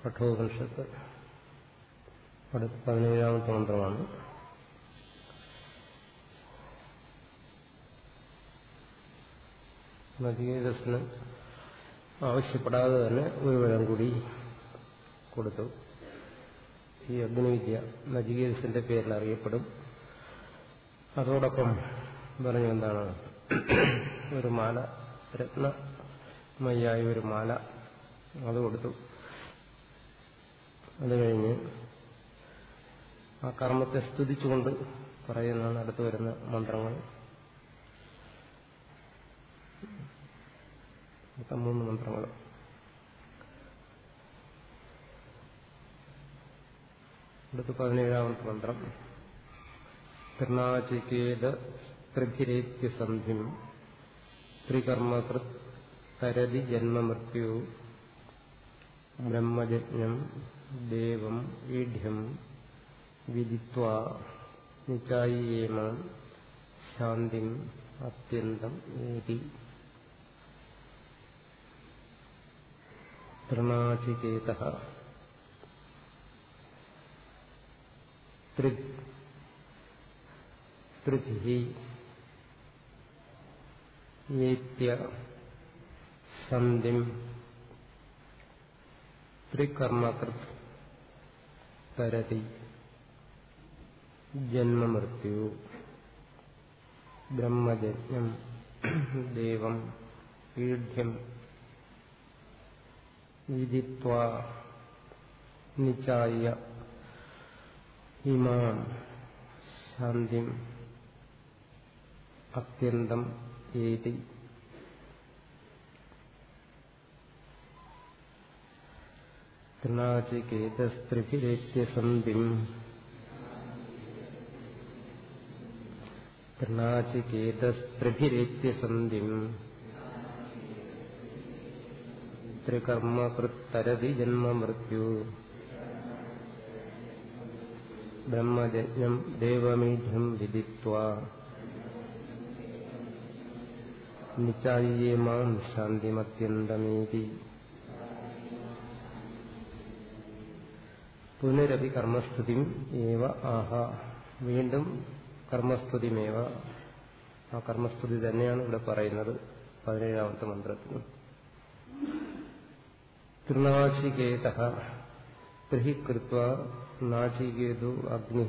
കഠോപനിഷത്ത് പതിനേഴാമത്തെ മന്ത്രമാണ് നചികേതസിന് ആവശ്യപ്പെടാതെ തന്നെ ഒരു വരം കൂടി കൊടുത്തു. ഈ അഗ്നിവിദ്യ നജികേതസിന്റെ പേരിൽ അറിയപ്പെടും. അതോടൊപ്പം പറഞ്ഞു എന്താണ് ഒരു മാല രത്നമയായ ഒരു മാല അത് കൊടുത്തു. അത് കഴിഞ്ഞ് ആ കർമ്മത്തെ സ്തുതിച്ചുകൊണ്ട് പറയുന്നതാണ് അടുത്തു വരുന്ന മന്ത്രങ്ങൾ. മൂന്ന് മന്ത്രങ്ങൾ. അടുത്ത് പതിനേഴാമത്തെ മന്ത്രം. തൃണാചികേത ത്രിഭിരേത്യസന്ധിം ത്രികർമ്മകൃത് തരതി ജന്മമൃത്യു ബ്രഹ്മജജ്ഞം ദേവം ഈഢ്യം വിദിത്വ നിചായേമ ശാന്തി അത്യന്തം ഏതി ത്രിഭി ഏത്യ സന്ധിം ത്രികർമ്മകൃത് പരതി. ജന്മമൃത്യു. ബ്രഹ്മജജ്ഞം ദേവം. പീഠ്യം. വിദിത്വ നിചായ. ഇമാം. ശാന്തി. അത്യന്തം. ഏതി. തൃണാചികേതസ്ത്രിഭിരേത്യസന്ധിം തൃണാചികേതസ്ത്രിഭിരേത്യസന്ധിം ത്രികർമ്മകൃത്തരതി ജന്മമൃത്യു ബ്രഹ്മജജ്ഞം ദേവമീഢ്യം വിദിത്വ. നിചായേമാം ശാന്തിമത്യന്തമേതി പുനരപി കർമ്മസ്തുതി ആഹ. വീണ്ടും കർമ്മസ്തുതിമേവ. ആ കർമ്മസ്തുതി തന്നെയാണ് ഇവിടെ പറയുന്നത് പതിനേഴാമത്തെ മന്ത്രത്തിന് തൃണാശികേത ത്രിഹി അഗ്നി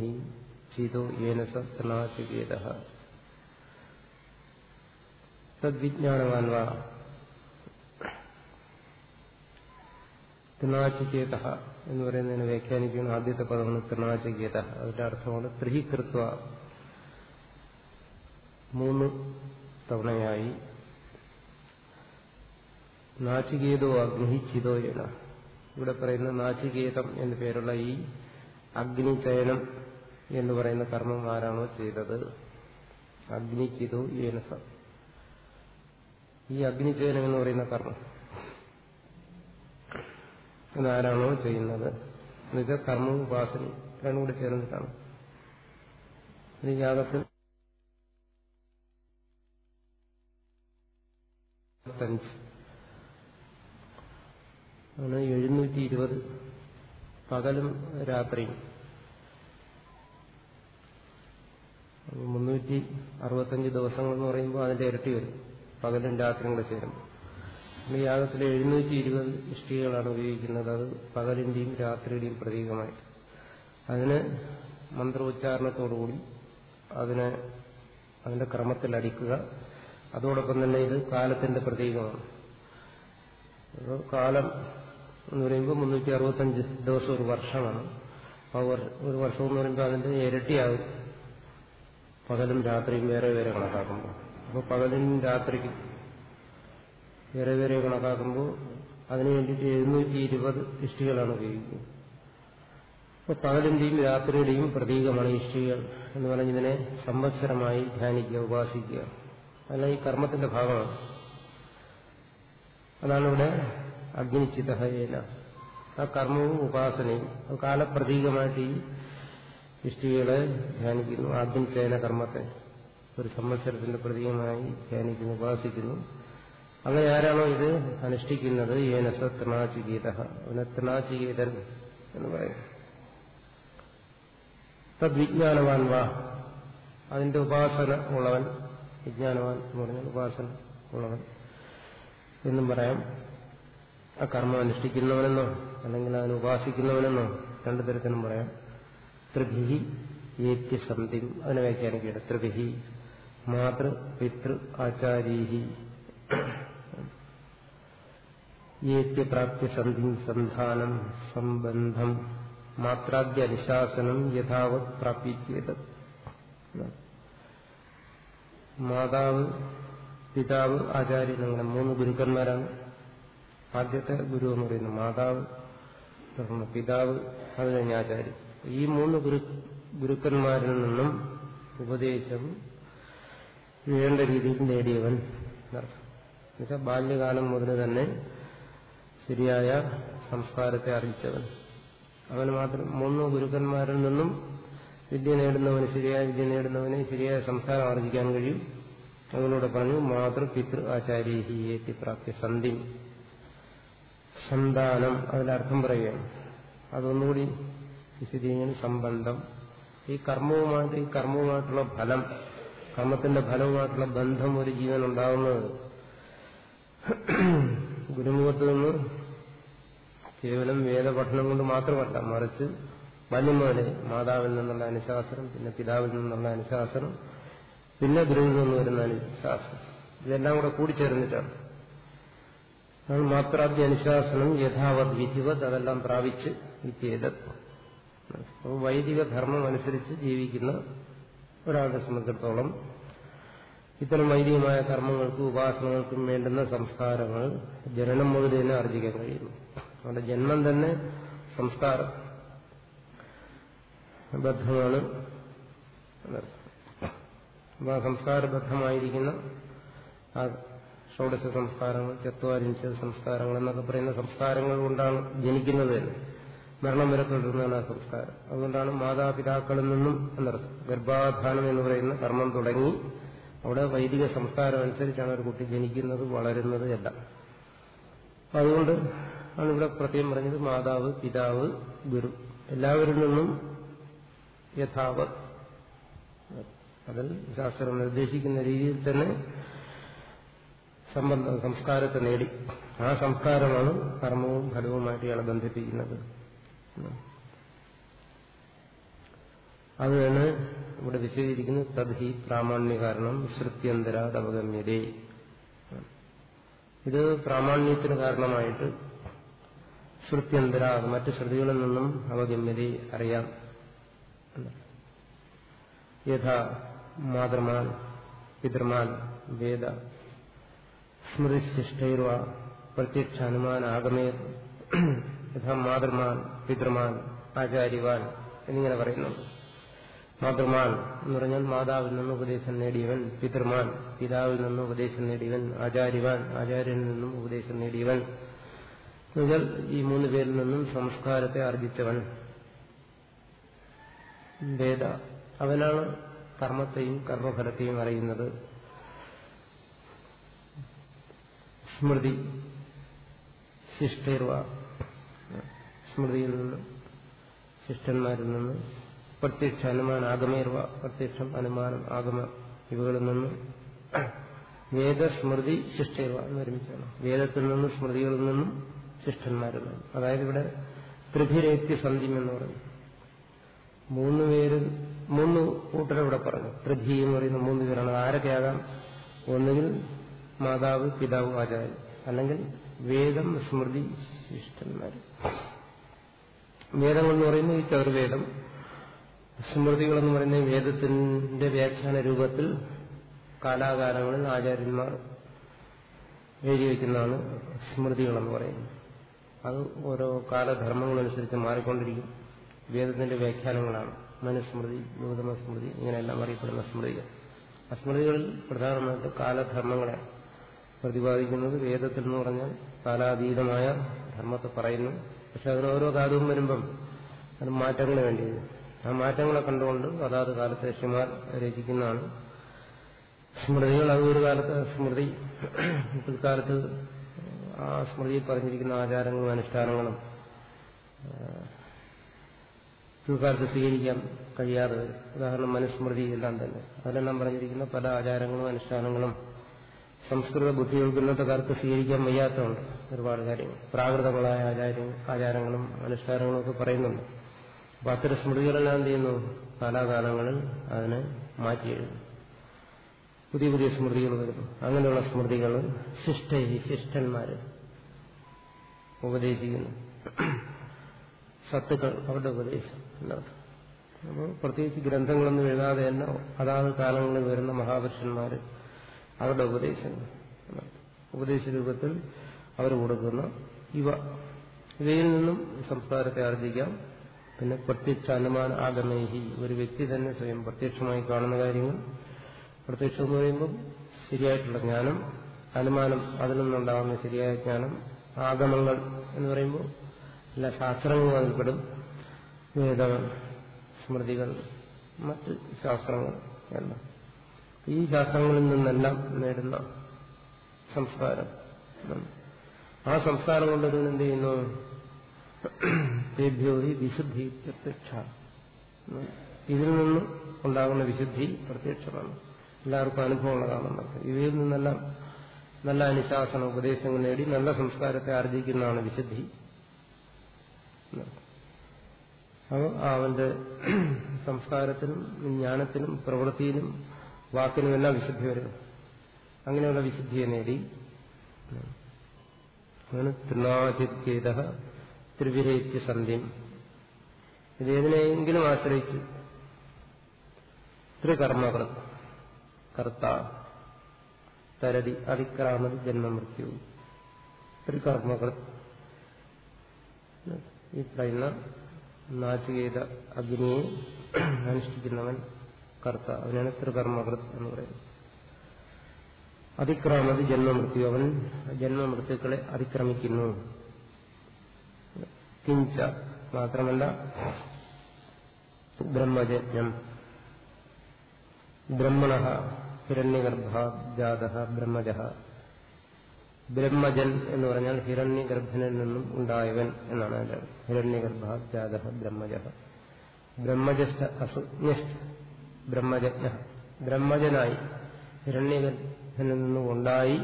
ചിതോ യേന സ തൃണാചികേത തദ്വിജ്ഞാനവാൻ വാ തൃണാചികേത എന്ന് പറയുന്നതിന് വ്യാഖ്യാനിക്കുന്ന ആദ്യത്തെ പദമാണ് തൃണാചികേത അതിന്റെ അർത്ഥമാണ് ത്രിഹികൃത്വ. മൂന്ന് തവണയായി നാചികേതോ അഗ്നിഹിച്ചിതോ എന്ന. ഇവിടെ പറയുന്ന നാചികേതം എന്നു പേരുള്ള ഈ അഗ്നിചയനം എന്ന് പറയുന്ന കർമ്മം ആരാണോ ചെയ്തത്? അഗ്നിചിതോ ഏനസ ഈ അഗ്നിചയനം എന്ന് പറയുന്ന കർമ്മം. അതാരാണോ ചെയ്യുന്നത്. എന്നുവെച്ചാൽ കർമ്മവും ഉപാസനയും രണ്ടും കൂടെ ചേർന്നിട്ടാണ്. ഈ യാഗത്തിൽ എഴുന്നൂറ്റി ഇരുപത് പകലും രാത്രിയും. മുന്നൂറ്റി അറുപത്തഞ്ച് ദിവസങ്ങൾ എന്ന് പറയുമ്പോൾ അതിന്റെ ഇരട്ടി വരും. പകലും രാത്രിയും കൂടെ ചേരുമ്പോൾ ഈ യാഗത്തിലെ എഴുന്നൂറ്റി ഇരുപത് ഇഷ്ടികകളാണ് ഉപയോഗിക്കുന്നത്. അത് പകലിന്റെയും രാത്രിയുടെയും പ്രതീകമായി. അതിന് മന്ത്രോച്ചാരണത്തോടുകൂടി അതിനെ അതിന്റെ ക്രമത്തിൽ അടിക്കുക. അതോടൊപ്പം തന്നെ ഇത് കാലത്തിന്റെ പ്രതീകമാണ്. കാലം എന്ന് പറയുമ്പോൾ മുന്നൂറ്റി അറുപത്തഞ്ച് ദിവസം ഒരു വർഷമാണ്. ഒരു വർഷം എന്ന് പറയുമ്പോൾ അതിന്റെ ഇരട്ടിയാകും. പകലും രാത്രിയും വേറെ വേറെ കണക്കാക്കുമ്പോൾ. അപ്പോൾ പകലിനും രാത്രിക്കും വേറെ വേറെ കണക്കാക്കുമ്പോൾ അതിനു വേണ്ടിയിട്ട് എഴുന്നൂറ്റി ഇരുപത് ഇഷ്ടികളാണ് ഉപയോഗിക്കുന്നത്. അപ്പോൾ പകലിന്റെയും രാത്രിയുടെയും പ്രതീകമാണ് ഇഷ്ടികൾ എന്ന് പറഞ്ഞതിനെ സംവത്സരമായി ധ്യാനിക്കുക ഉപാസിക്കുക. അല്ല ഈ കർമ്മത്തിന്റെ ഭാഗമാണ്. അതാണ് ഇവിടെ അഗ്നിശിതഹേന ആ കർമ്മവും ഉപാസനയും കാലപ്രതീകമായിട്ട് ഈ ഇഷ്ടികളെ ധ്യാനിക്കുന്നു. അഗ്നിചയന കർമ്മത്തെ ഒരു സംവത്സരത്തിന്റെ പ്രതീകമായി ധ്യാനിക്കുന്നു ഉപാസിക്കുന്നു. അങ്ങനെ ആരാണോ ഇത് അനുഷ്ഠിക്കുന്നത്? ഏനസ തൃണാചികീത അവനെ തൃണാചികീതൻ എന്ന് പറയും. തദ്വിജ്ഞാനവാൻ വാ. അതിന്റെ ഉപാസന ഉള്ളവൻ വിജ്ഞാനവാൻ എന്ന് പറഞ്ഞാൽ ഉപാസന ഉള്ളവൻ എന്നും പറയാം. ആ കർമ്മം അനുഷ്ഠിക്കുന്നവനെന്നോ അല്ലെങ്കിൽ അതിനെ ഉപാസിക്കുന്നവനെന്നോ രണ്ടു തരത്തിലും പറയാം. ത്രിഭിഹി ഏത്യസന്ധി അതിനെ വ്യാഖ്യാനിക്കുകയാണ് ത്രിഭിഹി. മാതൃ പിതൃ ആചാരീഹി. ഏത്യപ്രാപ്യസന്ധി സന്ധാനം സംബന്ധം മാത്രാദ്യ അനുശാസനം യഥാവത് പ്രാപിക്കേത് മാതാവ് പിതാവ് ആചാര്യൻ അങ്ങനെ മൂന്ന് ഗുരുക്കന്മാരാണ്. ആദ്യത്തെ ഗുരു എന്ന് പറയുന്നത് മാതാവ് തുടർന്ന് പിതാവ് അത് കഴിഞ്ഞ ആചാര്യൻ ഈ മൂന്ന് ഗുരു ഗുരുക്കന്മാരിൽ നിന്നും ഉപദേശം വേണ്ട രീതിയിൽ നേടിയവൻ ബാല്യകാലം മുതൽ തന്നെ ശരിയായ സംസ്കാരത്തെ അറിയിച്ചവൻ. അവന് മാത്രം മൂന്ന് ഗുരുക്കന്മാരിൽ നിന്നും വിദ്യ നേടുന്നവന് ശരിയായ വിദ്യ നേടുന്നവന് ശരിയായ സംസ്കാരം ആർജിക്കാൻ കഴിയും. അതിലൂടെ പറഞ്ഞു മാതൃ പിതൃ ആചാര്യഹി പ്രാപ്തി സന്ധി. സന്താനം അതിലർത്ഥം പറയുകയാണ്. അതൊന്നുകൂടി വിശദീകരിക്കുന്ന സംബന്ധം. ഈ കർമ്മവുമായിട്ട് ഈ കർമ്മവുമായിട്ടുള്ള ഫലം കർമ്മത്തിന്റെ ഫലവുമായിട്ടുള്ള ബന്ധം ഒരു ജീവൻ ഉണ്ടാകുന്നത് ഗുരുമുഖത്ത് നിന്ന് കേവലം വേദപഠനം കൊണ്ട് മാത്രമല്ല മറിച്ച് മുതലേ മാതാവിൽ നിന്നുള്ള അനുശാസനം പിന്നെ പിതാവിൽ നിന്നുള്ള അനുശാസനം പിന്നെ ഗുരുവിൽ നിന്ന് വരുന്ന അനുശാസനം ഇതെല്ലാം കൂടെ കൂടിച്ചേർന്നിട്ടാണ്. മാത്രാദ്യ അനുശാസനം യഥാവത് വിധിവത് അതെല്ലാം പ്രാപിച്ച് അപ്പോൾ വൈദിക ധർമ്മം അനുസരിച്ച് ജീവിക്കുന്ന ഒരാളുടെ സംബന്ധിച്ചിടത്തോളം ഇത്തരം വൈദികമായ കർമ്മങ്ങൾക്കും ഉപാസനകൾക്കും വേണ്ടുന്ന സംസ്കാരങ്ങൾ ജനനം മുതൽ തന്നെ ആർജിക്കാൻ കഴിയുന്നു. അവരുടെ ജന്മം തന്നെ സംസ്കാര. ബദ്ധമാണ്. അപ്പൊ ആ സംസ്കാരബദ്ധമായിരിക്കുന്ന ആ ഷോഡശ സംസ്കാരങ്ങൾ ചത്വാരിഞ്ച സംസ്കാരങ്ങൾ എന്നൊക്കെ പറയുന്ന സംസ്കാരങ്ങൾ കൊണ്ടാണ് ജനിക്കുന്നത് തന്നെ മരണം വരെ തുടരുന്നതാണ് ആ സംസ്കാരം. അതുകൊണ്ടാണ് മാതാപിതാക്കളിൽ നിന്നും എന്നർത്ഥം. ഗർഭാധാനം എന്ന് പറയുന്ന കർമ്മം തുടങ്ങി അവിടെ വൈദിക സംസ്കാരം അനുസരിച്ചാണ് ഒരു കുട്ടി ജനിക്കുന്നത് വളരുന്നത് എല്ലാം. അതുകൊണ്ട് ആണ് ഇവിടെ പ്രത്യേകം പറഞ്ഞത് മാതാവ് പിതാവ് ഗുരു. എല്ലാവരിൽ നിന്നും യഥാവത് അതിൽ ശാസ്ത്രം നിർദ്ദേശിക്കുന്ന രീതിയിൽ തന്നെ സംബന്ധം സംസ്കാരത്തെ നേടി. ആ സംസ്കാരമാണ് കർമ്മവും ഫലവുമായിട്ട് ഇയാളെ ബന്ധിപ്പിക്കുന്നത്. അത് തന്നെ ഇവിടെ വിശദീകരിക്കുന്നു. തദ്ഹി പ്രാമാണ്യ കാരണം ശ്രുത്യന്തരാത് അവഗമ്യതേ ഇത് പ്രാമാണ്യത്തിന് കാരണമായിട്ട് ശ്രുത്യന്തരാത് മറ്റ് ശ്രുതികളിൽ നിന്നും അവഗമ്യത അറിയാം. യഥാ മാതൃമാൻ പിതൃമാൻ വേദ സ്മൃതിശിഷ്ടൈർവ പ്രത്യക്ഷ അനുമാൻ ആഗമേർ യഥാ മാതൃമാൻ പിതൃമാൻ ആചാര്യവാൻ എന്നിങ്ങനെ പറയുന്നുണ്ട്. മാതൃമാൻ എന്ന് പറഞ്ഞാൽ മാതാവിൽ നിന്ന് ഉപദേശം നേടിയവൻ പിതൃമാൻ പിതാവിൽ നിന്ന് ഉപദേശം നേടിയവൻ ആചാര്യവാൻ ആചാര്യനിൽ നിന്നും ഉപദേശം നേടിയവൻ. എന്നുവെച്ചാൽ ഈ മൂന്ന് പേരിൽ നിന്നും സംസ്കാരത്തെ ആർജിച്ചവൻ വേദ. അവനാണ് കർമ്മത്തെയും കർമ്മഫലത്തെയും അറിയുന്നത്. സ്മൃതി ശിഷ്ടൈർവ. സ്മൃതിയിൽ നിന്ന് ശിഷ്ടന്മാരിൽ നിന്ന് പ്രത്യക്ഷ അനുമാനം ആഗമേർവ പ്രത്യക്ഷം അനുമാനം ആഗമ ഇവകളിൽ നിന്ന് വേദസ്മൃതി ശിഷ്ടൈർവ എന്ന് ഒരുമിച്ചാണ്. വേദത്തിൽ നിന്നും സ്മൃതികളിൽ നിന്നും ശിഷ്ടന്മാരിൽ അതായത് ഇവിടെ ത്രിഭിരേത്യ സന്ധ്യം എന്ന് പറയും മൂന്ന് പേര് മൂന്ന് കൂട്ടരെ ഇവിടെ പറഞ്ഞു. ത്രിഭി എന്ന് പറയുന്ന മൂന്ന് പേരാണ്. ആരൊക്കെയാകാം ഒന്നുകിൽ മാതാവ് പിതാവ് ആചാര്യൻ. അല്ലെങ്കിൽ വേദം സ്മൃതി ശിഷ്ടന്മാർ വേദങ്ങൾ എന്ന് പറയുന്നത് ഈ ചതുർവേദം സ്മൃതികൾ എന്ന് പറയുന്നത് വേദത്തിന്റെ വ്യാഖ്യാന രൂപത്തിൽ കാലാകാലങ്ങളിൽ ആചാര്യന്മാർ എഴുതി വയ്ക്കുന്നതാണ് സ്മൃതികളെന്ന് പറയുന്നത്. അത് ഓരോ കാലധർമ്മങ്ങളനുസരിച്ച് മാറിക്കൊണ്ടിരിക്കും. വേദത്തിന്റെ വ്യാഖ്യാനങ്ങളാണ്. മനുസ്മൃതി ഗൗതമ സ്മൃതി ഇങ്ങനെയെല്ലാം അറിയപ്പെടുന്ന സ്മൃതികൾ. അസ്മൃതികളിൽ സ്മൃതികളിൽ പ്രധാനമായിട്ട് കാലധർമ്മങ്ങളെ പ്രതിപാദിക്കുന്നത് വേദത്തിൽ എന്ന് പറഞ്ഞാൽ കാലാതീതമായ ധർമ്മത്തെ പറയുന്നു. പക്ഷെ അതിന് ഓരോ കാലവും വരുമ്പം അത് മാറ്റങ്ങൾ വേണ്ടി വരും. ആ മാറ്റങ്ങളെ കണ്ടുകൊണ്ട് അതാത് കാലത്തെ ഋഷിമാർ രചിക്കുന്നതാണ്. സ്മൃതികൾ അത് ഒരു കാലത്ത് സ്മൃതി പിൽക്കാലത്ത് ആ സ്മൃതിയിൽ പറഞ്ഞിരിക്കുന്ന ആചാരങ്ങളും അനുഷ്ഠാനങ്ങളും പിൽക്കാലത്ത് സ്വീകരിക്കാൻ കഴിയാതെ വരും ഉദാഹരണം മനുസ്മൃതി എല്ലാം തന്നെ. അതിലെല്ലാം പറഞ്ഞിരിക്കുന്ന പല ആചാരങ്ങളും അനുഷ്ഠാനങ്ങളും സംസ്കൃത ബുദ്ധി ഇന്നത്തെ കാലത്ത് സ്വീകരിക്കാൻ വയ്യാത്തതുണ്ട്. ഒരുപാട് കാര്യങ്ങൾ. പ്രാകൃതങ്ങളായ ആചാര്യ ആചാരങ്ങളും അനുഷ്ഠാനങ്ങളും ഒക്കെ പറയുന്നുണ്ട്. അപ്പൊ അത്തരം സ്മൃതികളെല്ലാം ചെയ്യുന്നു? കാലാകാലങ്ങളിൽ അതിനെ മാറ്റി എഴുതുന്നു. പുതിയ പുതിയ സ്മൃതികൾ വരുന്നു. അങ്ങനെയുള്ള സ്മൃതികൾ ശിഷ്ട ശിഷ്ടന്മാര് ഉപദേശിക്കുന്നു. സത്തുക്കൾ അവരുടെ ഉപദേശം അപ്പോൾ പ്രത്യേകിച്ച് ഗ്രന്ഥങ്ങളൊന്നും എഴുതാതെ തന്നെ അതാത് കാലങ്ങളിൽ വരുന്ന മഹാപുരുഷന്മാർ അവരുടെ ഉപദേശങ്ങൾ ഉപദേശ രൂപത്തിൽ അവർ കൊടുക്കുന്ന ഇവ. ഇവയിൽ നിന്നും സംസ്കാരത്തെ ആർജിക്കാം. പിന്നെ പ്രത്യക്ഷ അനുമാന ആഗമേഹി. ഒരു വ്യക്തി തന്നെ സ്വയം പ്രത്യക്ഷമായി കാണുന്ന കാര്യങ്ങൾ. പ്രത്യക്ഷം എന്ന് പറയുമ്പോൾ ശരിയായിട്ടുള്ള ജ്ഞാനം അനുമാനം അതിൽ നിന്നുണ്ടാകുന്ന ശരിയായ ജ്ഞാനം ആഗമങ്ങൾ എന്ന് പറയുമ്പോൾ എല്ലാ ശാസ്ത്രങ്ങളും അതിൽപ്പെടും. വേദങ്ങൾ സ്മൃതികൾ മറ്റ് ശാസ്ത്രങ്ങൾ എല്ലാം. ഈ ശാസ്ത്രങ്ങളിൽ നിന്നെല്ലാം നേടുന്ന സംസ്കാരം. ആ സംസ്കാരം കൊണ്ട് എന്ത് ചെയ്യുന്നു? വിശുദ്ധി പ്രത്യക്ഷ. ഇതിൽ നിന്നും ഉണ്ടാകുന്ന വിശുദ്ധി പ്രത്യക്ഷമാണ്. എല്ലാവർക്കും അനുഭവമുള്ളതാണെന്നൊക്കെ ഇവയിൽ നിന്നെല്ലാം നല്ല അനുശാസന ഉപദേശങ്ങൾ നേടി നല്ല സംസ്കാരത്തെ ആർജിക്കുന്നതാണ് വിശുദ്ധി. അപ്പോൾ അവന്റെ സംസ്കാരത്തിനും ജ്ഞാനത്തിനും പ്രവൃത്തിയിലും വാക്കിനും എല്ലാം വിശുദ്ധി വരും അങ്ങനെയുള്ള വിശുദ്ധിയെ നേടി. തൃണാചിത്യേത ത്രിവിരേത്യ സന്ധ്യം ഇതേതിനെങ്കിലും ആശ്രയിച്ച് ത്രികർമ്മകൃത് കർത്ത തരതി അതിക്രാമതി ജന്മമൃത്യു. ഒരു കർമ്മകൾ ഈ പറയുന്ന നാചികേത അഗ്നിയെ അനുഷ്ഠിക്കുന്നവൻ കർത്ത. അവനാണ് ത്രികർമ്മകൃത് എന്ന് പറയുന്നത്. അതിക്രാമത് ജന്മമൃത്യു. അവൻ ജന്മമൃത്യുക്കളെ അതിക്രമിക്കുന്നു. കിഞ്ച മാത്രമല്ല ബ്രഹ്മജ്ഞം ബ്രഹ്മണ ഹിരണ്യഗർഭാജാത ബ്രഹ്മജ. ബ്രഹ്മജൻ എന്ന് പറഞ്ഞാൽ ഹിരണ്യഗർഭനിൽ നിന്നും ഉണ്ടായവൻ എന്നാണ് അതിന്റെ ഹിരണ്യഗർഭാജാത ബ്രഹ്മജ. ബ്രഹ്മജസ്ഥ അസുജ്ഞസ്ഥ ബ്രഹ്മജജ്ഞ. ബ്രഹ്മജനായി ഹിരണ്യഗർഭനിൽ നിന്നും ഉണ്ടായി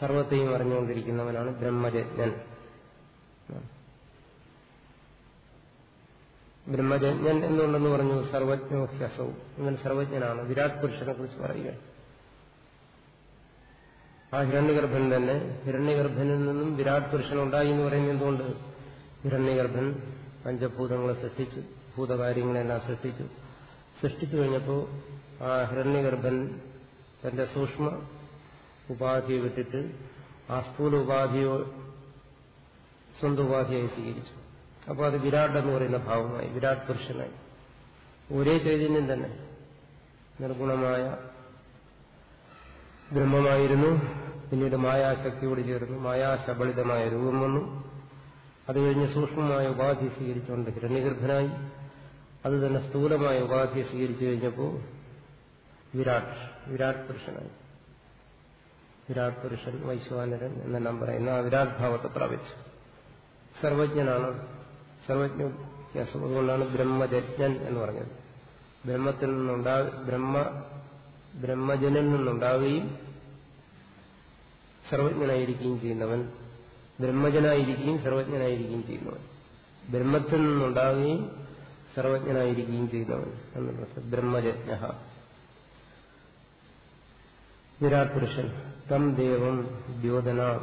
സർവത്തെയും അറിഞ്ഞുകൊണ്ടിരിക്കുന്നവനാണ് ബ്രഹ്മജജ്ഞൻ. ബ്രഹ്മജജ്ഞൻ എന്നുണ്ടെന്ന് പറഞ്ഞു? സർവജ്ഞോ ഹ്യസവും ഇങ്ങനെ സർവജ്ഞനാണ്. വിരാട് പുരുഷനെ കുറിച്ച് പറയുക ആ ഹിരണ്യഗർഭൻ തന്നെ ഹിരണ്യഗർഭനിൽ നിന്നും വിരാട് പുരുഷൻ ഉണ്ടായി എന്ന് പറയുന്നത് എന്തുകൊണ്ട്? ഹിരണ്യഗർഭൻ പഞ്ചഭൂതങ്ങളെ സൃഷ്ടിച്ചു ഭൂതകാര്യങ്ങളെല്ലാം സൃഷ്ടിച്ചു. സൃഷ്ടിച്ചു കഴിഞ്ഞപ്പോൾ ആ ഹിരണ്യഗർഭൻ തന്റെ സൂക്ഷ്മ ഉപാധിയെ വിട്ടിട്ട് ആ സ്ഥൂല ഉപാധിയോ സ്വന്തം ഉപാധിയായി സ്വീകരിച്ചു. അപ്പോൾ അത് വിരാട് എന്ന് പറയുന്ന ഭാവമായി വിരാട് പുരുഷനായി. ഒരേ ചൈതന്യം തന്നെ. നിർഗുണമായ ബ്രഹ്മമായിരുന്നു. പിന്നീട് മായാശക്തിയോട് ചേർന്നു. മായാശബളിതമായ രൂപം വന്നു. അത് കഴിഞ്ഞ് സൂക്ഷ്മമായ ഉപാധി സ്വീകരിച്ചുകൊണ്ട് ഹിരണ്യഗർഭനായി. അത് തന്നെ സ്ഥൂലമായ ഉപാധി സ്വീകരിച്ചു കഴിഞ്ഞപ്പോൾ വിരാട് വിരാട് പുരുഷനായി. വിരാട് പുരുഷൻ വൈശ്വാനരൻ എന്നെല്ലാം പറയുന്ന ആ വിരാട് ഭാവത്തെ പ്രാപിച്ചു. സർവജ്ഞനാണ്. സർവജ്ഞ വ്യത്യാസം അതുകൊണ്ടാണ് ബ്രഹ്മജജ്ഞൻ എന്ന് പറഞ്ഞത്. ബ്രഹ്മത്തിൽ നിന്നുണ്ടാ ബ്രഹ്മ ബ്രഹ്മജനിൽ നിന്നുണ്ടാവുകയും സർവജ്ഞനായിരിക്കുകയും ചെയ്യുന്നവൻ ബ്രഹ്മജനായിരിക്കുകയും സർവജ്ഞനായിരിക്കുകയും ചെയ്യുന്നവൻ. ബ്രഹ്മത്തിൽ നിന്നുണ്ടാവുകയും സർവജ്ഞനായിരിക്കുകയും ചെയ്യുന്നവൻ എന്നുള്ളത് ബ്രഹ്മജജ്ഞ വിരാട് പുരുഷൻ തം ദേവം ദ്യോതന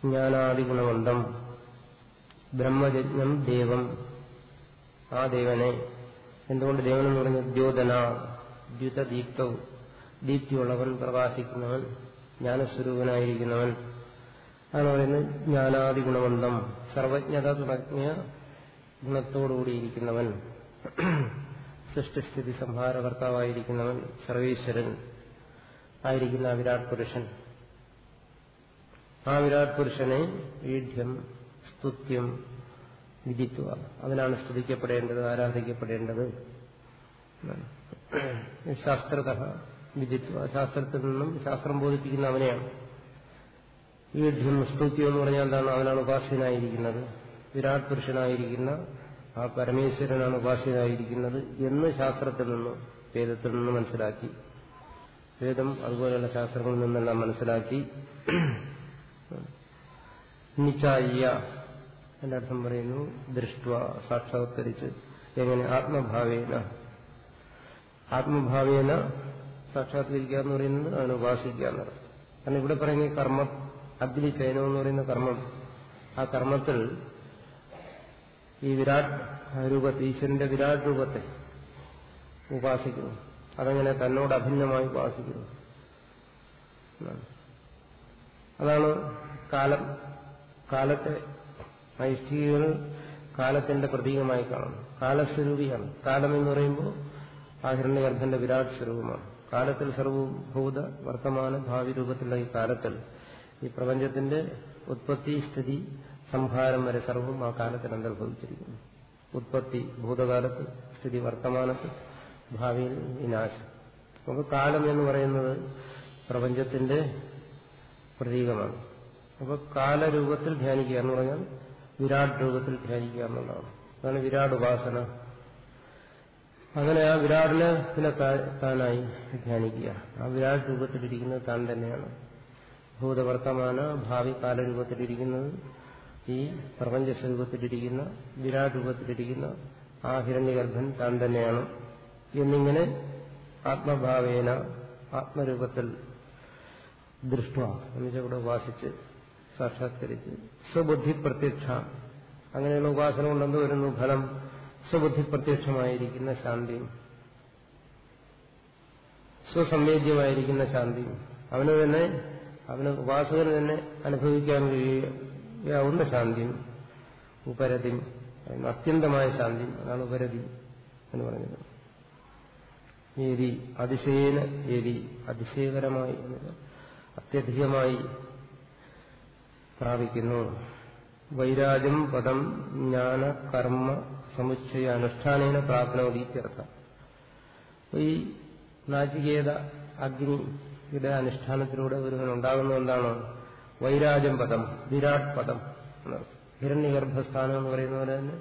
ജ്ഞാനാദിഗുണവന്തം. ബ്രഹ്മജജ്ഞം ദേവം. ആ ദേവനെ എന്തുകൊണ്ട് ദേവൻ എന്ന് പറഞ്ഞ ദ്യോതന ദ്യുതദീപ്തവും ദീപ്തിയുള്ളവൻ പ്രകാശിക്കുന്നവൻ ജ്ഞാനസ്വരൂപനായിരിക്കുന്നവൻ. അതാണ് പറയുന്നത് ജ്ഞാനാദി ഗുണമന്ദം സർവജ്ഞത തുടങ്ങിയ ഗുണത്തോടുകൂടിയിരിക്കുന്നവൻ. സൃഷ്ടിസ്ഥിതി സംഹാരകർത്താവായിരിക്കുന്നവൻ സർവേശ്വരൻ ആയിരിക്കുന്ന വിരാട് പുരുഷൻ. ആ വിരാട് പുരുഷനെ ഈഢ്യം സ്തുത്യം വിധിത്വ. അതിനാണ് സ്തുതിക്കപ്പെടേണ്ടത് ആരാധിക്കപ്പെടേണ്ടത്. ശാസ്ത്രത വിധിത്വ. ശാസ്ത്രത്തിൽ നിന്നും ശാസ്ത്രം ബോധിപ്പിക്കുന്ന അവനെയാണ്. വീഢ്യം സ്തുത്യം എന്ന് പറഞ്ഞാൽ എന്താണ്? അവനാണ് ഉപാസ്യനായിരിക്കുന്നത് വിരാട് പുരുഷനായിരിക്കുന്ന ആ പരമേശ്വരനാണ് ഉപാസ്യനായിരിക്കുന്നത് എന്ന് ശാസ്ത്രത്തിൽ നിന്നും വേദത്തിൽ നിന്ന് മനസ്സിലാക്കി. വേദം അതുപോലെയുള്ള ശാസ്ത്രങ്ങളിൽ നിന്നെല്ലാം മനസ്സിലാക്കി. എന്റെ അർത്ഥം പറയുന്നു ദൃഷ്ട സാക്ഷാത്കരിച്ച് എങ്ങനെ ആത്മഭാവേന. ആത്മഭാവേന സാക്ഷാത്കരിക്കുക എന്ന് പറയുന്നത് അതിനെ ഉപാസിക്കുക എന്നത് കാരണം ഇവിടെ പറയുന്ന കർമ്മ അഗ്നി ചൈനം എന്ന് പറയുന്ന കർമ്മം ആ കർമ്മത്തിൽ ഈ വിരാട് രൂപത്തെ ഈശ്വരന്റെ വിരാട് രൂപത്തെ ഉപാസിക്കുന്നു. അതങ്ങനെ തന്നോട് അഭിന്നമായി ഉപാസിക്കുന്നു. അതാണ് കാലം. കാലത്തെ ഐഷ്ഠികൾ കാലത്തിന്റെ പ്രതീകമായി കാണുന്നു. കാലസ്വരൂപിയാണ്. കാലം എന്ന് പറയുമ്പോൾ ആ വിരാട് സ്വരൂപമാണ്. കാലത്തിൽ സർവഭൂത വർത്തമാന ഭാവി രൂപത്തിലുള്ള ഈ കാലത്തിൽ ഈ പ്രപഞ്ചത്തിന്റെ ഉത്പത്തി സ്ഥിതി സംഹാരം വരെ സർവം ആ കാലത്തിൽ അന്തർഭവിച്ചിരിക്കുന്നു. ഉത്പത്തി ഭൂതകാലത്ത് സ്ഥിതി വർത്തമാനത്ത് ഭാവിയിൽ വിനാശം നമുക്ക് കാലം എന്ന് പറയുന്നത് പ്രപഞ്ചത്തിന്റെ പ്രതീകമാണ്. അപ്പോൾ കാലരൂപത്തിൽ ധ്യാനിക്കുക എന്ന് പറഞ്ഞാൽ വിരാട് രൂപത്തിൽ ധ്യാനിക്കുക എന്നുള്ളതാണ്. അതാണ് വിരാട് ഉപാസന. അങ്ങനെ ആ വിരാടിനെ പിന്നെ താനായി ധ്യാനിക്കുക. ആ വിരാട് രൂപത്തിലിരിക്കുന്നത് താൻ തന്നെയാണ്. ഭൂതവർത്തമാന ഭാവി കാലരൂപത്തിലിരിക്കുന്നത് ഈ പ്രപഞ്ച സ്വരൂപത്തിലിരിക്കുന്ന വിരാട് രൂപത്തിലിരിക്കുന്ന ആ ഹിരണ്യഗർഭൻ താൻ തന്നെയാണ്. എന്നിങ്ങനെ ആത്മഭാവേന ആത്മരൂപത്തിൽ ദൃഷ്ട എന്നുവെച്ചാൽ ഇവിടെ ഉപാസിച്ച് സാക്ഷാത്കരിച്ച്. സ്വബുദ്ധി പ്രത്യക്ഷ. അങ്ങനെയുള്ള ഉപാസന കൊണ്ടെന്ന് വരുന്നു ഫലം. സ്വബുദ്ധി പ്രത്യക്ഷമായിരിക്കുന്ന ശാന്തിയും സ്വസംവേദ്യമായിരിക്കുന്ന ശാന്തിയും അവന് തന്നെ അവന് ഉപാസകന് തന്നെ അനുഭവിക്കാൻ കഴിയാവുന്ന ശാന്തിയും ഉപരതിയും അത്യന്തമായ ശാന്തി. അതാണ് ഉപരതി എന്ന് പറയുന്നത്. ഏരി അതിശയേന ഏരി അതിശയകരമായി അത്യധികമായി പ്രാപിക്കുന്നു. വൈരാജം പദം ജ്ഞാന കർമ്മ സമുച്ചയ അനുഷ്ഠാനേന പ്രാപ്നോദീത്യർത്ഥ ഈ നാചികേത അഗ്നിയുടെ അനുഷ്ഠാനത്തിലൂടെ ഒരുവൻ ഉണ്ടാകുന്ന എന്താണ്? വൈരാജം പദം വിരാട് പദം ഹിരണ്യഗർഭസ്ഥാനം എന്ന് പറയുന്ന പോലെ തന്നെ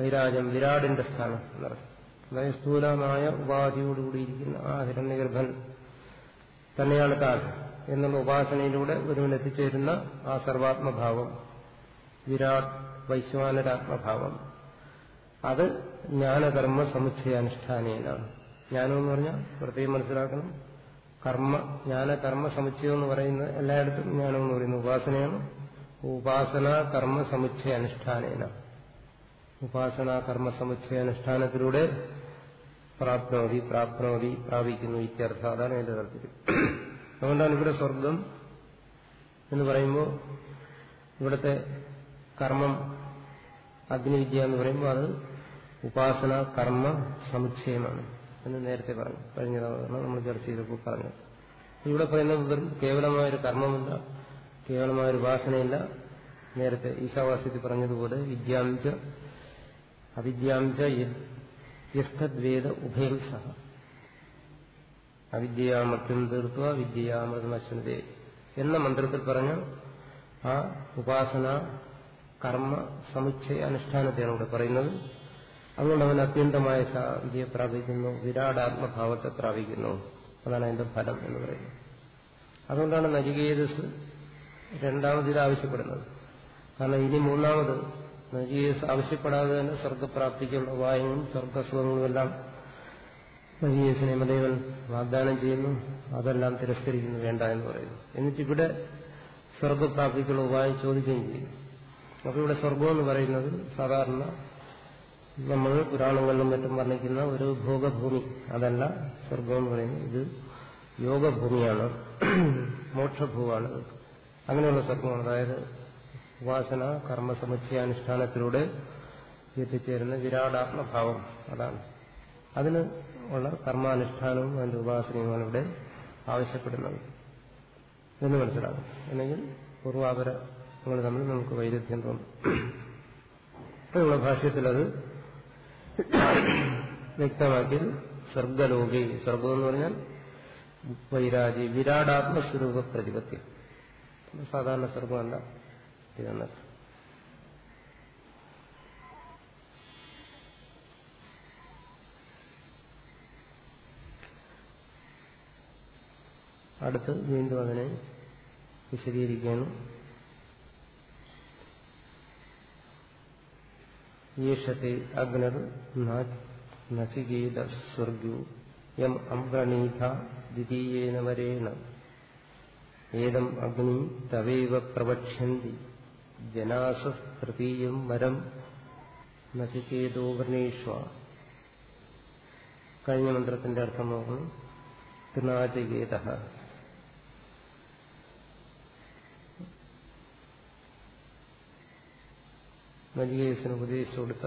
വൈരാജം വിരാടിന്റെ സ്ഥാനം എന്നർത്ഥം അതായത് സ്ഥൂലമായ ഉപാധിയോടുകൂടിയിരിക്കുന്ന ആ ഹിരണ്യഗർഭൻ തന്നെയാണ് താൻ. എന്നുള്ള ഉപാസനയിലൂടെ ഒരുവൻ എത്തിച്ചേരുന്ന ആ സർവാത്മഭാവം വിരാട് വൈശ്വാനരാത്മഭാവം. അത് ജ്ഞാനകർമ്മ സമുച്ചയാനുഷ്ഠാനേനാണ് ജ്ഞാനം എന്ന് പറഞ്ഞാൽ പ്രത്യേകം മനസ്സിലാക്കണം. കർമ്മ ജ്ഞാനകർമ്മ സമുച്ചയം എന്ന് പറയുന്ന എല്ലായിടത്തും ജ്ഞാനം എന്ന് പറയുന്നത് ഉപാസനയാണ്. ഉപാസന കർമ്മ സമുച്ചയ അനുഷ്ഠാനേന ഉപാസന കർമ്മ സമുച്ചയ അനുഷ്ഠാനത്തിലൂടെ പ്രാപ്നോതി പ്രാപ്നോതി പ്രാപിക്കുന്നു ഇത്യർത്ഥ. അതാണ് എന്റെ താല്പര്യം. അതുകൊണ്ടാണ് ഇവിടെ സ്വർഗം എന്ന് പറയുമ്പോൾ ഇവിടുത്തെ കർമ്മം അഗ്നിവിദ്യ എന്ന് പറയുമ്പോൾ അത് ഉപാസന കർമ്മ സമുച്ചയമാണ് എന്ന് നേരത്തെ പറഞ്ഞു. കഴിഞ്ഞ തവണ നമ്മൾ ചർച്ച ചെയ്തപ്പോൾ പറഞ്ഞു. ഇവിടെ പറയുന്നത് കേവലമായൊരു കർമ്മമില്ല കേവലമായൊരു ഉപാസനയില്ല. നേരത്തെ ഈശാവാസ്യത്തിൽ പറഞ്ഞതുപോലെ വിദ്യാംശ അവിദ്യാംശ യസ്തദ്വേദ ഉഭയം സഹ അവിദ്യയാമൃത്യം തീർത്തുക വിദ്യയാമൃതം അശ്വനതേ എന്ന മന്ത്രത്തിൽ പറഞ്ഞ ആ ഉപാസന കർമ്മ സമുച്ചയ അനുഷ്ഠാനത്തെയാണ് ഇവിടെ പറയുന്നത്. അതുകൊണ്ട് അവൻ അത്യന്തമായ ശാന്തിയെ പ്രാപിക്കുന്നു വിരാടാത്മഭാവത്തെ പ്രാപിക്കുന്നു. അതാണ് അതിന്റെ ഫലം എന്ന് പറയുന്നത്. അതുകൊണ്ടാണ് നരികേതസ് രണ്ടാമത് ഇത് ആവശ്യപ്പെടുന്നത്. കാരണം ഇനി മൂന്നാമത് നരികേതസ് ആവശ്യപ്പെടാതെ തന്നെ സ്വർഗപ്രാപ്തിക്കുള്ള ഉപായങ്ങളും സ്വർഗസുഖങ്ങളും എല്ലാം നരികേസിനെ മതേവൻ വാഗ്ദാനം ചെയ്യുന്നു. അതെല്ലാം തിരസ്കരിക്കുന്നു വേണ്ട എന്ന് പറയുന്നു. എന്നിട്ട് ഇവിടെ സ്വർഗപ്രാപ്തിക്കുള്ള ഉപായം ചോദിക്കുകയും ചെയ്യും. അപ്പോൾ ഇവിടെ സ്വർഗം എന്ന് പറയുന്നത് സാധാരണ നമ്മൾ പുരാണങ്ങളിലും മറ്റും വർണിക്കുന്ന ഒരു ഭോഗഭൂമി. അതല്ല സ്വർഗം എന്ന് പറയുന്നത്. ഇത് യോഗഭൂമിയാണ്. മോക്ഷഭൂവാണ്. അങ്ങനെയുള്ള സ്വർഗമാണ് അതായത് ഉപാസന കർമ്മസമുച്ചയാനുഷ്ഠാനത്തിലൂടെ എത്തിച്ചേരുന്ന വിരാടാത്മഭാവം. അതാണ്. അതിന് ഉള്ള കർമാനുഷ്ഠാനവും അതിന്റെ ഉപാസനയുമാണ് ഇവിടെ ആവശ്യപ്പെടുന്നത്. എന്ന് മനസ്സിലാകും അല്ലെങ്കിൽ പൂർവാപരങ്ങൾ തമ്മിൽ നമുക്ക് വൈരുദ്ധ്യം തോന്നും. ഉള്ള ഭാഷ്യത്തിൽ അത് വ്യക്തമാക്കി സ്വർഗലോകി സ്വർഗം എന്ന് പറഞ്ഞാൽ വൈരാജി വിരാടാത്മസ്വരൂപ പ്രതിപത്യം സാധാരണ സ്വർഗമല്ല. ഇതെന്നത് അടുത്ത് വീണ്ടും അതിനെ വിശദീകരിക്കുകയാണ്. ഈഷത്തെ അഗ്നർ നചികേത സ്വർഗു യം അംഗണീത ദ്വിതീയേന വരേണ. ഏതം അഗ്നി തവേവ പ്രവക്ഷ്യന്തി. ജനാസസ്തൃതീയം വരം നചികേതോ വർണീഷ്വ കഴിഞ്ഞ മന്ത്രത്തിന്റെ അർത്ഥം നോക്കണം തൃണാചികേത നജികേസിന് ഉപദേശിച്ചു കൊടുത്ത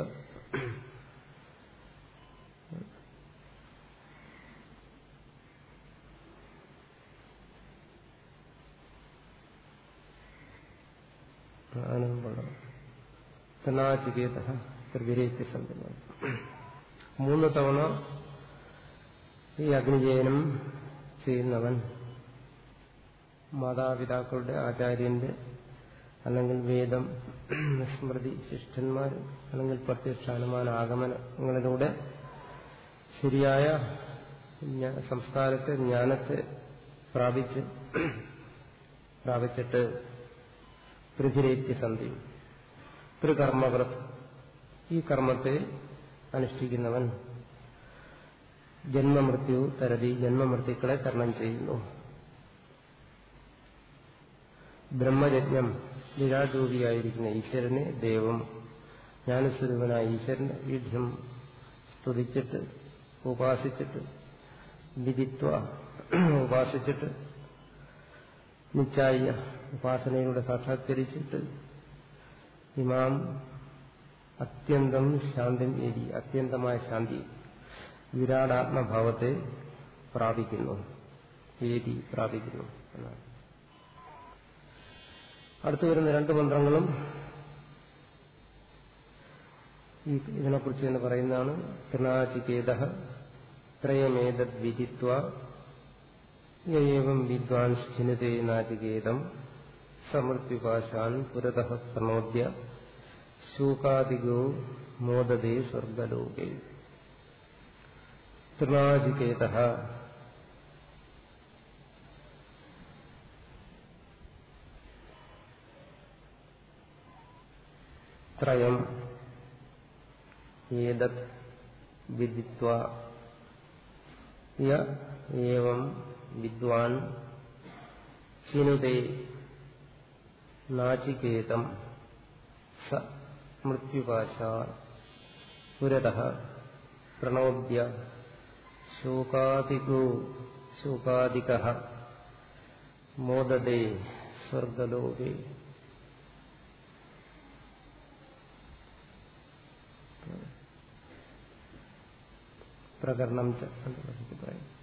മൂന്ന് തവണ ഈ അഗ്നിജയനം ചെയ്യുന്നവൻ മാതാപിതാക്കളുടെ ആചാര്യന്റെ അല്ലെങ്കിൽ വേദം സ്മൃതി ശിഷ്ടന്മാർ അല്ലെങ്കിൽ പ്രത്യക്ഷാനുമാന ആഗമനങ്ങളിലൂടെ ശരിയായ സംസ്കാരത്തെ ജ്ഞാനത്തെ പ്രാപിച്ച് പ്രാപിച്ചിട്ട് പൃഥിരേത്യസന്ധി ത്രികർമ്മകൃത് ഈ കർമ്മത്തെ അനുഷ്ഠിക്കുന്നവൻ ജന്മമൃത്യു തരതി ജന്മമൃത്യുക്കളെ തരണം ചെയ്യുന്നു. ബ്രഹ്മയജ്ഞം വിരാടരൂപിയായിരിക്കുന്ന ഈശ്വരനെ ദേവം ജ്ഞാനസ്വരൂപനായ ഈശ്വരനെ യുദ്ധം സ്തുതിച്ചിട്ട് ഉപാസിച്ചിട്ട് വിധിത്വ ഉപാസിച്ചിട്ട് നിശ്ചായ ഉപാസനയിലൂടെ സാക്ഷാത്കരിച്ചിട്ട് ഇമാം അത്യന്തം ശാന്തി ഏരി അത്യന്തമായ ശാന്തി വിരാടാത്മഭാവത്തെ പ്രാപിക്കുന്നു ഏരി പ്രാപിക്കുന്നു എന്നാണ്. അടുത്തു വരുന്ന രണ്ട് മന്ത്രങ്ങളും ഈ ഇതിനെക്കുറിച്ച് തന്നെ പറയുന്നതാണ്. ത്രിനാചികേത ത്രയമേതദ് വിധിത്വ യേവം ചിനതേ നാചികേതം സമൃത്യുപാശാൻ പുരത പ്രണോദ്യ ശൂകാദികോ മോദതേ സ്വർഗലോകേ. തൃണാചികേത ത്രയം ഏതത് വിദിത്വ ഏവം വിദ്വാൻ ചിനുതേ നാചികേതം സ മൃത്യുപാശ പുരത പ്രണോദ്യ ശോകാദികോ ശോകാദിക മോദതേ സ്വർഗലോകേ പ്രകരണം പറയും.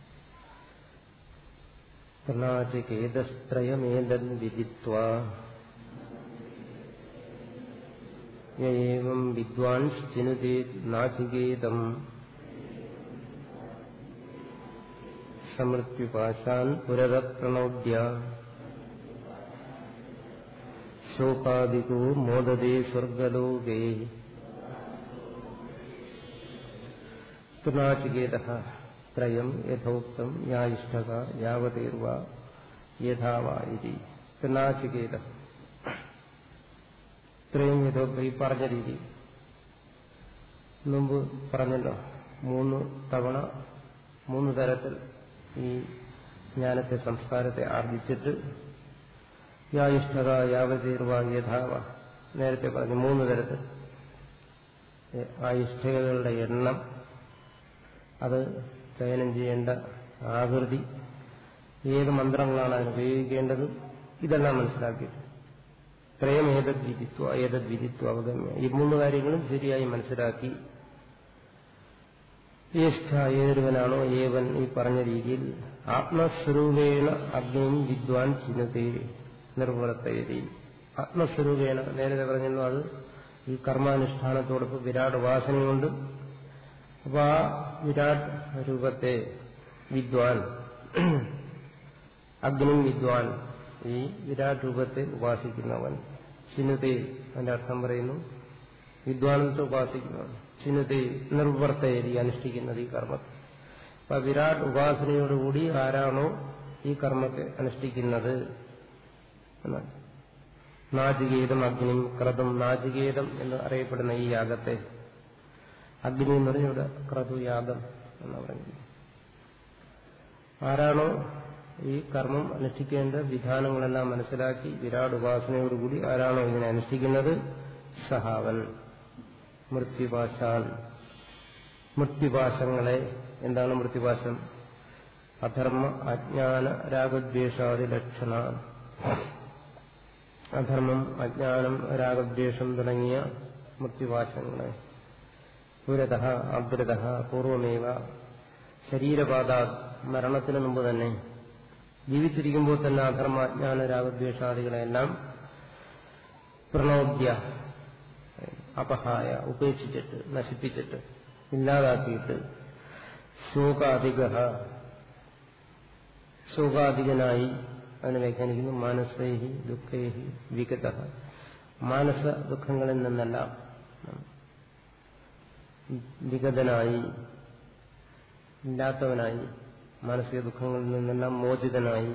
പ്രണാചികേതസ്ത്രയമേതൻ വിദിത്വ. യം വിദ്വാൻ ചിനുതേ നാചികേതം. സമൃത്യുപാശാൻ പുരത പ്രണോദ്യ ശോകാദികോ മോദതേ സ്വർഗലോകേ. തൃണാചികേത ത്രയം യഥോക്തം യായിഷ്ടക യാവതീർവ യഥാവാ ഇതി തൃണാചികേത ത്രയം യഥോക്തം ഈ പറഞ്ഞ രീതി. മുമ്പ് പറഞ്ഞല്ലോ മൂന്ന് തവണ മൂന്ന് തരത്തിൽ ഈ ജ്ഞാനത്തെ സംസ്കാരത്തെ ആർജിച്ചിട്ട് യായിഷ്ടക യാവതീർവ യഥാവ നേരത്തെ പറഞ്ഞു മൂന്ന് തരത്തിൽ. ആയിഷ്ഠകളുടെ എണ്ണം അത് ചയനം ചെയ്യേണ്ട ആകൃതി ഏത് മന്ത്രങ്ങളാണ് അതിന് ഉപയോഗിക്കേണ്ടത് ഇതെല്ലാം മനസ്സിലാക്കിയിട്ട്. ത്രയം ഏതദ് വിധിത്വ ഏതദ് വിധിത്വ അവഗമ്യ. ഈ മൂന്ന് കാര്യങ്ങളും ശരിയായി മനസ്സിലാക്കി. ജ്യേഷ്ഠ ഏതൊരുവനാണോ ഏവൻ ഈ പറഞ്ഞ രീതിയിൽ ആത്മസ്വരൂപേണ അഗ്നിയും വിദ്വാൻ ചിന്നതേ നിർവർത്തയതി ആത്മസ്വരൂപേണ നേരത്തെ പറഞ്ഞിരുന്നു അത് ഈ കർമാനുഷ്ഠാനത്തോടൊപ്പം വിരാട് ഉപാസനയുണ്ട്. അപ്പൊ ആ വിരാട് രൂപത്തെ വിദ്വാൻ. അഗ്നി വിദ്വാൻ. ഈ വിരാട് രൂപത്തെ ഉപാസിക്കുന്നവൻ. ചിനുതെ അതിന്റെ അർത്ഥം പറയുന്നു. വിദ്വാനത്തെ ഉപാസിക്കുന്നവൻ. ചിനുതെ നിർവർത്തയരി അനുഷ്ഠിക്കുന്നത് ഈ കർമ്മത്തെ അപ്പൊ വിരാട് ഉപാസനയോടുകൂടി ആരാണോ ഈ കർമ്മത്തെ അനുഷ്ഠിക്കുന്നത്? നാചികേതം അഗ്നിയും ക്രതം നാചികേതം എന്ന് അറിയപ്പെടുന്ന ഈ യാഗത്തെ അഗ്നി എന്ന് പറഞ്ഞ ഇവിടെ ക്രതു എന്ന് പറയുന്നത് ആരാണോ ഈ കർമ്മം അനുഷ്ഠിക്കേണ്ട വിധാനങ്ങളെല്ലാം മനസ്സിലാക്കി വിരാട് ഉപാസനയോടുകൂടി ആരാണോ ഇതിനെ അനുഷ്ഠിക്കുന്നത്? സഹാവൻ. മൃത്യുപാശാൻ. മൃത്യുപാശങ്ങളെ എന്താണ് മൃത്യുപാശം? അധർമ്മ അജ്ഞാന രാഗദ്വേഷാദി ലക്ഷണ. അധർമ്മം അജ്ഞാനം രാഗദ്വേഷം തുടങ്ങിയ മൃത്യുപാശങ്ങളെ. പുരത അഗ്രത പൂർവമേവ. ശരീരപാത മരണത്തിന് മുമ്പ് തന്നെ ജീവിച്ചിരിക്കുമ്പോൾ തന്നെ അധർമ്മ അജ്ഞാന രാഗദ്വേഷാദികളെല്ലാം പ്രണോദ്യ അപഹായ ഉപേക്ഷിച്ചിട്ട് നശിപ്പിച്ചിട്ട് ഇല്ലാതാക്കിയിട്ട് ശോകാധിക ശോകാധികനായി അതിനെ വ്യാഖ്യാനിക്കുന്നു. മാനസേഹി ദുഃഖേഹി വിഗത. മാനസ ദുഃഖങ്ങളിൽ നിന്നെല്ലാം വിഗതനായി ഇല്ലാത്തവനായി മാനസിക ദുഃഖങ്ങളിൽ നിന്നെല്ലാം മോചിതനായി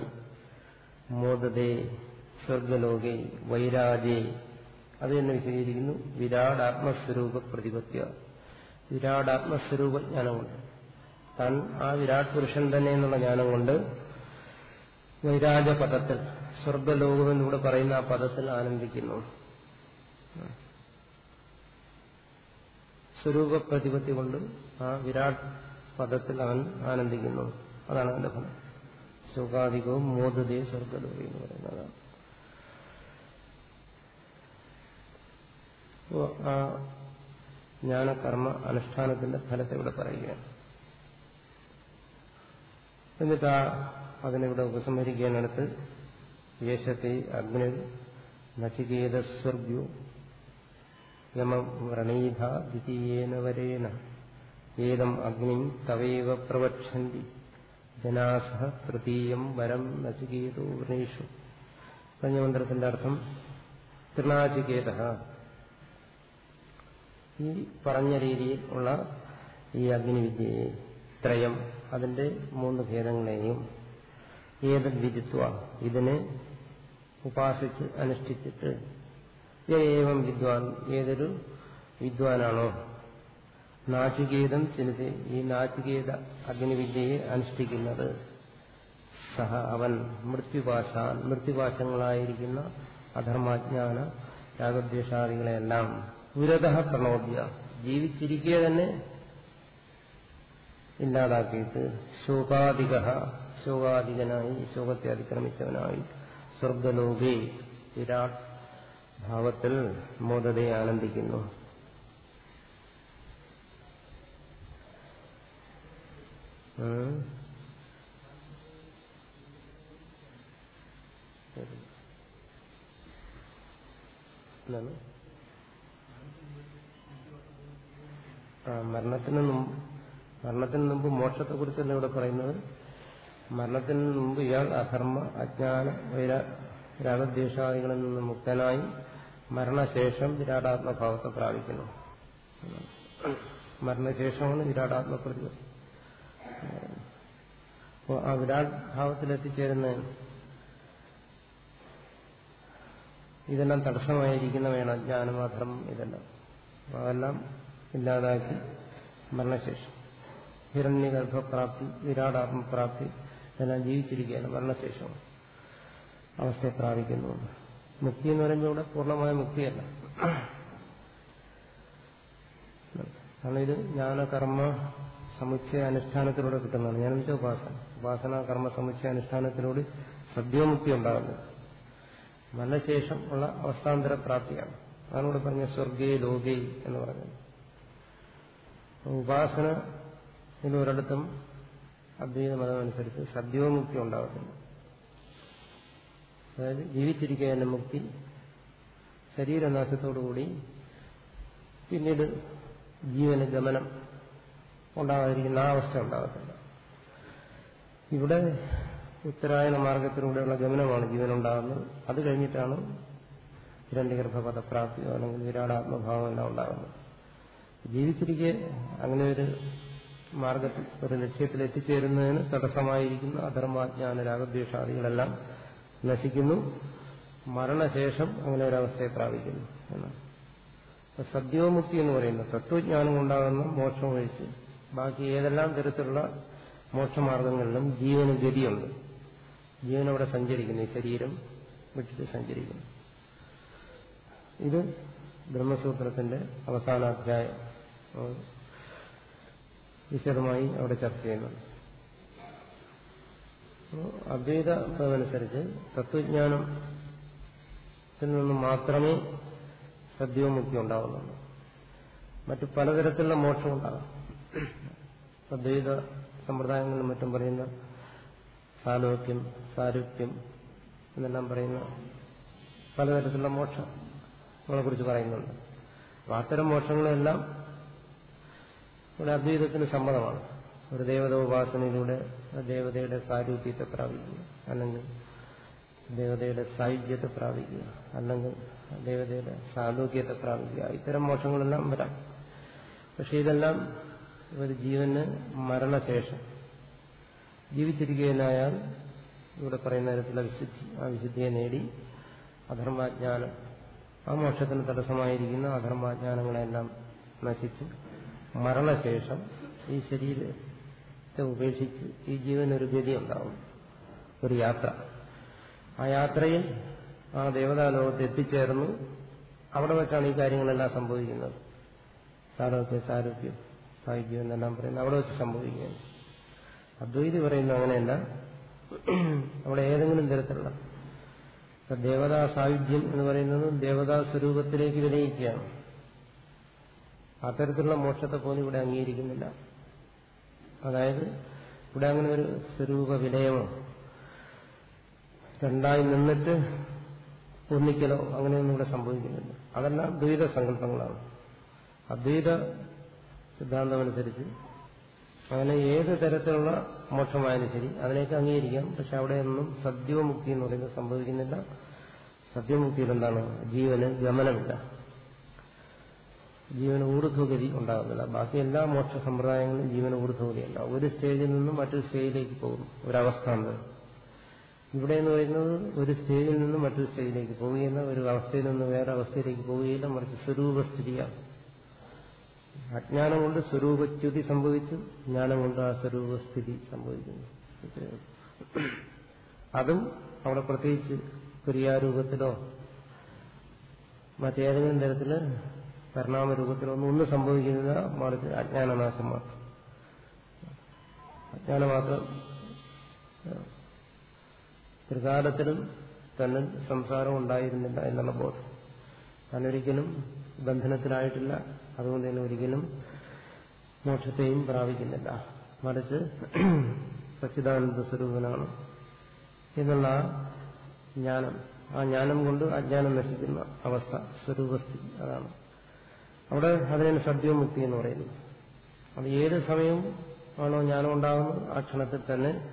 മോദതേ സ്വർഗലോകെ വൈരാജേ അത് തന്നെ വിശദീകരിക്കുന്നു. വിരാട് ആത്മസ്വരൂപ പ്രതിപത്യ. വിരാട് ആത്മസ്വരൂപ ജ്ഞാനം കൊണ്ട് താൻ ആ വിരാട് പുരുഷൻ തന്നെ എന്നുള്ള ജ്ഞാനം കൊണ്ട് വൈരാജ പദത്തിൽ സ്വർഗലോകമെന്നിവിടെ പറയുന്ന ആ പദത്തിൽ ആനന്ദിക്കുന്നു. സ്വരൂപ പ്രതിപത്തി കൊണ്ട് ആ വിരാട് പദത്തിൽ അവൻ ആനന്ദിക്കുന്നു. അതാണ് അവന്റെ ഫലം. സുഖാധികവും മോദതേ സ്വർഗലോകി എന്ന് പറയുന്നതാണ് ആ ജ്ഞാനകർമ്മ അനുഷ്ഠാനത്തിന്റെ ഫലത്തെ ഇവിടെ പറയുകയാണ്. എന്നിട്ട് ആ അതിനിവിടെ ഉപസംഹരിക്കാനടുത്ത് യേശത്തെ അഗ്നി നചികേതസ്വർഗ്യോ യമവ്രണീധ ദ്വിതീയേന വരേന ഏതം അഗ്നിം തവൈവ പ്രവക്ഷന്തി. ജനാസ തൃതീയം വരം നചികേതോ വൃണീഷു കഴിഞ്ഞ മന്ത്രത്തിന്റെ അർത്ഥം തൃണാചികേത ഈ പറഞ്ഞ രീതിയിൽ ഉള്ള ഈ അഗ്നിവിദ്യയെ ത്രയം അതിന്റെ മൂന്ന് ഭേദങ്ങളെയും ഏതത് വിധിത്വ ഇതിനെ ഉപാസിച്ച് അനുഷ്ഠിച്ചിട്ട് ഏവം വിദ്വാൻ ഏതൊരു വിദ്വാനാണോ? നാചികേതം ചിലത് ഈ നാചികേത അഗ്നിവിദ്യയെ അനുഷ്ഠിക്കുന്നത്. സഹ അവൻ മൃത്യുപാശ മൃത്യുപാശങ്ങളായിരിക്കുന്ന അധർമാജ്ഞാന രാഗദ്വേഷാദികളെല്ലാം ഉരത പ്രണോദ്യ. ജീവിച്ചിരിക്കുക തന്നെ ഇല്ലാതാക്കിയിട്ട് ശോകാധിക ശോകാധികനായി ശോകത്തെ അതിക്രമിച്ചവനായി സ്വർഗലോകെ വിരാട് ഭാവത്തിൽ മോദതയെ ആനന്ദിക്കുന്നു. എന്താണ് ആ മരണത്തിന് മുമ്പ് മരണത്തിന് മുമ്പ് മോക്ഷത്തെക്കുറിച്ചല്ല ഇവിടെ പറയുന്നത്? മരണത്തിന് മുമ്പ് ഇയാൾ അധർമ്മ അജ്ഞാന രാഗദ്വേഷാദികളിൽ നിന്ന് മുക്തനായി മരണശേഷം വിരാടാത്മഭാവത്തെ പ്രാപിക്കുന്നു. മരണശേഷമാണ് വിരാടാത്മപ്രതി അപ്പോൾ ആ വിരാട് ഭാവത്തിലെത്തിച്ചേരുന്ന ഇതെല്ലാം തടസ്സമായിരിക്കുന്നവയാണ് വേണം അധർമ്മം ഇതെല്ലാം അതെല്ലാം ഇല്ലാതാക്കി മരണശേഷം. ഹിരണ്യഗർഭപ്രാപ്തി വിരാടാത്മപ്രാപ്തി ഇതെല്ലാം ജീവിച്ചിരിക്കുകയാണ്. മരണശേഷം അവസ്ഥയെ പ്രാപിക്കുന്നു. മുക്തി എന്ന് പറയുമ്പോൾ ഇവിടെ പൂർണമായ മുക്തിയല്ല. കാരണം ഇത് ജ്ഞാനകർമ്മ സമുച്ചയ അനുഷ്ഠാനത്തിലൂടെ കിട്ടുന്നതാണ്. ഞാൻ വെച്ചാൽ ഉപാസന. ഉപാസന കർമ്മ സമുച്ചയ അനുഷ്ഠാനത്തിലൂടെ സദ്യോമുക്തി ഉണ്ടാകുന്നത് മരണശേഷം ഉള്ള അവസ്ഥാന്തര പ്രാപ്തിയാണ്. അതാണ് ഇവിടെ പറഞ്ഞ സ്വർഗേ ലോകേ എന്ന് പറഞ്ഞത് ഉപാസന ഇതിലൊരിടത്തും അദ്വൈത മതമനുസരിച്ച് സദ്യോമുക്തി ഉണ്ടാകത്തില്ല അതായത് ജീവിച്ചിരിക്കുന്ന മുക്തി ശരീരനാശത്തോടുകൂടി പിന്നീട് ജീവന് ഗമനം ഉണ്ടാകാതിരിക്കുന്ന ആ അവസ്ഥ ഉണ്ടാകത്തില്ല. ഇവിടെ ഉത്തരായണ മാർഗത്തിലൂടെയുള്ള ഗമനമാണ് ജീവൻ ഉണ്ടാകുന്നത് അത് കഴിഞ്ഞിട്ടാണ് ഹിരണ്യഗർഭ പദപ്രാപ്തിയോ അല്ലെങ്കിൽ വിരാടാത്മഭാവം എല്ലാം ഉണ്ടാകുന്നത്. ജീവിച്ചിരിക്കെ അങ്ങനെ ഒരു മാർഗത്തിൽ ഒരു ലക്ഷ്യത്തിൽ എത്തിച്ചേരുന്നതിന് തടസ്സമായിരിക്കുന്ന അധർമാജ്ഞാന രാഗദ്വേഷാദികളെല്ലാം നശിക്കുന്നു. മരണശേഷം അങ്ങനെ ഒരവസ്ഥയെ പ്രാപിക്കുന്നു എന്നാണ്. സദ്യോമുക്തി എന്ന് പറയുന്നത് തത്വജ്ഞാനം കൊണ്ടാകുന്ന മോക്ഷം ഒഴിച്ച് ബാക്കി ഏതെല്ലാം തരത്തിലുള്ള മോക്ഷമാർഗങ്ങളിലും ജീവന് ഗതിയുണ്ട്. ജീവൻ അവിടെ സഞ്ചരിക്കുന്നു ഈ ശരീരം വിട്ടിട്ട് സഞ്ചരിക്കുന്നു. ഇത് ബ്രഹ്മസൂത്രത്തിന്റെ അവസാന അധ്യായം വിശദമായി അവിടെ ചർച്ച ചെയ്യുന്നുണ്ട്. അദ്വൈത അനുസരിച്ച് തത്വജ്ഞാനത്തിൽ നിന്ന് മാത്രമേ സദ്യമുക്തി ഉണ്ടാവുന്നുള്ളൂ. മറ്റു പലതരത്തിലുള്ള മോക്ഷം ഉണ്ടാകാം. അദ്വൈത സമ്പ്രദായങ്ങളിലും മറ്റും പറയുന്ന സാലോക്യം സാരൂപ്യം എന്നെല്ലാം പറയുന്ന പലതരത്തിലുള്ള മോക്ഷങ്ങളെ കുറിച്ച് പറയുന്നുണ്ട്. അത്തരം മോക്ഷങ്ങളെല്ലാം ഇവിടെ അദ്വൈതത്തിന് സമ്മതമാണ്. ഒരു ദേവത ഉപാസനയിലൂടെ ദേവതയുടെ സാരൂപ്യത്തെ പ്രാപിക്കുക. അല്ലെങ്കിൽ ദേവതയുടെ സായുജ്യത്തെ പ്രാപിക്കുക. അല്ലെങ്കിൽ ദേവതയുടെ സാലോക്യത്തെ പ്രാപിക്കുക. ഇത്തരം മോക്ഷങ്ങളെല്ലാം വരാം. പക്ഷെ ഇതെല്ലാം ഒരു ജീവന് മരണശേഷം ജീവിച്ചിരിക്കുന്നതിനായാൽ ഇവിടെ പറയുന്ന തരത്തിലുള്ള വിശുദ്ധി ആ വിശുദ്ധിയെ നേടി അധർമാജ്ഞാനം ആ മോക്ഷത്തിന് തടസ്സമായിരിക്കുന്ന അധർമാജ്ഞാനങ്ങളെല്ലാം നശിച്ച് മരണശേഷം ഈ ശരീരത്തെ ഉപേക്ഷിച്ച് ഈ ജീവനൊരു ഗതി ഉണ്ടാവും. ഒരു യാത്ര. ആ യാത്രയിൽ ആ ദേവതാലോകത്ത് എത്തിച്ചേർന്നു. അവിടെ വെച്ചാണ് ഈ കാര്യങ്ങളെല്ലാം സംഭവിക്കുന്നത്. സാരോഗ്യം സാരോഗ്യം സാഹിത്യം എന്നെല്ലാം പറയുന്നത് അവിടെ വെച്ച് സംഭവിക്കുകയാണ്. അദ്വൈതി പറയുന്നത് അങ്ങനെയല്ല. അവിടെ ഏതെങ്കിലും തരത്തിലുള്ള ദേവതാ സായുധ്യം എന്ന് പറയുന്നത് ദേവതാ സ്വരൂപത്തിലേക്ക് വിനയിക്കുകയാണ്. അത്തരത്തിലുള്ള മോക്ഷത്തെ പോലും ഇവിടെ അംഗീകരിക്കുന്നില്ല. അതായത് ഇവിടെ അങ്ങനെ ഒരു സ്വരൂപ വിലയമോ രണ്ടായി നിന്നിട്ട് ഒന്നിക്കലോ അങ്ങനെയൊന്നും ഇവിടെ സംഭവിക്കുന്നില്ല. അതെല്ലാം ദ്വൈത സങ്കല്പങ്ങളാണ്. അദ്വൈത സിദ്ധാന്തമനുസരിച്ച് അങ്ങനെ ഏത് തരത്തിലുള്ള മോക്ഷമായാലും ശരി അതിനേക്ക് അംഗീകരിക്കാം. പക്ഷെ അവിടെയൊന്നും സദ്യോമുക്തി എന്ന് പറയുന്നത് സംഭവിക്കുന്നില്ല. സദ്യമുക്തിയിൽ എന്താണ് ജീവന് ഗമനമില്ല. ജീവന് ഊർധ്വഗതി ഉണ്ടാകുന്നില്ല. ബാക്കി എല്ലാ മോക്ഷ സമ്പ്രദായങ്ങളും ജീവന ഊർധ്വഗതിയല്ല. ഒരു സ്റ്റേജിൽ നിന്നും മറ്റൊരു സ്റ്റേജിലേക്ക് പോകുന്നു. ഉണ്ട്. ഇവിടെ എന്ന് പറയുന്നത് ഒരു സ്റ്റേജിൽ നിന്നും മറ്റൊരു സ്റ്റേജിലേക്ക് പോവുകയില്ല. ഒരു അവസ്ഥയിൽ നിന്ന് വേറെ അവസ്ഥയിലേക്ക് പോവുകയില്ല. മറിച്ച് സ്വരൂപസ്ഥിതിയാണ് അജ്ഞാനം കൊണ്ട് സ്വരൂപച്യുതി സംഭവിച്ചു. ജ്ഞാനം കൊണ്ട് ആ സ്വരൂപസ്ഥിതി സംഭവിക്കുന്നു. അതും അവിടെ പ്രത്യേകിച്ച് ക്രിയാരൂപത്തിലോ മറ്റേതെങ്കിലും തരത്തിൽ പരിണാമരൂപത്തിലോ ഒന്നും സംഭവിക്കുന്നില്ല മറിച്ച് അജ്ഞാനനാശം മാത്രം. അജ്ഞാനം മാത്രം ത്രികാലത്തിലും തന്നെ സംസാരം ഉണ്ടായിരുന്നില്ല എന്നുള്ള ബോധം. താനൊരിക്കലും ബന്ധനത്തിലായിട്ടില്ല. അതുകൊണ്ട് തന്നെ ഒരിക്കലും മോക്ഷത്തെയും പ്രാപിക്കുന്നില്ല. മറിച്ച് സച്ചിദാനന്ദ സ്വരൂപനാണ് എന്നുള്ള ജ്ഞാനം. ആ ജ്ഞാനം കൊണ്ട് അജ്ഞാനം നശിക്കുന്ന അവസ്ഥ സ്വരൂപസ്ഥിതി അതാണ്. അവിടെ അതിനാണ് സദ്യമുക്തി എന്ന് പറയുന്നു. അത് ഏത് സമയവും ആണോ ജ്ഞാനം ഉണ്ടാകുന്നത് ആ ക്ഷണത്തിൽ തന്നെ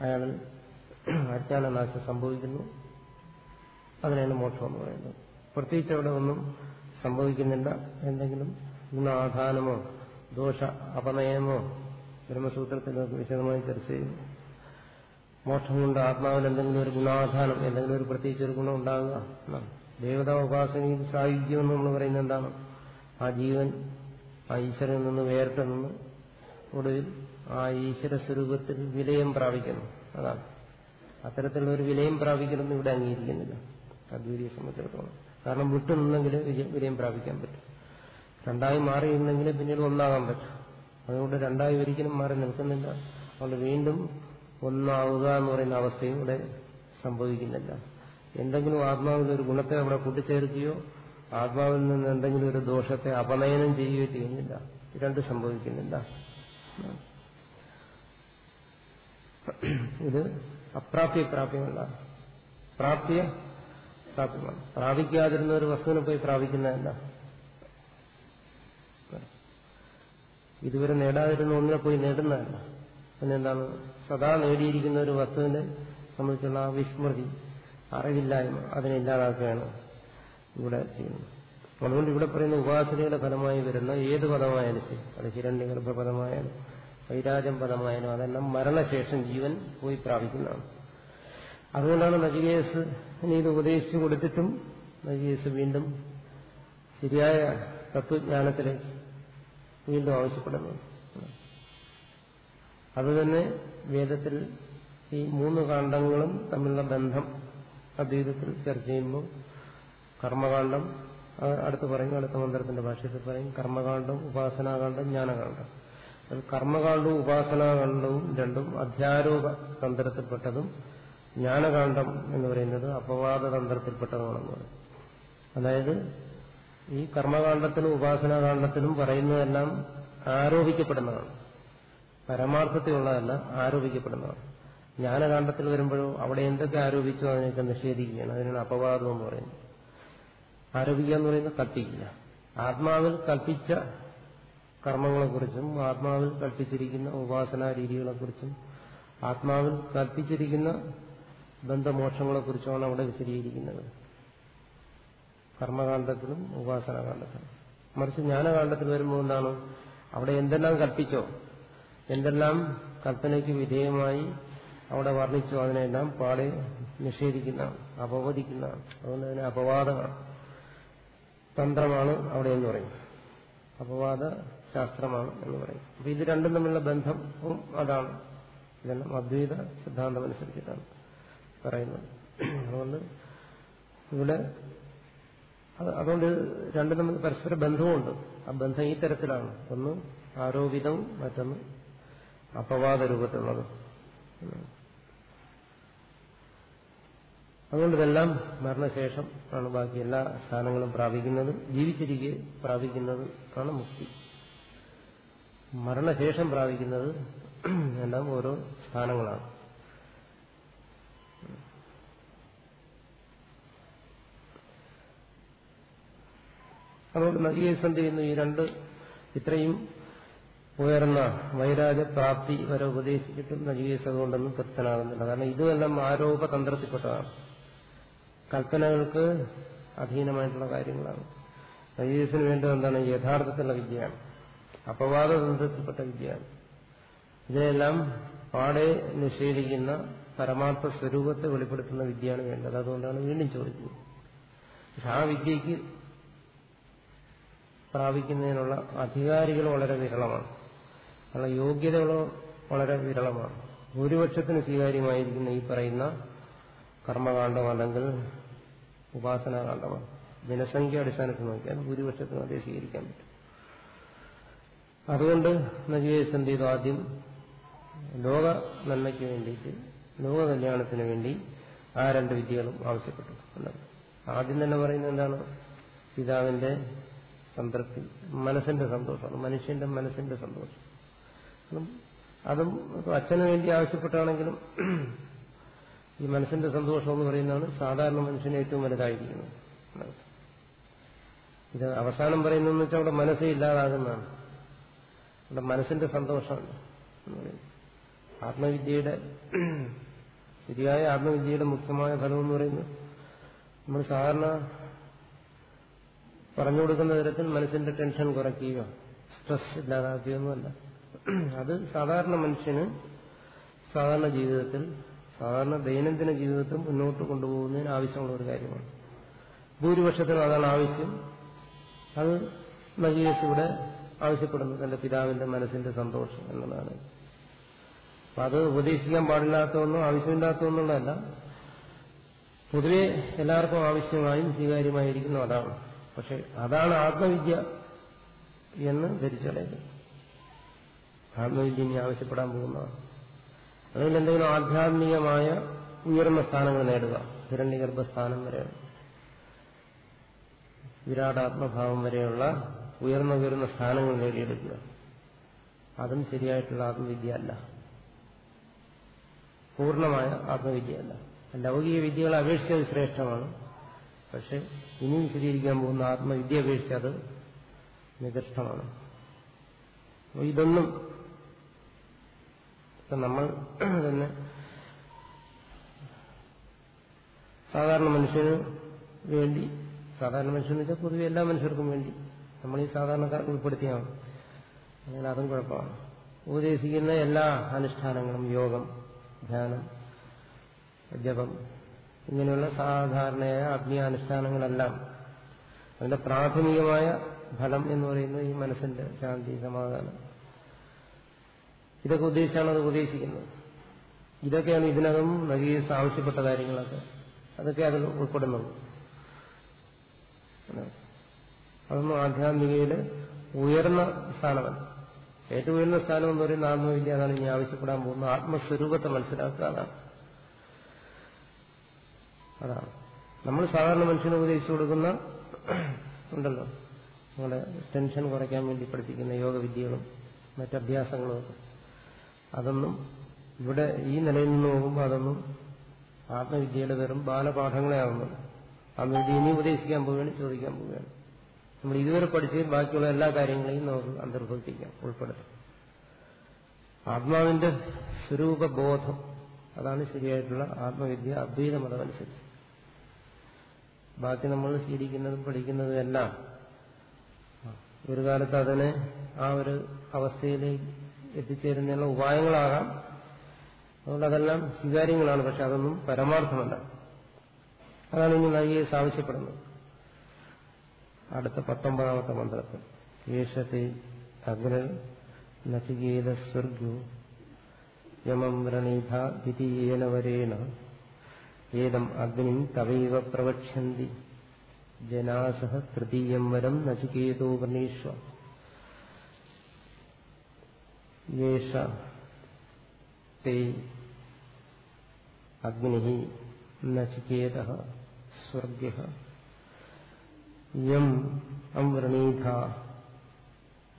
അയാൾ അജ്ഞാനനാശം സംഭവിക്കുന്നു. അതിനാണ് മോക്ഷം എന്ന് പറയുന്നത്. പ്രത്യേകിച്ച് അവിടെ ഒന്നും സംഭവിക്കുന്നില്ല. എന്തെങ്കിലും ഗുണാധാനമോ ദോഷ അപനയമോ ബ്രഹ്മസൂത്രത്തിൽ വിശദമായി ചർച്ച ചെയ്യുന്നു മോക്ഷം കൊണ്ട് ആത്മാവിൽ എന്തെങ്കിലും ഒരു ഗുണാധാനം എന്തെങ്കിലും ഒരു പ്രത്യേകിച്ച് ഒരു ഗുണം ഉണ്ടാകുക. ദേവതാ ഉപാസനയിൽ സായുജ്യം എന്ന് നമ്മൾ പറയുന്നത് എന്താണ്? ആ ജീവൻ ആ ഈശ്വരനിൽ നിന്ന് വേറിട്ട് നിന്ന് ഒടുവിൽ ആ ഈശ്വര സ്വരൂപത്തിൽ വിലയം പ്രാപിക്കുന്നു. അതാണ്. അത്തരത്തിലുള്ള ഒരു വിലയം പ്രാപിക്കണമെന്ന് ഇവിടെ അംഗീകരിക്കുന്നില്ല. അദ്വൈതിയെ സംബന്ധിച്ചിടത്തോളം. കാരണം വിട്ടു നിന്നെങ്കിൽ വിലയം പ്രാപിക്കാൻ പറ്റും. രണ്ടായി മാറിയിരുന്നെങ്കിൽ പിന്നീട് ഒന്നാകാൻ പറ്റും. അതുകൊണ്ട് രണ്ടായി ഒരിക്കലും മാറി നിൽക്കുന്നില്ല. അതുകൊണ്ട് വീണ്ടും ഒന്നാവുക എന്ന് പറയുന്ന അവസ്ഥയും ഇവിടെ സംഭവിക്കുന്നില്ല. എന്തെങ്കിലും ആത്മാവിന്റെ ഒരു ഗുണത്തെ അവിടെ കൂട്ടിച്ചേർക്കുകയോ ആത്മാവിൽ നിന്ന് എന്തെങ്കിലും ഒരു ദോഷത്തെ അപനയനം ചെയ്യുകയോ ചെയ്യുന്നില്ല. രണ്ട് സംഭവിക്കുന്നില്ല. ഇത് അപ്രാപ്യ പ്രാപ്യമല്ല പ്രാപ്തിയ പ്രാപ്യമാണ് പ്രാപിക്കാതിരുന്ന ഒരു വസ്തുവിനെ പോയി പ്രാപിക്കുന്നതല്ല. ഇതുവരെ നേടാതിരുന്ന ഒന്നിനെ പോയി നേടുന്നതല്ല. പിന്നെന്താണ്? സദാ നേടിയിരിക്കുന്ന ഒരു വസ്തുവിനെ സംബന്ധിച്ചുള്ള ആ വിസ്മൃതി അറിവില്ലായ്മ അതിനെ ഇല്ലാതാക്കുകയാണ്. ഇവിടെ ചെയ്യുന്നു. അതുകൊണ്ട് ഇവിടെ പറയുന്ന ഉപാസനയുടെ ഫലമായി വരുന്ന ഏത് പദമായാലും ശരി. അത് ഹിരണ്യഗർഭ പദമായാലും വൈരാജം പദമായാലും അതെല്ലാം മരണശേഷം ജീവൻ പോയി പ്രാപിക്കുന്നതാണ്. അതുകൊണ്ടാണ് നജികേസ് ഇത് ഉപദേശിച്ചു കൊടുത്തിട്ടും നജികേസ് വീണ്ടും ശരിയായ തത്വജ്ഞാനത്തിലേക്ക് വീണ്ടും ആവശ്യപ്പെടുന്നു. അതുതന്നെ വേദത്തിൽ ഈ മൂന്ന് കാണ്ഡങ്ങളും തമ്മിലുള്ള ബന്ധം അദ്വൈതത്തിൽ ചർച്ച ചെയ്യുമ്പോൾ കർമ്മകാന്ഡം അടുത്ത് പറയും അടുത്ത മന്ത്രത്തിന്റെ ഭാഷയിൽ പറയും കർമ്മകാന്ഡം ഉപാസനാകാന്ഡം ജ്ഞാനകാന്ഡം. കർമ്മകാന്ഡവും ഉപാസനാകാന്ഡവും രണ്ടും അധ്യാരോപ തന്ത്രത്തിൽപ്പെട്ടതും ജ്ഞാനകാന്ഡം എന്ന് പറയുന്നത് അപവാദ തന്ത്രത്തിൽപ്പെട്ടതുമാണെന്ന് പറയും. അതായത് ഈ കർമ്മകാന്ഡത്തിനും ഉപാസനാകാന്ഡത്തിനും പറയുന്നതെല്ലാം ആരോപിക്കപ്പെടുന്നതാണ്. പരമാർത്ഥത്തിലുള്ളതല്ല ആരോപിക്കപ്പെടുന്നതാണ്. ജ്ഞാനകാന്ഡത്തിൽ വരുമ്പോഴോ അവിടെ എന്തൊക്കെ ആരോപിച്ചോ അതിനൊക്കെ നിഷേധിക്കുകയാണ്. അതിനാണ് അപവാദം എന്ന് പറയുന്നത്. ആരോപിക്കുക എന്ന് പറയുന്നത് കൽപ്പിക്കില്ല. ആത്മാവിൽ കൽപ്പിച്ച കർമ്മങ്ങളെക്കുറിച്ചും ആത്മാവിൽ കൽപ്പിച്ചിരിക്കുന്ന ഉപാസനാ രീതികളെക്കുറിച്ചും ആത്മാവിൽ കൽപ്പിച്ചിരിക്കുന്ന ബന്ധമോക്ഷങ്ങളെക്കുറിച്ചുമാണ് അവിടെ വിശദീകരിക്കുന്നത്. കർമ്മകാന്ഡത്തിലും ഉപാസനാകാന്ഡത്തിലും. മറിച്ച് ജ്ഞാനകാന്ഡത്തിൽ വരുമ്പോൾ എന്താണ്? അവിടെ എന്തെല്ലാം കൽപ്പിച്ചോ എന്തെല്ലാം കൽപ്പനയ്ക്ക് വിധേയമായി അവിടെ വർണിച്ചോ അതിനെല്ലാം പാടെ നിഷേധിക്കുന്ന അപവദിക്കുന്ന അതുകൊണ്ട് തന്നെ അപവാദമാണ്. തന്ത്രമാണ് അവിടെ എന്ന് പറയും. അപവാദ ശാസ്ത്രമാണ് എന്ന് പറയും. അപ്പൊ ഇത് രണ്ടും തമ്മിലുള്ള ബന്ധവും അതാണ്. ഇതെല്ലാം അദ്വൈത സിദ്ധാന്തം അനുസരിച്ചിട്ടാണ് പറയുന്നത്. അതുകൊണ്ട് ഇവിടെ അതുകൊണ്ട് രണ്ടും തമ്മിൽ പരസ്പര ബന്ധവുമുണ്ട്. ആ ബന്ധം ഈ തരത്തിലാണ്. ഒന്ന് ആരോപിതവും മറ്റൊന്ന് അപവാദ രൂപത്തിലുള്ളത്. അതുകൊണ്ട് ഇതെല്ലാം മരണശേഷം ആണ് ബാക്കി എല്ലാ സ്ഥാനങ്ങളും പ്രാപിക്കുന്നത്. ജീവിച്ചിരിക്കെ പ്രാപിക്കുന്നത് ആണ് മുക്തി. മരണശേഷം പ്രാപിക്കുന്നത് എല്ലാം ഓരോ സ്ഥാനങ്ങളാണ്. അതുകൊണ്ട് നദികേസ് എന്ത് ഈ രണ്ട് ഇത്രയും ഉയർന്ന വൈരാജപ്രാപ്തി വരെ ഉപദേശിച്ചിട്ടും നജികേസ് അതുകൊണ്ടൊന്നും തൃപ്തനാകുന്നില്ല. കാരണം ഇതുമെല്ലാം ആരോപതന്ത്രത്തിൽപ്പെട്ടതാണ്. കൽപ്പനകൾക്ക് അധീനമായിട്ടുള്ള കാര്യങ്ങളാണ്. നജികേസിന് വേണ്ടത് എന്താണ്? യഥാർത്ഥത്തിലുള്ള വിദ്യയാണ്. അപവാദതന്ത്രത്തിൽപ്പെട്ട വിദ്യയാണ്. ഇതിനെല്ലാം പാടെ നിഷേധിക്കുന്ന പരമാർത്ഥ സ്വരൂപത്തെ വെളിപ്പെടുത്തുന്ന വിദ്യയാണ് വേണ്ടത്. അതുകൊണ്ടാണ് വീണ്ടും ചോദിക്കുന്നത്. പക്ഷെ ആ വിദ്യയ്ക്ക് പ്രാപിക്കുന്നതിനുള്ള അധികാരികൾ വളരെ വിരളമാണ്. അതിനുള്ള യോഗ്യതകൾ വളരെ വിരളമാണ്. ഭൂരിപക്ഷത്തിന് സ്വീകാര്യമായിരിക്കുന്ന ഈ പറയുന്ന കർമ്മകാന്ഡം അല്ലെങ്കിൽ ഉപാസനാകാന്ഡമാണ് ജനസംഖ്യ അടിസ്ഥാനത്തിൽ നോക്കിയാൽ ഭൂരിപക്ഷത്തിന് അതേ സ്വീകരിക്കാൻ പറ്റും. അതുകൊണ്ട് നജികേസ് എന്ത് ആദ്യം ലോക നന്മയ്ക്ക് വേണ്ടിയിട്ട് ലോക കല്യാണത്തിന് വേണ്ടി ആ രണ്ട് വിദ്യകളും ആവശ്യപ്പെട്ടു എന്നാണ് ആദ്യം തന്നെ പറയുന്നത് എന്താണ്? പിതാവിന്റെ സംതൃപ്തി മനസ്സിന്റെ സന്തോഷമാണ്. മനുഷ്യന്റെ മനസ്സിന്റെ സന്തോഷം. അതും അച്ഛന് വേണ്ടി ആവശ്യപ്പെട്ടാണെങ്കിലും ഈ മനസ്സിന്റെ സന്തോഷം എന്ന് പറയുന്നതാണ് സാധാരണ മനുഷ്യന് ഏറ്റവും വലുതായിരിക്കുന്നത്. ഇത് അവസാനം പറയുന്നതെന്ന് വെച്ചാൽ അവിടെ മനസ്സേ ഇല്ലാതാകുന്നതാണ്. അവിടെ മനസ്സിന്റെ സന്തോഷമാണ് ആത്മവിദ്യയുടെ ശരിയായ ആത്മവിദ്യയുടെ മുഖ്യമായ ഫലം എന്ന് പറയുന്നത് നമ്മൾ സാധാരണ പറഞ്ഞു കൊടുക്കുന്ന തരത്തിൽ മനസ്സിന്റെ ടെൻഷൻ കുറയ്ക്കുക സ്ട്രെസ് ഇല്ലാതാക്കുകയൊന്നുമല്ല അത് സാധാരണ മനുഷ്യന് സാധാരണ ജീവിതത്തിൽ സാധാരണ ദൈനംദിന ജീവിതത്തിൽ മുന്നോട്ട് കൊണ്ടുപോകുന്നതിന് ആവശ്യമുള്ള ഒരു കാര്യമാണ്. ഭൂരിപക്ഷത്തിന് അതാണ് ആവശ്യം. അത് നജീസ് ഇവിടെ ആവശ്യപ്പെടുന്നു തന്റെ പിതാവിന്റെ മനസ്സിന്റെ സന്തോഷം എന്നുള്ളതാണ്. അപ്പൊ അത് ഉപദേശിക്കാൻ പാടില്ലാത്തതൊന്നും ആവശ്യമില്ലാത്തതൊന്നുള്ളതല്ല. പൊതുവെ എല്ലാവർക്കും ആവശ്യമായും സ്വീകാര്യമായിരിക്കുന്നു അതാണ്. പക്ഷെ അതാണ് ആത്മവിദ്യ എന്ന് ധരിച്ചടയത് ആത്മവിദ്യ ഇനി ആവശ്യപ്പെടാൻ പോകുന്നതാണ്. അതിൽ എന്തെങ്കിലും ആധ്യാത്മികമായ ഉയർന്ന സ്ഥാനങ്ങൾ നേടുക. ഹിരണ്യഗർഭസ്ഥാനം വരെ. വിരാടാത്മഭാവം വരെയുള്ള ഉയർന്ന ഉയർന്ന സ്ഥാനങ്ങൾ നേടിയെടുക്കുക. അതും ശരിയായിട്ടുള്ള ആത്മവിദ്യ അല്ല പൂർണമായ ആത്മവിദ്യയല്ല. ലൗകിക വിദ്യകളെ അപേക്ഷിച്ച് അത് ശ്രേഷ്ഠമാണ്. പക്ഷെ ഇനി വിശദീകരിക്കാൻ പോകുന്ന ആത്മവിദ്യ അപേക്ഷിച്ച് അത് നികൃഷ്ടമാണ്. ഇതൊന്നും ഇപ്പൊ നമ്മൾ തന്നെ സാധാരണ മനുഷ്യന് വേണ്ടി സാധാരണ മനുഷ്യൻ വെച്ചാൽ പൊതുവെ എല്ലാ മനുഷ്യർക്കും വേണ്ടി നമ്മൾ ഈ സാധാരണക്കാർക്ക് ഉൾപ്പെടുത്തിയാണ്. അങ്ങനെ അതും കുഴപ്പമാണ്. ഉപദേശിക്കുന്ന എല്ലാ അനുഷ്ഠാനങ്ങളും യോഗം ധ്യാനം ജപം ഇങ്ങനെയുള്ള സാധാരണയായ ആത്മീയാനുഷ്ഠാനങ്ങളെല്ലാം അതിന്റെ പ്രാഥമികമായ ഫലം എന്ന് പറയുന്നത് ഈ മനസ്സിന്റെ ശാന്തി സമാധാനം ഇതൊക്കെ ഉദ്ദേശിച്ചാണ് അത് ഉപദേശിക്കുന്നത്. ഇതൊക്കെയാണ് ഇതിനകം നഗീസ് ആവശ്യപ്പെട്ട കാര്യങ്ങളൊക്കെ. അതൊക്കെ അതിൽ ഉൾപ്പെടുന്നുള്ളൂ അതൊന്നും ആധ്യാത്മികയിൽ ഉയർന്ന സ്ഥാനമല്ല. ഏറ്റവും ഉയർന്ന സ്ഥാനം എന്ന് പറയുന്ന ആത്മവിദ്യ അതാണ് ഇനി ആവശ്യപ്പെടാൻ പോകുന്നത്. ആത്മസ്വരൂപത്തെ മനസ്സിലാക്കുക അതാണ്. അതാണ്. നമ്മൾ സാധാരണ മനുഷ്യന് ഉപദേശിച്ചു കൊടുക്കുന്ന ഉണ്ടല്ലോ. നമ്മുടെ ടെൻഷൻ കുറയ്ക്കാൻ വേണ്ടി പഠിപ്പിക്കുന്ന യോഗവിദ്യകളും മറ്റഭ്യാസങ്ങളും ഒക്കെ. അതൊന്നും ഇവിടെ ഈ നിലയിൽ നിന്ന് നോക്കുമ്പോൾ അതൊന്നും ആത്മവിദ്യയുടെ വെറും ബാലപാഠങ്ങളെ ആകുന്നുള്ളൂ ആത്മവിദ്യ ഇനി ഉപദേശിക്കാൻ പോവുകയാണ് ചോദിക്കാൻ പോവുകയാണ്. നമ്മൾ ഇതുവരെ പഠിച്ചതിൽ ബാക്കിയുള്ള എല്ലാ കാര്യങ്ങളെയും നമുക്ക് അന്തർഭവിപ്പിക്കാം ഉൾപ്പെടുത്താം. ആത്മാവിന്റെ സ്വരൂപബോധം അതാണ് ശരിയായിട്ടുള്ള ആത്മവിദ്യ അദ്വൈത മതമനുസരിച്ച് ബാക്കി നമ്മൾ ശീലിക്കുന്നതും പഠിക്കുന്നതും എല്ലാം ഒരു കാലത്ത് അതിനെ ആ ഒരു അവസ്ഥയിലേക്ക് എത്തിച്ചേരുന്നതിനുള്ള ഉപായങ്ങളാകാം. അതുകൊണ്ട് അതെല്ലാം സ്വീകാര്യങ്ങളാണ്. പക്ഷെ അതൊന്നും പരമാർത്ഥമല്ല. അതാണ് ഇനി നൈയേസ് ആവശ്യപ്പെടുന്നത്. അടുത്ത പത്തൊമ്പതാമത്തെ മന്ത്രത്തിൽ. യേശത്തെ അഗ്ര നചികേത സ്വർഗു യമം വ്രണീധ ദ്വിതീയേന വരേണ. ഏതം അഗ്നി തവൈവ പ്രവക്ഷ്യന്തി. ജനാസഹ തൃതീയം വരം നചികേതോ വർണീഷ്വ യേഷ തേ അഗ്നി നചികേത സ്വർഗ്യ യം അംവൃണീധ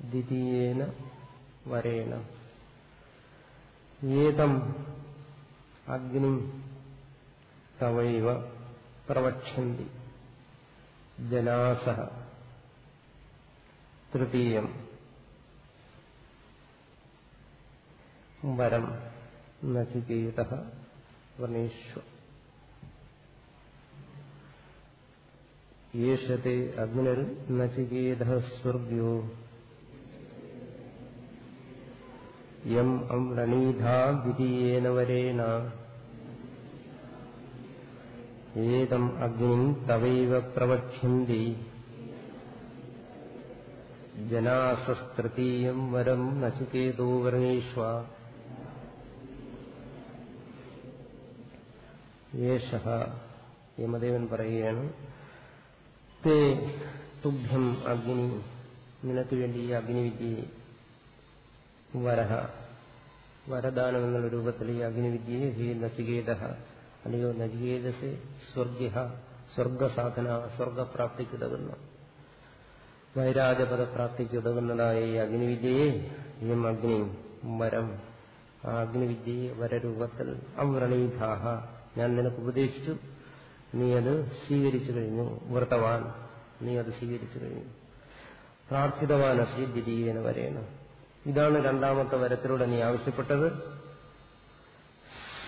ദ്വിതീയേന വരേണ. ഏതം അഗ്നി തവൈവ പ്രവക്ഷന്തി. ജനാസ തൃതീയം. വരം നചികേത വർണീഷ്വ യേശത്തെ അഗ്നിർ നചികേത സ്വർഗ്യോ യം അംരണീധാ ദ്വിതീയേന വരേണ. ഏതം അഗ്നിം തവൈവ പ്രവക്ഷ്യന്തി. ജനാസസ്തൃതീയം വരം നചികേതോ വർണീഷ്വ യേശ യമദേവൻ പറയുകയാണ് തേ തുഭ്യം അഗ്നി നിനക്ക് വേണ്ടി ഈ അഗ്നിവിദ്യയെ വരഹ. വരദാനം എന്നുള്ള രൂപത്തിൽ ഈ അഗ്നിവിദ്യയെ ഹേ നചികേത അല്ലയോ നചികേതസ് സ്വർഗ്യ സ്വർഗസാധന സ്വർഗപ്രാപ്തിക്കുതകുന്ന. വൈരാജപദപ്രാപ്തിക്കുതകുന്നതായ ഈ അഗ്നിവിദ്യയെ ഈ അഗ്നി വരം. ആ അഗ്നിവിദ്യയെ വരരൂപത്തിൽ അവ്രണീധാഹ ഞാൻ നിനക്ക് ഉപദേശിച്ചു. നീ അത് സ്വീകരിച്ചു കഴിഞ്ഞു. വ്രതവാൻ നീ അത് സ്വീകരിച്ചു കഴിഞ്ഞു. പ്രാർത്ഥിതവാനസി ദ്വിതീയേന വരേണം. ഇതാണ് രണ്ടാമത്തെ വരത്തിലൂടെ നീ ആവശ്യപ്പെട്ടത്.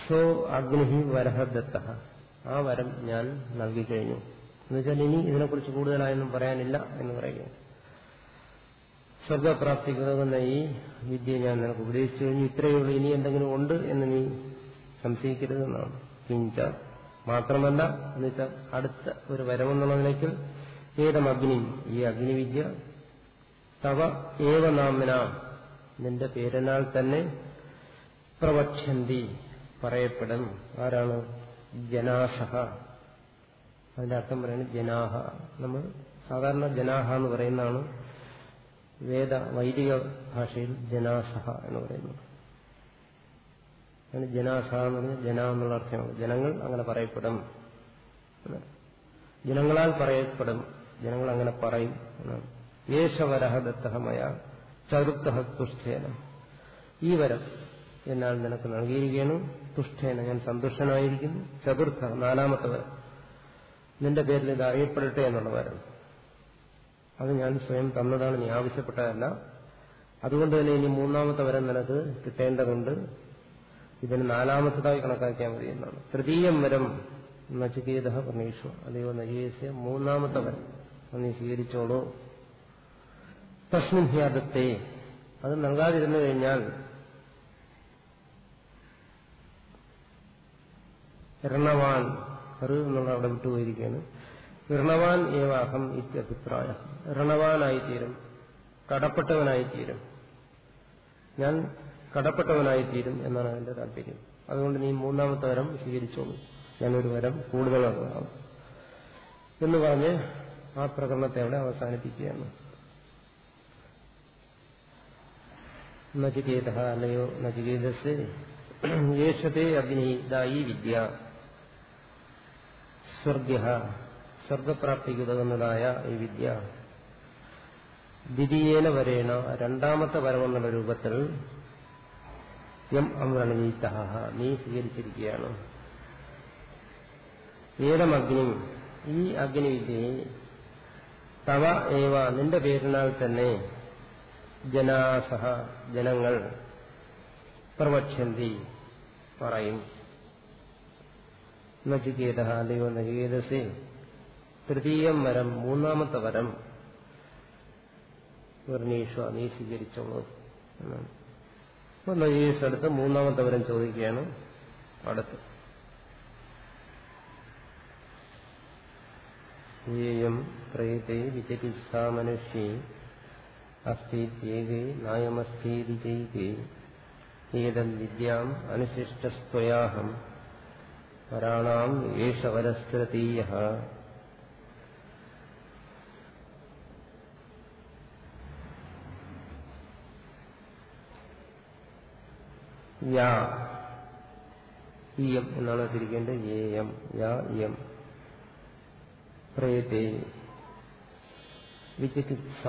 സോ അഗ്നി വരഹദത്ത. ആ വരം ഞാൻ നൽകിക്കഴിഞ്ഞു എന്നുവെച്ചാൽ ഇനി ഇതിനെക്കുറിച്ച് കൂടുതലായൊന്നും പറയാനില്ല എന്ന് പറയുക സ്വർഗപ്രാപ്തിക്കുന്ന ഈ വിദ്യ ഞാൻ നിനക്ക് ഉപദേശിച്ചു കഴിഞ്ഞു. ഇത്രയേ ഉള്ളൂ. ഇനി എന്തെങ്കിലും ഉണ്ട് എന്ന് നീ സംശയിക്കരുതെന്നാണ്. കിഞ്ച മാത്രമല്ല എന്നുവെച്ചാൽ അടുത്ത ഒരു വരമെന്നുള്ള നിലയ്ക്ക് ഏതം അഗ്നി? ഈ അഗ്നിവിദ്യ തവ ഏവനാമിന നിന്റെ പേരിനാൽ തന്നെ പ്രവക്ഷന്തി പറയപ്പെടും. ആരാണ്? ജനാസഹ അതിന്റെ അർത്ഥം പറയുന്നത് ജനാഹ. നമ്മൾ സാധാരണ ജനാഹ എന്ന് പറയുന്നതാണ് വേദ വൈദിക ഭാഷയിൽ ജനാസഹ എന്ന് പറയുന്നത്. അതിന് ജനാസ എന്ന് പറഞ്ഞാൽ ജന എന്നുള്ള അർത്ഥമാണ്. ജനങ്ങൾ അങ്ങനെ പറയപ്പെടും. ജനങ്ങളാൽ പറയപ്പെടും. ജനങ്ങൾ അങ്ങനെ പറയും. യേശവരഹ ദത്തഹമയ ചതുർത്ഥ തുഷ്ഠേന. ഈ വരം എന്നാൽ നിനക്ക് നൽകിയിരിക്കുകയാണ്. തുഷ്ഠേന. ഞാൻ സന്തുഷ്ടനായിരിക്കുന്നു. ചതുർത്ഥ നാലാമത്തെ വരം. നിന്റെ പേരിൽ ഇത് അറിയപ്പെടട്ടെ എന്നുള്ള വരം. അത് ഞാൻ സ്വയം തന്നതാണ്. നീ ആവശ്യപ്പെട്ടതല്ല. അതുകൊണ്ട് തന്നെ ഇനി മൂന്നാമത്തെ വരം നിനക്ക് കിട്ടേണ്ടതുണ്ട്. ഇതിന് നാലാമത്തതായി കണക്കാക്കിയാൽ മതി എന്നാണ്. തൃതീയം വരം നചികേത പരമേശ്വർ അല്ലയോ നചികേസ്യ മൂന്നാമത്തെ വരം. നീ സ്വീകരിച്ചോളൂ. തസ്മിൻ അത് നൽകാതിരുന്നു കഴിഞ്ഞാൽ ഋണവാൻ ഋ എന്നുള്ള അവിടെ വിട്ടുപോയിരിക്കുകയാണ് ഋണവാൻ ഏവാഹം ഇത്യഭിപ്രായ. ഋണവാനായിത്തീരും കടപ്പെട്ടവനായിത്തീരും. ഞാൻ കടപ്പെട്ടവനായിത്തീരും എന്നാണ് അതിന്റെ താല്പര്യം. അതുകൊണ്ട് നീ മൂന്നാമത്തെ വരം സ്വീകരിച്ചോളൂ. ഞാനൊരു വരം കൂടുതലുള്ളതാണ് എന്ന് പറഞ്ഞ് ആ പ്രകടനത്തെ അവിടെ അവസാനിപ്പിക്കുകയാണ്. നചികേത അല്ലയോ നചികേതസ് അഗ്നി അഗ്നിദായി വിദ്യ. സ്വർഗ്യ സ്വർഗപ്രാപ്തിക്ക് ഉതകുന്നതായ ഈ വിദ്യ. ദ്വിതീയേന വരേണ രണ്ടാമത്തെ വരമെന്നുള്ള രൂപത്തിൽ യം അമൃണീത നീ സ്വീകരിച്ചിരിക്കുകയാണ്. ഏതം അഗ്നി ഈ അഗ്നിവിദ്യയെ തവ ഏവ നിന്റെ പേരിനാൽ തന്നെ ജനാസഹ ജനങ്ങൾ പ്രവക്ഷന്തി പറയും. നചികേത അല്ലയോ നചികേതസേ തൃതീയം വരം മൂന്നാമത്തെ വരം വർണീഷ നീ സ്വീകരിച്ചോളൂ എന്നാണ്. നജീസ് അടുത്ത് മൂന്നാമത്തെ വരം ചോദിക്കുകയാണ് അടുത്ത്. യേയം പ്രേതേ വിചികിത്സാ മനുഷ്യേ അസ്തീത്യേകേ നായമസ്തീതി ചെയ്കേ ഏതം വിദ്യാം അനുശിഷ്ടസ്ത്വയാഹം പരാണാം യേശവരസ്തൃതീയ യാ. ഇയം എന്നാണ് തിരിക്കേണ്ടത്. ഏയം യാ ഇയം പ്രേതേ. വിചികിത്സ.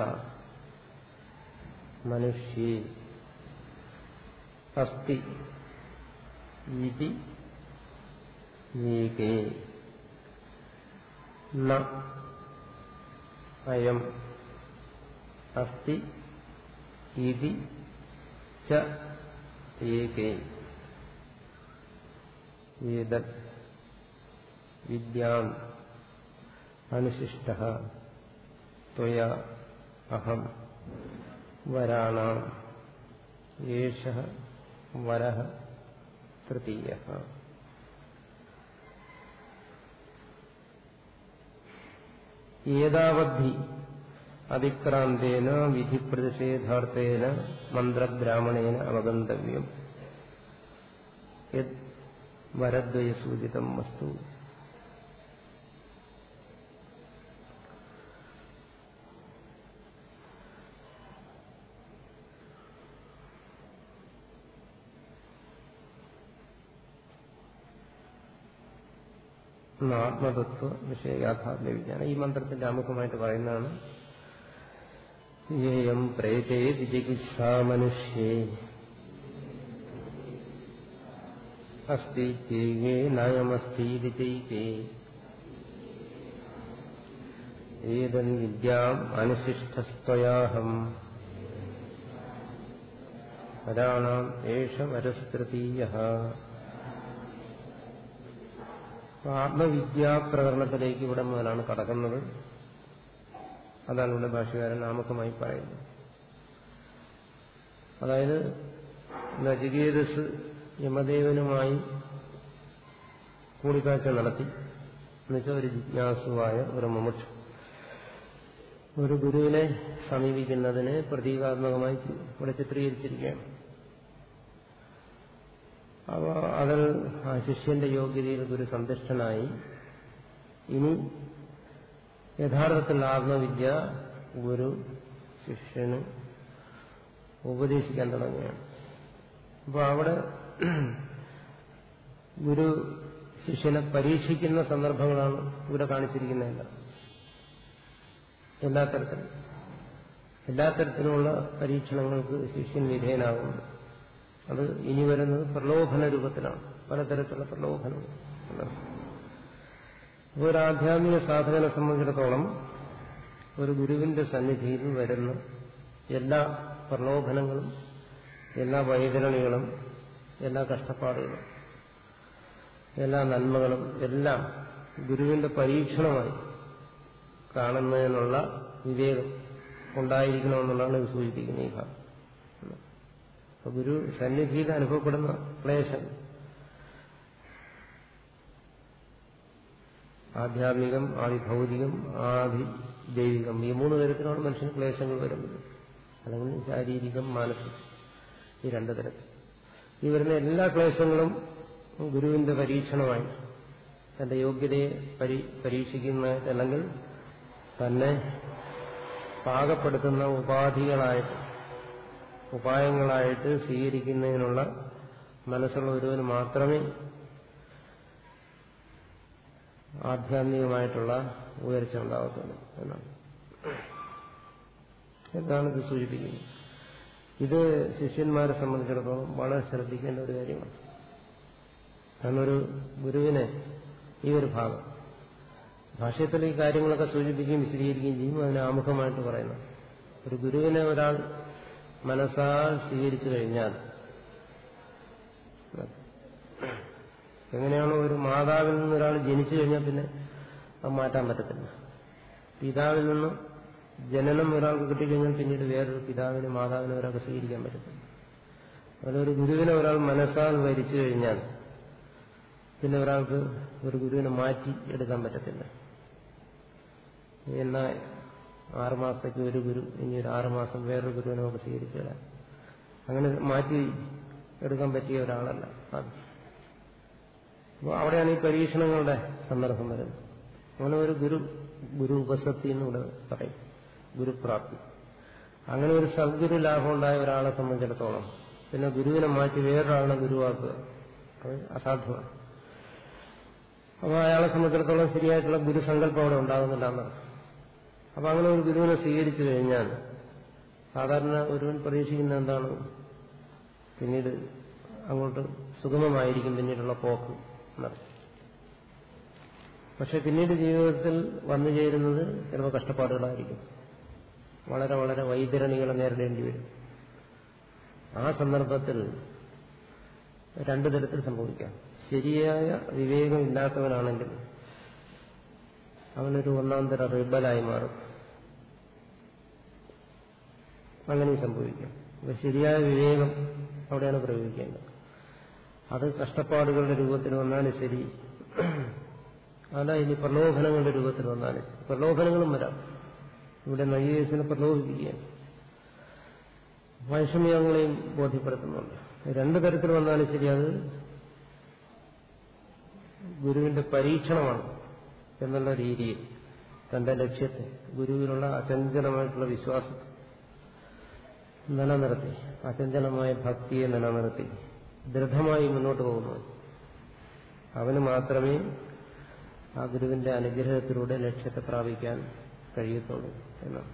മനുഷ്യേ. അസ്തി ഇതി. ഏകേ. ന. അയം. അസ്തി ഇതി. ച. ഏകേ. ഏതത് വിദ്യാം അനുശിഷ്ട ത്വയാ അഹം വരാണാം. യേശ വരഃ തൃതീയ. ഏതാവദ്ധി അതിക്രാന്തേന വിധിപ്രതിഷേധാർത്ഥേന മന്ത്രബ്രാഹ്മണേന അവഗന്തവ്യം. യത് വരദ്വയസൂചിതം വസ്തു. ആത്മതത്വ വിഷയ യാഥാർത്ഥ്യ വിജ്ഞാനം ഈ മന്ത്രത്തിന്റെ ആമുഖമായിട്ട് പറയുന്നതാണ് യേയം പ്രേതേ വിചികിത്സാ മനുഷ്യേ അനുശിഷ്ടസ്ത്വയാഹം പരാണാം ഏഷ വരസ്തൃതീയ ആത്മവിദ്യാപ്രകരണത്തിലേക്ക് ഇവിടെ മുതലാണ് കടക്കുന്നത്. അതാണ് ഇവിടെ ഭാഷകാരൻ നാമകമായി പറയുന്നത്. അതായത് നചികേതസ് യമദേവനുമായി കൂടിക്കാഴ്ച നടത്തി. എന്നുവെച്ചാൽ ഒരു ജിജ്ഞാസുവായ ഒരു മുമുക്ഷ ഒരു ഗുരുവിനെ സമീപിക്കുന്നതിന് പ്രതീകാത്മകമായി ഇവിടെ ചിത്രീകരിച്ചിരിക്കുകയാണ്. അപ്പോൾ അതിൽ ആ ശിഷ്യന്റെ യോഗ്യതയിൽ ഗുരു സന്തുഷ്ടനായി ഇനി യഥാർത്ഥത്തിൽ ആത്മവിദ്യ ഗുരു ശിഷ്യന് ഉപദേശിക്കാൻ തുടങ്ങുകയാണ്. അപ്പോൾ അവിടെ ഗുരു ശിഷ്യനെ പരീക്ഷിക്കുന്ന സന്ദർഭങ്ങളാണ് ഇവിടെ കാണിച്ചിരിക്കുന്നതല്ല. എല്ലാ തരത്തിലും. എല്ലാ തരത്തിലുമുള്ള പരീക്ഷണങ്ങൾക്ക് ശിഷ്യൻ വിധേയനാകുന്നു അത് ഇനി വരുന്നത് പ്രലോഭന രൂപത്തിലാണ്. പലതരത്തിലുള്ള പ്രലോഭനം ഒരു ആധ്യാത്മിക സാധകനെ സംബന്ധിച്ചിടത്തോളം ഒരു ഗുരുവിന്റെ സന്നിധിയിൽ വരുന്ന എല്ലാ പ്രലോഭനങ്ങളും എല്ലാ വൈതരണികളും എല്ലാ കഷ്ടപ്പാടുകളും എല്ലാ നന്മകളും എല്ലാം ഗുരുവിന്റെ പരീക്ഷണമായി കാണുന്നതിനുള്ള വിവേകം ഉണ്ടായിരിക്കണമെന്നുള്ളതാണ് ഇത് സൂചിപ്പിക്കുന്നത് ഈ ഭാഗം. ഗുരു സന്നിധിയിൽ അനുഭവപ്പെടുന്ന ക്ലേശം ആധ്യാത്മികം ആദി ഭൗതികം ആദി ദൈവികം. ഈ മൂന്ന് തരത്തിലാണ് മനുഷ്യന് ക്ലേശങ്ങൾ വരുന്നത്. അല്ലെങ്കിൽ ശാരീരികം മാനസികം. ഈ രണ്ട് തരത്തിൽ. ഈ വരുന്ന എല്ലാ ക്ലേശങ്ങളും ഗുരുവിന്റെ പരീക്ഷണമായി തന്റെ യോഗ്യതയെ പരീ പരീക്ഷിക്കുന്ന അല്ലെങ്കിൽ തന്നെ പാകപ്പെടുത്തുന്ന ഉപാധികളായിട്ട് ഉപായങ്ങളായിട്ട് സ്വീകരിക്കുന്നതിനുള്ള മനസ്സുള്ള ഒരുവന് മാത്രമേ ആധ്യാത്മികമായിട്ടുള്ള ഉയർച്ച ഉണ്ടാകത്തുള്ളൂ എന്നാണ്. എന്താണ് ഇത് സൂചിപ്പിക്കുന്നത്. ഇത് ശിഷ്യന്മാരെ സംബന്ധിച്ചിടത്തോളം വളരെ ശ്രദ്ധിക്കേണ്ട ഒരു കാര്യമാണ്. കാരണം ഒരു ഗുരുവിനെ ഈ ഒരു ഭാഗം ഭാഷയത്തിൽ ഈ കാര്യങ്ങളൊക്കെ സൂചിപ്പിക്കുകയും വിശദീകരിക്കുകയും ചെയ്യും അതിന് ആമുഖമായിട്ട് പറയുന്നു. ഒരു ഗുരുവിനെ ഒരാൾ മനസ്സാൽ സ്വീകരിച്ചു കഴിഞ്ഞാൽ എങ്ങനെയാണോ ഒരു മാതാവിൽ നിന്ന് ഒരാൾ ജനിച്ചു കഴിഞ്ഞാൽ പിന്നെ അത് മാറ്റാൻ പറ്റത്തില്ല. പിതാവിൽ നിന്ന് ജനനം ഒരാൾക്ക് കിട്ടിക്കഴിഞ്ഞാൽ പിന്നീട് വേറൊരു പിതാവിനെ മാതാവിനെ ഒരാൾക്ക് സ്വീകരിക്കാൻ പറ്റത്തില്ല. അതുപോലെ ഒരു ഗുരുവിനെ ഒരാൾ മനസ്സാൽ വരിച്ചു കഴിഞ്ഞാൽ പിന്നെ ഒരാൾക്ക് ഒരു ഗുരുവിനെ മാറ്റി എടുക്കാൻ പറ്റത്തില്ല. എന്നാൽ ആറുമാസത്തേക്ക് ഒരു ഗുരു ഇനി ഒരു ആറുമാസം വേറൊരു ഗുരുവിനെ നമുക്ക് സ്വീകരിച്ചു അങ്ങനെ മാറ്റി എടുക്കാൻ പറ്റിയ ഒരാളല്ല. അത് അപ്പോൾ അവിടെയാണ് ഈ പരീക്ഷണങ്ങളുടെ സന്ദർഭം വരുന്നത്. അങ്ങനെ ഒരു ഗുരു ഗുരു ഉപസത്തി എന്നിവിടെ പറയും. ഗുരുപ്രാപ്തി. അങ്ങനെ ഒരു സദ്ഗുരു ലാഭം ഉണ്ടായ ഒരാളെ സംബന്ധിച്ചിടത്തോളം പിന്നെ ഗുരുവിനെ മാറ്റി വേറൊരാളെ ഗുരുവാക്കുക അത് അസാധ്യമാണ്. അപ്പോൾ അയാളെ സംബന്ധിച്ചിടത്തോളം ശരിയായിട്ടുള്ള ഗുരുസങ്കല്പം അവിടെ ഉണ്ടാകുന്നില്ല എന്നാണ് അപ്പോൾ അങ്ങനെ ഒരു ഗുരുവിനെ സ്വീകരിച്ചു കഴിഞ്ഞാൽ സാധാരണ ഒരുവൻ പ്രതീക്ഷിക്കുന്ന എന്താണ്? പിന്നീട് അങ്ങോട്ട് സുഗമമായിരിക്കും പിന്നീടുള്ള പോക്ക്. പക്ഷെ പിന്നീട് ജീവിതത്തിൽ വന്നു ചേരുന്നത് ചിലപ്പോൾ കഷ്ടപ്പാടുകളായിരിക്കും. വളരെ വളരെ വൈതരണികളെ നേരിടേണ്ടി വരും. ആ സന്ദർഭത്തിൽ രണ്ടു തരത്തിൽ സംഭവിക്കാം. ശരിയായ വിവേകമില്ലാത്തവനാണെങ്കിൽ അവനൊരു ഒന്നാം തര റിബലായി മാറും. അങ്ങനെ സംഭവിക്കാം. ശരിയായ വിവേകം അവിടെയാണ് പ്രയോഗിക്കേണ്ടത്. അത് കഷ്ടപ്പാടുകളുടെ രൂപത്തിൽ വന്നാലും ശരി. അല്ല ഇനി പ്രലോഭനങ്ങളുടെ രൂപത്തിൽ വന്നാലും ശരി. പ്രലോഭനങ്ങളും വരാം. ഇവിടെ നൈവേസിനെ പ്രലോഭിപ്പിക്കുകയാണ്. വൈഷമ്യങ്ങളെയും ബോധ്യപ്പെടുത്തുന്നുണ്ട്. രണ്ടു തരത്തിൽ വന്നാലും ശരി അത് ഗുരുവിന്റെ പരീക്ഷണമാണ് എന്നുള്ള രീതിയിൽ തന്റെ ലക്ഷ്യത്തെ ഗുരുവിനുള്ള അചഞ്ചലമായിട്ടുള്ള വിശ്വാസം നിലനിർത്തി അചഞ്ചലമായ ഭക്തിയെ നിലനിർത്തി. ദൃഢമായി മുന്നോട്ട് പോകുന്നു. അവന് മാത്രമേ ആ ഗുരുവിന്റെ അനുഗ്രഹത്തിലൂടെ ലക്ഷ്യത്തെ പ്രാപിക്കാൻ കഴിയത്തുള്ളൂ എന്നാണ്.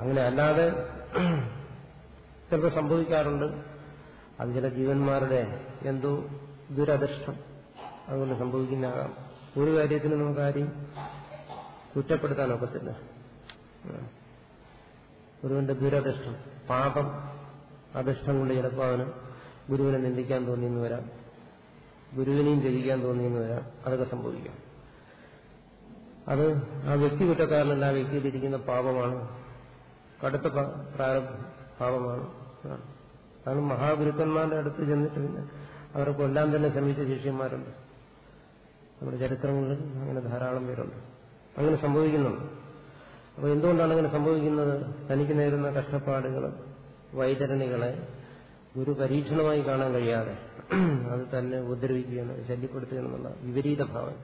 അങ്ങനെ അല്ലാതെ ചിലപ്പോൾ സംഭവിക്കാറുണ്ട്. അത് ചില ജീവന്മാരുടെ എന്തോ ദുരദൃഷ്ടം. അതുകൊണ്ട് സംഭവിക്കുന്നതാകാം. ഒരു കാര്യത്തിന് നമുക്ക് ആരെയും കുറ്റപ്പെടുത്താൻ ഒക്കത്തില്ല ഗുരുവിന്റെ ദുരദൃഷ്ടം പാപം കൊണ്ട് ചിലപ്പോൾ അവന് ഗുരുവിനെ നിന്ദിക്കാൻ തോന്നിയെന്ന് വരാം. ഗുരുവിനെയും ത്യജിക്കാൻ തോന്നിയെന്ന് വരാം. അതൊക്കെ സംഭവിക്കാം. അത് ആ വ്യക്തി കുറ്റക്കാരനല്ല ആ വ്യക്തിയിലിരിക്കുന്ന പാപമാണ്. കടുത്ത പാപമാണ്. അതാണ് മഹാഗുരുക്കന്മാരുടെ അടുത്ത് ചെന്നിട്ട് പിന്നെ അവരെ കൊല്ലാൻ തന്നെ ശ്രമിച്ച ശിഷ്യന്മാരുണ്ട്. നമ്മുടെ ചരിത്രങ്ങളിൽ അങ്ങനെ ധാരാളം പേരുണ്ട്. അങ്ങനെ സംഭവിക്കുന്നുണ്ട്. അപ്പോൾ എന്തുകൊണ്ടാണ് അങ്ങനെ സംഭവിക്കുന്നത്? തനിക്ക് നേരുന്ന കഷ്ടപ്പാടുകൾ വൈതരണികളെ ഗുരു പരീക്ഷണമായി കാണാൻ കഴിയാതെ അത് തന്നെ ഉപദ്രവിക്കുകയാണ് ശല്യപ്പെടുത്തുകയാണെന്നുള്ള വിപരീത ഭാവന.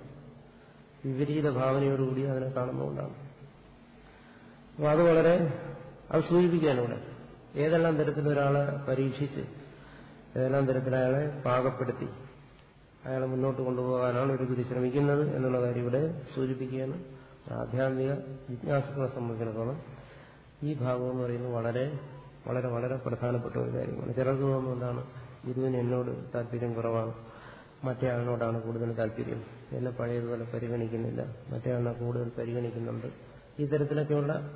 വിപരീത ഭാവനയോടുകൂടി അതിനെ കാണുന്നതുകൊണ്ടാണ്. അപ്പോൾ അത് വളരെ അത് സൂചിപ്പിക്കുകയാണ് ഇവിടെ. ഏതെല്ലാം തരത്തിലൊരാളെ പരീക്ഷിച്ച് ഏതെല്ലാം തരത്തിൽ അയാളെ പാകപ്പെടുത്തി അയാളെ മുന്നോട്ട് കൊണ്ടുപോകാനാണ് ഒരു ഗുരു ശ്രമിക്കുന്നത് എന്നുള്ള കാര്യം ഇവിടെ സൂചിപ്പിക്കുകയാണ്. ആധ്യാത്മിക ജിജ്ഞാസുകളെ സംബന്ധിച്ചിടത്തോളം ഈ ഭാഗം എന്ന് പറയുന്നത് വളരെ വളരെ വളരെ പ്രധാനപ്പെട്ട ഒരു കാര്യമാണ്. ചിലർക്ക് തോന്നുന്നു എന്താണ്? ഗുരുവിന് എന്നോട് താല്പര്യം കുറവാണ്. മറ്റേ ആളിനോടാണ് കൂടുതൽ താല്പര്യം. എന്നെ പഴയതുപോലെ പരിഗണിക്കുന്നില്ല. മറ്റേ ആളിനെ കൂടുതൽ പരിഗണിക്കുന്നുണ്ട്. ഈ തരത്തിലൊക്കെയുള്ള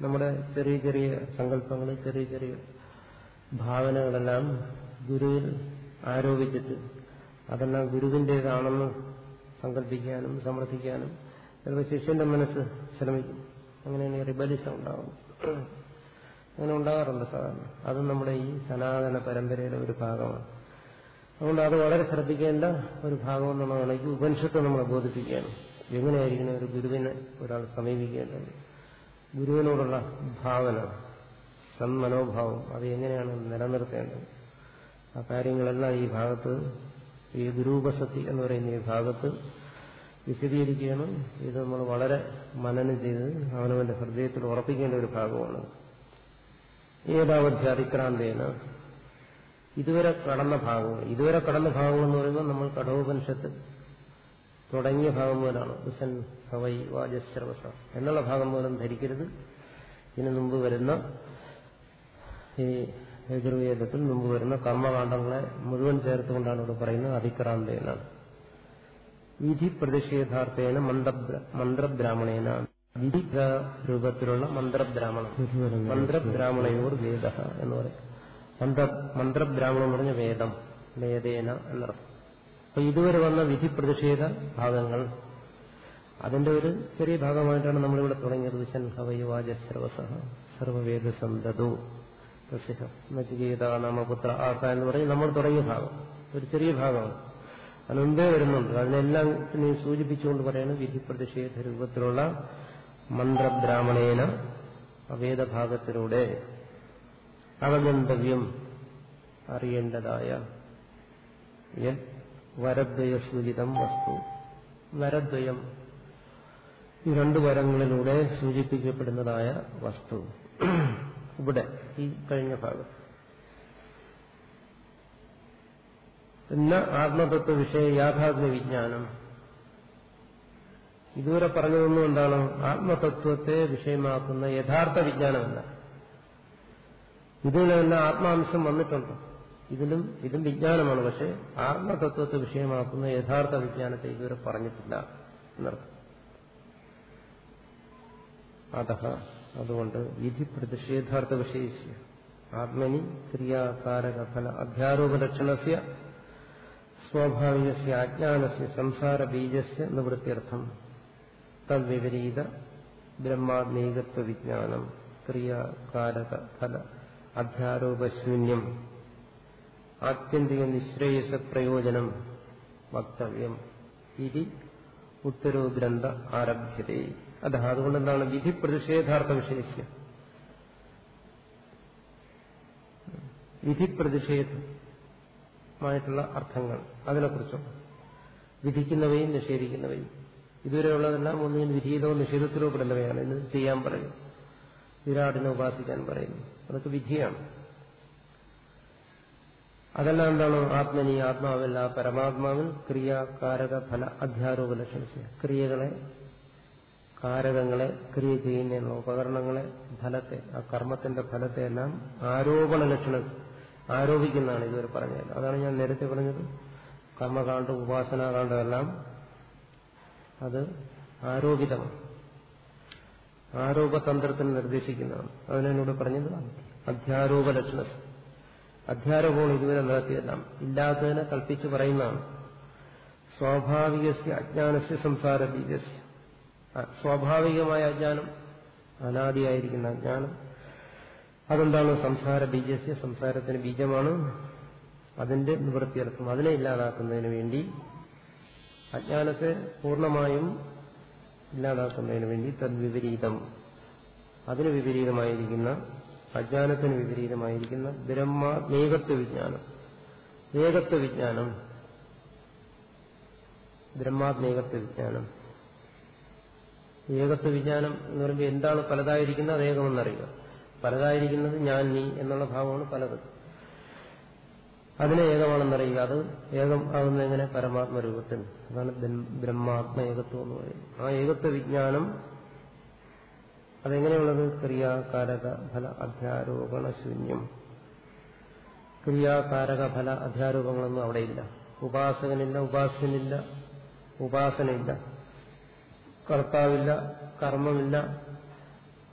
നമ്മുടെ ചെറിയ ചെറിയ സങ്കല്പങ്ങൾ ചെറിയ ചെറിയ ഭാവനകളെല്ലാം ഗുരുവിൽ ആരോപിച്ചിട്ട് അതെല്ലാം ഗുരുവിന്റേതാണെന്ന് സങ്കല്പിക്കാനും സമർത്ഥിക്കാനും ചിലപ്പോൾ ശിഷ്യന്റെ മനസ്സ് ശ്രമിക്കും. അങ്ങനെയാണ് റിബലിസം ഉണ്ടാകുന്നത് അങ്ങനെ ഉണ്ടാകാറുണ്ട് സാധാരണ. അത് നമ്മുടെ ഈ സനാതന പരമ്പരയുടെ ഒരു ഭാഗമാണ്. അതുകൊണ്ട് അത് വളരെ ശ്രദ്ധിക്കേണ്ട ഒരു ഭാഗം എന്നുള്ള നിലയ്ക്ക് ഉപനിഷത്ത് നമ്മളെ ബോധിപ്പിക്കുകയാണ്. എങ്ങനെയായിരിക്കണം ഒരു ഗുരുവിനെ ഒരാൾ സമീപിക്കേണ്ടത്? ഗുരുവിനോടുള്ള ഭാവന സന്മനോഭാവം അത് എങ്ങനെയാണ് നിലനിർത്തേണ്ടത്? ആ കാര്യങ്ങളെല്ലാം ഈ ഭാഗത്ത് ഈ ഗുരുപസത്തി എന്ന് പറയുന്ന ഈ ഭാഗത്ത് വിശദീകരിക്കുകയാണ്. ഇത് നമ്മൾ വളരെ മനനം ചെയ്ത് അവനവന്റെ ഹൃദയത്തിൽ ഉറപ്പിക്കേണ്ട ഒരു ഭാഗമാണ്. ഏതാവധി അതിക്രാന്തേന ഇതുവരെ കടന്ന ഭാഗങ്ങൾ ഇതുവരെ കടന്ന ഭാഗങ്ങൾ എന്ന് പറയുമ്പോൾ നമ്മൾ കടോപനിഷത്ത് തുടങ്ങിയ ഭാഗം മുതലാണ്. ഉസൻ ഹവൈ വാജശ്രവസ എന്നുള്ള ഭാഗം മുതലും ധരിക്കരുത്. ഇതിനു മുമ്പ് വരുന്ന ഈ യജുർവേദത്തിൽ മുമ്പ് വരുന്ന കർമ്മകാന്ഡങ്ങളെ മുഴുവൻ ചേർത്തുകൊണ്ടാണ് ഇവിടെ പറയുന്നത് അതിക്രാന്തേനാണ് വിധി പ്രതിഷേധാർത്ഥേന മന്ത്രബ്രാഹ്മണേന. വിധി രൂപത്തിലുള്ള മന്ത്രബ്രാഹ്മണം. മന്ത്രബ്രാഹ്മണയോർ വേദ എന്ന് പറയും. മന്ത്ര മന്ത്രബ്രാഹ്മണം എന്ന് പറഞ്ഞ വേദം വേദേന എന്നർത്ഥം. അപ്പൊ ഇതുവരെ വന്ന വിധി പ്രതിഷേധ ഭാഗങ്ങൾ. അതിന്റെ ഒരു ചെറിയ ഭാഗമായിട്ടാണ് നമ്മളിവിടെ തുടങ്ങിയത്. വിശൻ ഹവയുവാജ സർവസ സർവവേദസന്തോ നചികേത നാമപുത്ര ആസ എന്ന് പറഞ്ഞ് നമ്മൾ തുടങ്ങിയ ഭാഗം. ഒരു ചെറിയ ഭാഗമാണ്. അത് മുമ്പേ വരുന്നുണ്ട്. അതിനെല്ലാം സൂചിപ്പിച്ചുകൊണ്ട് പറയുന്നത് വിധി പ്രതിഷേധ രൂപത്തിലുള്ള മന്ത്രബ്രാഹ്മണേന വേദഭാഗത്തിലൂടെ അവഗന്തവ്യം അറിയേണ്ടതായ വരദ്വയസൂചിതം വസ്തു. വരദ്വയം ഈ രണ്ടു വരങ്ങളിലൂടെ സൂചിപ്പിക്കപ്പെടുന്നതായ വസ്തു. ഇവിടെ ഈ കഴിഞ്ഞ ഭാഗം പിന്നെ ആത്മതത്വ വിഷയ യാഥാത്മ്യ വിജ്ഞാനം ഇതുവരെ പറഞ്ഞതൊന്നും എന്താണ്? ആത്മതത്വത്തെ വിഷയമാക്കുന്ന യഥാർത്ഥ വിജ്ഞാനമല്ല. ഇതിലെല്ലാം ആത്മാംശം വന്നിട്ടുണ്ട്. ഇതിലും ഇതും വിജ്ഞാനമാണ്. പക്ഷെ ആത്മതത്വത്തെ വിഷയമാക്കുന്ന യഥാർത്ഥ വിജ്ഞാനത്തെ ഇതുവരെ പറഞ്ഞിട്ടില്ല എന്നർത്ഥം. അത അതുകൊണ്ട് വിധി പ്രതിഷേധാർത്ഥ വിഷയിച്ച് ആത്മനി ക്രിയാകാരക ഫല അധ്യാരോപലക്ഷണസ്യ സ്വാഭാവികസ്യ അജ്ഞാനസ്യ സംസാര ബീജസ്യ നിവൃത്തിയർത്ഥം തദ്വിപരീത ബ്രഹ്മാത്മീകത്വ വിജ്ഞാനം ക്രിയാകാരക ഫല അധ്യാരോപശൂന്യം ആത്യന്തിക നിശ്രേയസ പ്രയോജനം വക്തവ്യം ഇതി ഉത്തരോ ഗ്രന്ഥ ആരഭ്യതേ. അത അതുകൊണ്ട് എന്താണ് വിധി പ്രതിഷേധാർത്ഥ വിശേഷ്യം. വിധി പ്രതിഷേധമായിട്ടുള്ള അർത്ഥങ്ങൾ അതിനെക്കുറിച്ചും. വിധിക്കുന്നവയും നിഷേധിക്കുന്നവയും. ഇതുവരെയുള്ളതെല്ലാം ഒന്നിനും വിധിയിലോ നിഷേധത്തിലോ പെടുന്നവയാണ് ഇന്ന് ചെയ്യാൻ പറയും വിരാടിനെ ഉപാസിക്കാൻ പറയുന്നു. അതൊക്കെ വിധിയാണ്. അതെല്ലാം എന്താണ്? ആത്മനി ആത്മാവല്ല പരമാത്മാവിൽ ക്രിയാകാരക ഫല അധ്യാരോപ ലക്ഷണ ക്രിയകളെ കാരകങ്ങളെ ക്രിയ ചെയ്യുന്ന ഉപകരണങ്ങളെ ഫലത്തെ ആ കർമ്മത്തിന്റെ ഫലത്തെ എല്ലാം ആരോപണ ലക്ഷണം ആരോപിക്കുന്നതാണ് ഇതുവരെ പറഞ്ഞത്. അതാണ് ഞാൻ നേരത്തെ പറഞ്ഞത്. കർമ്മകാണ്ട് ഉപാസനാകാണ്ഡം എല്ലാം അത് ആരോപിതമാണ്. ആരോപതന്ത്രത്തിന് നിർദ്ദേശിക്കുന്നതാണ്. അതിനോട് പറഞ്ഞത് അധ്യാരോപ ലക്ഷണം. അധ്യാരോപമാണ് ഇതുവരെ നടത്തിയതെല്ലാം ഇല്ലാത്തതിനെ കൽപ്പിച്ചു പറയുന്നതാണ്. സ്വാഭാവികസ്യ അജ്ഞാനസ്യ സംസാര ബീജസ്യ. സ്വാഭാവികമായ അജ്ഞാനം അനാദിയായിരിക്കുന്ന അജ്ഞാനം. അതെന്താണ്? സംസാര ബീജസ്യ സംസാരത്തിന് ബീജമാണ്. അതിന്റെ നിവൃത്തിയർത്ഥം. അതിനെ ഇല്ലാതാക്കുന്നതിന് വേണ്ടി അജ്ഞാനത്തെ പൂർണമായും ഇല്ലാതാക്കുന്നതിന് വേണ്ടി തദ്വിപരീതം. അതിന് വിപരീതമായിരിക്കുന്ന അജ്ഞാനത്തിന് വിപരീതമായിരിക്കുന്ന ബ്രഹ്മേകത്വ വിജ്ഞാനം. ഏകത്വ വിജ്ഞാനം. ബ്രഹ്മാത്മേകത്വ വിജ്ഞാനം. ഏകത്വ വിജ്ഞാനം എന്ന് പറയുമ്പോൾ എന്താണ് പലതായിരിക്കുന്നത് അത് ഏകമെന്നറിയുക. പലതായിരിക്കുന്നത് ഞാൻ നീ എന്നുള്ള ഭാവമാണ് പലത്. അതിനെ ഏകമാണെന്നറിയുക. അത് ഏകം ആകുന്ന എങ്ങനെ? പരമാത്മ രൂപത്തിൽ അതാണ് ബ്രഹ്മാത്മ ഏകത്വം എന്ന് പറയുന്നത്. ആ ഏകത്വ വിജ്ഞാനം അതെങ്ങനെയുള്ളത്? ക്രിയാകാരക ഫല അധ്യാരോപണ ശൂന്യം. ക്രിയാകാരക ഫല അധ്യാരോപങ്ങളൊന്നും അവിടെയില്ല. ഉപാസകനില്ല ഉപാസ്യനില്ല ഉപാസനയില്ല. കർത്താവില്ല കർമ്മമില്ല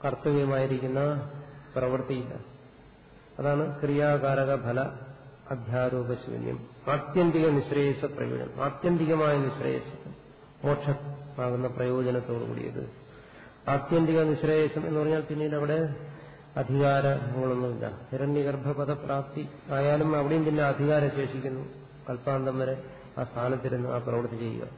കർത്തവ്യമായിരിക്കുന്ന പ്രവൃത്തിയില്ല. അതാണ് ക്രിയാകാരക ഫല അധ്യാരോപശൂന്യം. ആത്യന്തിക നിശ്രേയസ പ്രയോജനം ആത്യന്തികമായ നിശ്രേയസം. മോക്ഷമാകുന്ന പ്രയോജനത്തോടു കൂടിയത്. ആത്യന്തിക നിശ്രേയസം എന്ന് പറഞ്ഞാൽ പിന്നീട് അവിടെ അധികാരങ്ങളൊന്നുമില്ല ഹിരണ്യഗർഭപദപ്രാപ്തി ആയാലും അവിടെയും പിന്നെ അധികാരം ശേഷിക്കുന്നു കൽപ്പാന്തം വരെ ആ സ്ഥാനത്തിരുന്ന് ആ പ്രവൃത്തി ചെയ്യുക.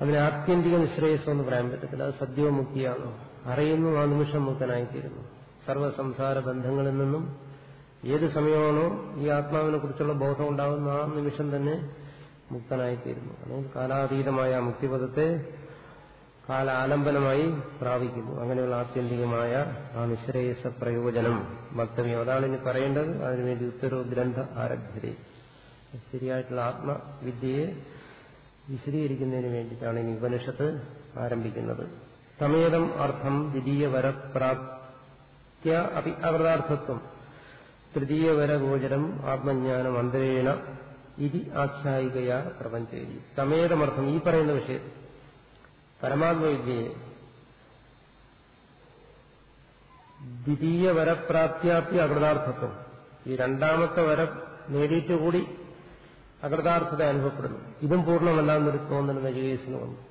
അതിന് ആത്യന്തിക നിശ്രേയസം എന്ന് പറയാൻ പറ്റത്തില്ല. അത് സദ്യോമുക്തിയാണ് അറിയുന്നു ആ നിമിഷം മുക്തനായിത്തീരുന്നു. സർവസംസാര ബന്ധങ്ങളിൽ നിന്നും ഏത് സമയമാണോ ഈ ആത്മാവിനെ കുറിച്ചുള്ള ബോധം ഉണ്ടാകുന്ന ആ നിമിഷം തന്നെ മുക്തനായിത്തീരുന്നു. അല്ലെങ്കിൽ കാലാതീതമായ ആ മുക്തിപദത്തെ കാലാലംബനമായി പ്രാപിക്കുന്നു. അങ്ങനെയുള്ള ആത്യന്തികമായ ആ നിശ്രേയസ പ്രയോജനം വക്തവ്യം അതാണ് ഇനി പറയേണ്ടത്. അതിനുവേണ്ടി ഉത്തരവ് ഗ്രന്ഥ ആരഭ്യത ശരിയായിട്ടുള്ള ആത്മവിദ്യയെ വിശദീകരിക്കുന്നതിന് വേണ്ടിയിട്ടാണ് ഇനി ഉപനിഷത്ത് ആരംഭിക്കുന്നത്. സമേതം അർത്ഥം ദ്വിതീയ വരപ്രാപ്തി അവൃതാർത്ഥത്വം തൃതീയ വരഗോചരം ആത്മജ്ഞാനം അന്തരേണ ഇതി ആഖ്യായികയാ പ്രപഞ്ചേരി. സമേതമർത്ഥം ഈ പറയുന്ന വിഷയം. പരമാത്മവിദ്യയെ ദ്വിതീയ വരപ്രാപ്തിയാപ്തി അകൃതാർത്ഥത്വം. ഈ രണ്ടാമത്തെ വരം നേടിയിട്ട് കൂടി അകൃതാർത്ഥത അനുഭവപ്പെടുന്നു. ഇതും പൂർണമല്ല എന്നൊരു തോന്നൽ നജികേസിന് വന്നു.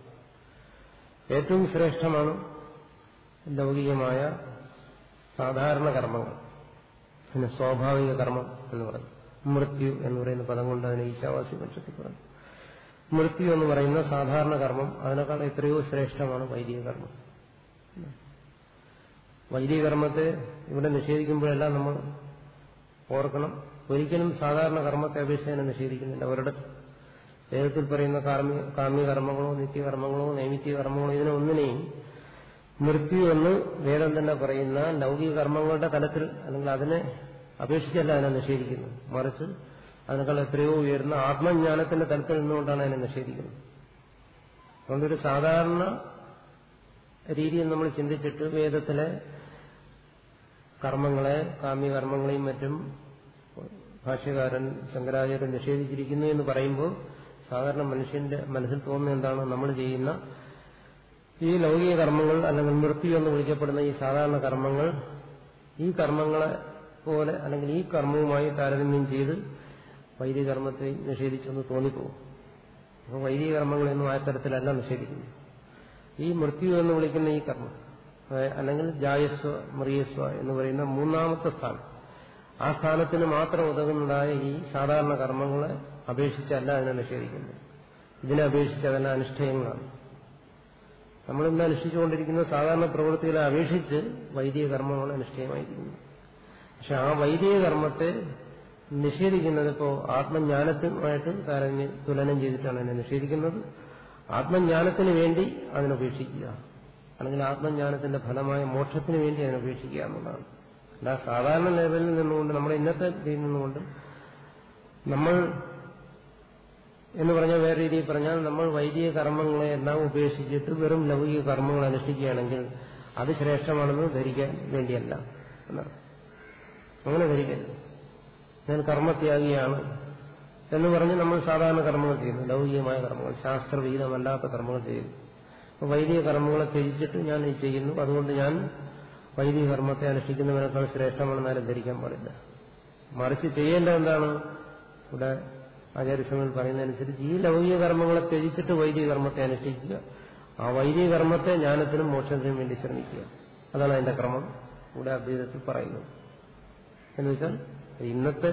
ഏറ്റവും ശ്രേഷ്ഠമാണ് ലൗകികമായ സാധാരണ കർമ്മങ്ങൾ. പിന്നെ സ്വാഭാവിക കർമ്മം എന്ന് പറഞ്ഞു മൃത്യു എന്ന് പറയുന്ന പദം കൊണ്ട് അതിനെ ഈശാവാസി പക്ഷത്തിൽ പറഞ്ഞു മൃത്യു എന്ന് പറയുന്ന സാധാരണ കർമ്മം അതിനേക്കാൾ എത്രയോ ശ്രേഷ്ഠമാണ് വൈദിക കർമ്മം. വൈദിക കർമ്മത്തെ ഇവിടെ നിഷേധിക്കുമ്പോഴെല്ലാം നമ്മൾ ഓർക്കണം. ഒരിക്കലും സാധാരണ കർമ്മത്തെ അപേക്ഷിച്ച് നിഷേധിക്കുന്നില്ല. അവരുടെ വേദത്തിൽ പറയുന്ന കാമ്യ കാമ്യകർമ്മങ്ങളോ നിത്യകർമ്മങ്ങളോ നൈമിത്യ കർമ്മങ്ങളോ മൃത്യു എന്ന് വേദം തന്നെ പറയുന്ന ലൗകിക കർമ്മങ്ങളുടെ തലത്തിൽ അല്ലെങ്കിൽ അതിനെ അപേക്ഷിച്ചല്ല അതിനെ നിഷേധിക്കുന്നു മറിച്ച് അതിനേക്കാൾ എത്രയോ ഉയർന്ന ആത്മജ്ഞാനത്തിന്റെ തലത്തിൽ നിന്നുകൊണ്ടാണ് അതിനെ നിഷേധിക്കുന്നത്. അതുകൊണ്ടൊരു സാധാരണ രീതിയിൽ നമ്മൾ ചിന്തിച്ചിട്ട് വേദത്തിലെ കർമ്മങ്ങളെ കാമ്യകർമ്മങ്ങളെയും മറ്റും ഭാഷ്യകാരൻ ശങ്കരാചാര്യൻ നിഷേധിച്ചിരിക്കുന്നു എന്ന് പറയുമ്പോൾ സാധാരണ മനുഷ്യന്റെ മനസ്സിൽ തോന്നുന്ന എന്താണ്? നമ്മൾ ചെയ്യുന്ന ഈ ലൗകിക കർമ്മങ്ങൾ അല്ലെങ്കിൽ മൃത്യു എന്ന് വിളിക്കപ്പെടുന്ന ഈ സാധാരണ കർമ്മങ്ങൾ ഈ കർമ്മങ്ങളെ പോലെ അല്ലെങ്കിൽ ഈ കർമ്മവുമായി താരതമ്യം ചെയ്ത് വൈദിക കർമ്മത്തെ നിഷേധിച്ചെന്ന് തോന്നിപ്പോകും. അപ്പോൾ വൈദിക കർമ്മങ്ങളൊന്നും ആ തരത്തിലല്ല നിഷേധിക്കുന്നു ഈ മൃത്യു എന്ന് വിളിക്കുന്ന ഈ കർമ്മം അല്ലെങ്കിൽ ജായസ്വ മറിയസ്വ എന്ന് പറയുന്ന മൂന്നാമത്തെ സ്ഥാനം ആ സ്ഥാനത്തിന് മാത്രം ഉതകുന്നതായ ഈ സാധാരണ കർമ്മങ്ങളെ അപേക്ഷിച്ചല്ല അതിനെ നിഷേധിക്കുന്നത്. ഇതിനെ അപേക്ഷിച്ച് അതെല്ലാം അനുഷ്ഠേയങ്ങളാണ്. നമ്മളിന്ന് അനുഷ്ഠിച്ചുകൊണ്ടിരിക്കുന്ന സാധാരണ പ്രവൃത്തികളെ അപേക്ഷിച്ച് വൈദിക കർമ്മമാണ് അനുഷ്ഠേയമായിരിക്കുന്നത്. പക്ഷെ ആ വൈദിക കർമ്മത്തെ നിഷേധിക്കുന്നത് ഇപ്പോൾ ആത്മജ്ഞാനത്തിനുമായിട്ട് താരതമ്യം തുലനം ചെയ്തിട്ടാണ് അതിനെ നിഷേധിക്കുന്നത്. ആത്മജ്ഞാനത്തിന് വേണ്ടി അതിനുപേക്ഷിക്കുക. അല്ലെങ്കിൽ ആത്മജ്ഞാനത്തിന്റെ ഫലമായ മോക്ഷത്തിന് വേണ്ടി അതിനുപേക്ഷിക്കുക എന്നുള്ളതാണ്. അല്ല സാധാരണ ലെവലിൽ നിന്നുകൊണ്ട് നമ്മുടെ ഇന്നത്തെ ഇതിൽ നിന്നുകൊണ്ട് നമ്മൾ എന്ന് പറഞ്ഞാൽ വേറെ രീതിയിൽ പറഞ്ഞാൽ നമ്മൾ വൈദിക കർമ്മങ്ങളെ എല്ലാം ഉപേക്ഷിച്ചിട്ട് വെറും ലൗകിക കർമ്മങ്ങൾ അനുഷ്ഠിക്കുകയാണെങ്കിൽ അത് ശ്രേഷ്ഠമാണെന്ന് ധരിക്കാൻ വേണ്ടിയല്ല എന്നാണ് അങ്ങനെ ധരിക്കരുത്. ഞാൻ കർമ്മത്യാഗിയാണ് എന്ന് പറഞ്ഞ് നമ്മൾ സാധാരണ കർമ്മങ്ങൾ ചെയ്യുന്നു. ലൗകികമായ കർമ്മങ്ങൾ ശാസ്ത്രവിഹിതമല്ലാത്ത കർമ്മങ്ങൾ ചെയ്യുന്നു. അപ്പോൾ വൈദിക കർമ്മങ്ങളെ ത്യജിച്ചിട്ട് ഞാൻ ചെയ്യുന്നു. അതുകൊണ്ട് ഞാൻ വൈദിക കർമ്മത്തെ അനുഷ്ഠിക്കുന്നവനേക്കാൾ ശ്രേഷ്ഠമാണെന്നാലും ധരിക്കാൻ പാടില്ല. മറിച്ച് ചെയ്യേണ്ടത് എന്താണ്? ഇവിടെ ആചാര്യസ്വാമികൾ പറയുന്നതനുസരിച്ച് ഈ ലൗകിക കർമ്മങ്ങളെ ത്യജിച്ചിട്ട് വൈദിക കർമ്മത്തെ അനുഷ്ഠിക്കുക. ആ വൈദിക കർമ്മത്തെ ജ്ഞാനത്തിനും മോക്ഷത്തിനും വേണ്ടി ശ്രമിക്കുക. അതാണ് അതിന്റെ ക്രമം. ഇവിടെ അദ്വൈതത്തിൽ പറയുന്നത് എന്ന് വെച്ചാൽ ഇന്നത്തെ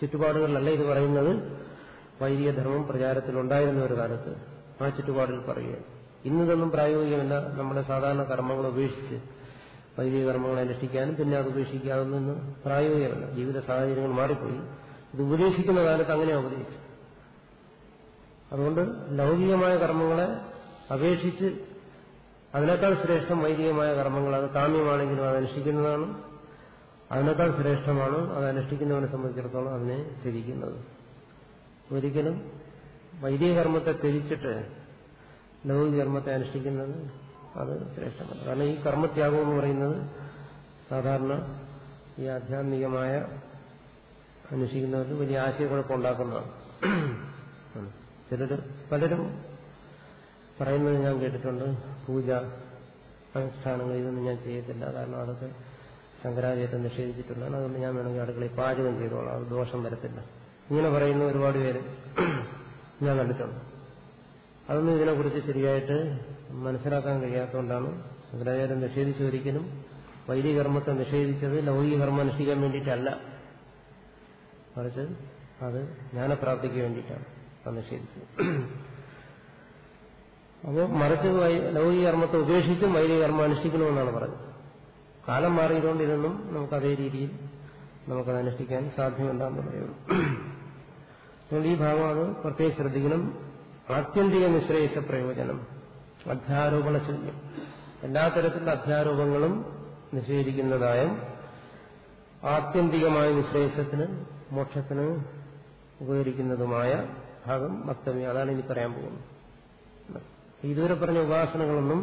ചുറ്റുപാടുകളിലല്ല ഇത് പറയുന്നത്. വൈദിക ധർമ്മം പ്രചാരത്തിലുണ്ടായിരുന്ന ഒരു കാലത്ത് ആ ചുറ്റുപാടിൽ പറയുകയാണ് ഇന്നിതൊന്നും പ്രായോഗികമല്ല. നമ്മുടെ സാധാരണ കർമ്മങ്ങൾ ഉപേക്ഷിച്ച് വൈദിക കർമ്മങ്ങൾ അനുഷ്ഠിക്കാനും പിന്നെ അത് ഉപേക്ഷിക്കാവുന്ന പ്രായോഗികമല്ല. ജീവിത സാഹചര്യങ്ങൾ മാറിപ്പോയി. ഇത് ഉപദേശിക്കുന്ന കാലത്ത് അങ്ങനെ ഉപദേശിച്ചു അതുകൊണ്ട് ലൗകികമായ കർമ്മങ്ങളെ അപേക്ഷിച്ച് അതിനേക്കാൾ ശ്രേഷ്ഠം വൈദികമായ കർമ്മങ്ങൾ അത് കാമ്യമാണെങ്കിലും അത് അനുഷ്ഠിക്കുന്നതാണ്. അതിനേക്കാൾ ശ്രേഷ്ഠമാണ് അത് അനുഷ്ഠിക്കുന്നവനെ സംബന്ധിച്ചിടത്തോളം അതിനെ ത്യജിക്കുന്നത്. ഒരിക്കലും വൈദിക കർമ്മത്തെ ത്യജിച്ചിട്ട് ലൗകിക കർമ്മത്തെ അനുഷ്ഠിക്കുന്നത് അത് ശ്രേഷ്ഠമാണ് കാരണം ഈ കർമ്മത്യാഗം എന്ന് പറയുന്നത് സാധാരണ ഈ ആധ്യാത്മികമായ അന്വേഷിക്കുന്നവർക്ക് വലിയ ആശയക്കുഴപ്പം ഉണ്ടാക്കുന്നതാണ്. ചിലർ പലരും പറയുന്നത് ഞാൻ കേട്ടിട്ടുണ്ട്. പൂജ അനുഷ്ഠാനങ്ങൾ ഇതൊന്നും ഞാൻ ചെയ്യത്തില്ല. കാരണം അതൊക്കെ ശങ്കരാചാര്യത്തെ നിഷേധിച്ചിട്ടുള്ളതാണ്. അതുകൊണ്ട് ഞാൻ വേണമെങ്കിൽ അടുക്കളയിൽ പാചകം ചെയ്തോളാം. അത് ദോഷം വരത്തില്ല. ഇങ്ങനെ പറയുന്ന ഒരുപാട് പേര് ഞാൻ കണ്ടിട്ടുണ്ട്. അതൊന്നും ഇതിനെക്കുറിച്ച് ശരിയായിട്ട് മനസ്സിലാക്കാൻ കഴിയാത്തതുകൊണ്ടാണ് ശങ്കരാചാര്യം നിഷേധിച്ചു ഒരിക്കലും വൈദികർമ്മത്തെ നിഷേധിച്ചത് ലൗകിക കർമ്മം അനുഷ്ഠിക്കാൻ വേണ്ടിയിട്ടല്ല. മറിച്ച് അത് ജ്ഞാനപ്രാപ്തിക്ക് വേണ്ടിയിട്ടാണ് അത് നിഷേധിച്ചത് അപ്പോൾ മറിച്ച് ലൗകിക കർമ്മത്തെ ഉപേക്ഷിച്ചും വൈദിക കർമ്മം അനുഷ്ഠിക്കണമെന്നാണ് പറഞ്ഞത്. കാലം മാറിയതുകൊണ്ട് ഇതൊന്നും നമുക്ക് അതേ രീതിയിൽ നമുക്കത് അനുഷ്ഠിക്കാൻ സാധ്യമല്ലാന്ന് പറയുന്നു. അതുകൊണ്ട് ഈ ഭാഗം അത് പ്രത്യേകം ശ്രദ്ധിക്കണം. ആത്യന്തിക നിശ്രേയസ പ്രയോജനം അധ്യാരോപണ ശൂന്യം. എല്ലാ തരത്തിലുള്ള അധ്യാരോപങ്ങളും നിഷേധിക്കുന്നതായും ആത്യന്തികമായ നിശ്രേയസത്തിന് മോക്ഷത്തിന് ഉപകരിക്കുന്നതുമായ ഭാഗം വക്തവ്യം അതാണ് ഇനി പറയാൻ പോകുന്നത്. ഇതുവരെ പറഞ്ഞ ഉപാസനകളൊന്നും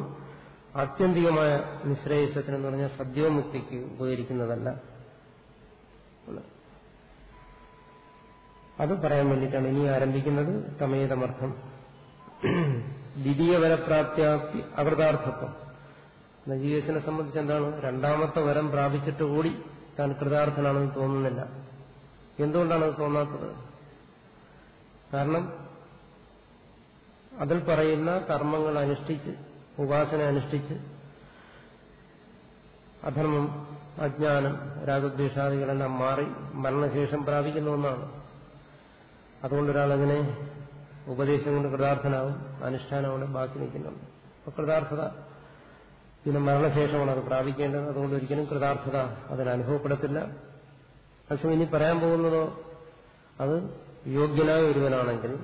ആത്യന്തികമായ നിശ്രേയസത്തിന് എന്ന് പറഞ്ഞാൽ സദ്യോമുക്തിക്ക് ഉപകരിക്കുന്നതല്ല. അത് പറയാൻ വേണ്ടിയിട്ടാണ് ഇനി ആരംഭിക്കുന്നത് തമേതമർത്ഥം. ദ്വിതീയ വരപ്രാപ്തി അകൃതാർത്ഥത്വം നജീകസിനെ സംബന്ധിച്ച് എന്താണ്? രണ്ടാമത്തെ വരം പ്രാപിച്ചിട്ട് കൂടി താൻ കൃതാർത്ഥനാണെന്ന് തോന്നുന്നില്ല. എന്തുകൊണ്ടാണ് അത് തോന്നാത്തത്? കാരണം അതിൽ പറയുന്ന കർമ്മങ്ങൾ അനുഷ്ഠിച്ച് ഉപാസന അനുഷ്ഠിച്ച് അധർമ്മം അജ്ഞാനം രാഗദ്വേഷാദികളെല്ലാം മാറി മരണശേഷം പ്രാപിക്കുന്ന ഒന്നാണ്. അതുകൊണ്ട് ഒരാളങ്ങനെ ഉപദേശം കൊണ്ട് കൃതാർത്ഥനാവും അനുഷ്ഠാനം അവിടെ ബാക്കി നിൽക്കുന്നുണ്ട്. അപ്പൊ കൃതാർത്ഥത പിന്നെ മരണശേഷമാണ് അത് പ്രാപിക്കേണ്ടത്. അതുകൊണ്ട് ഒരിക്കലും കൃതാർത്ഥത അതിന് അനുഭവപ്പെടത്തില്ല. പക്ഷെ ഇനി പറയാൻ പോകുന്നതോ? അത് യോഗ്യനായ ഒരുവനാണെങ്കിൽ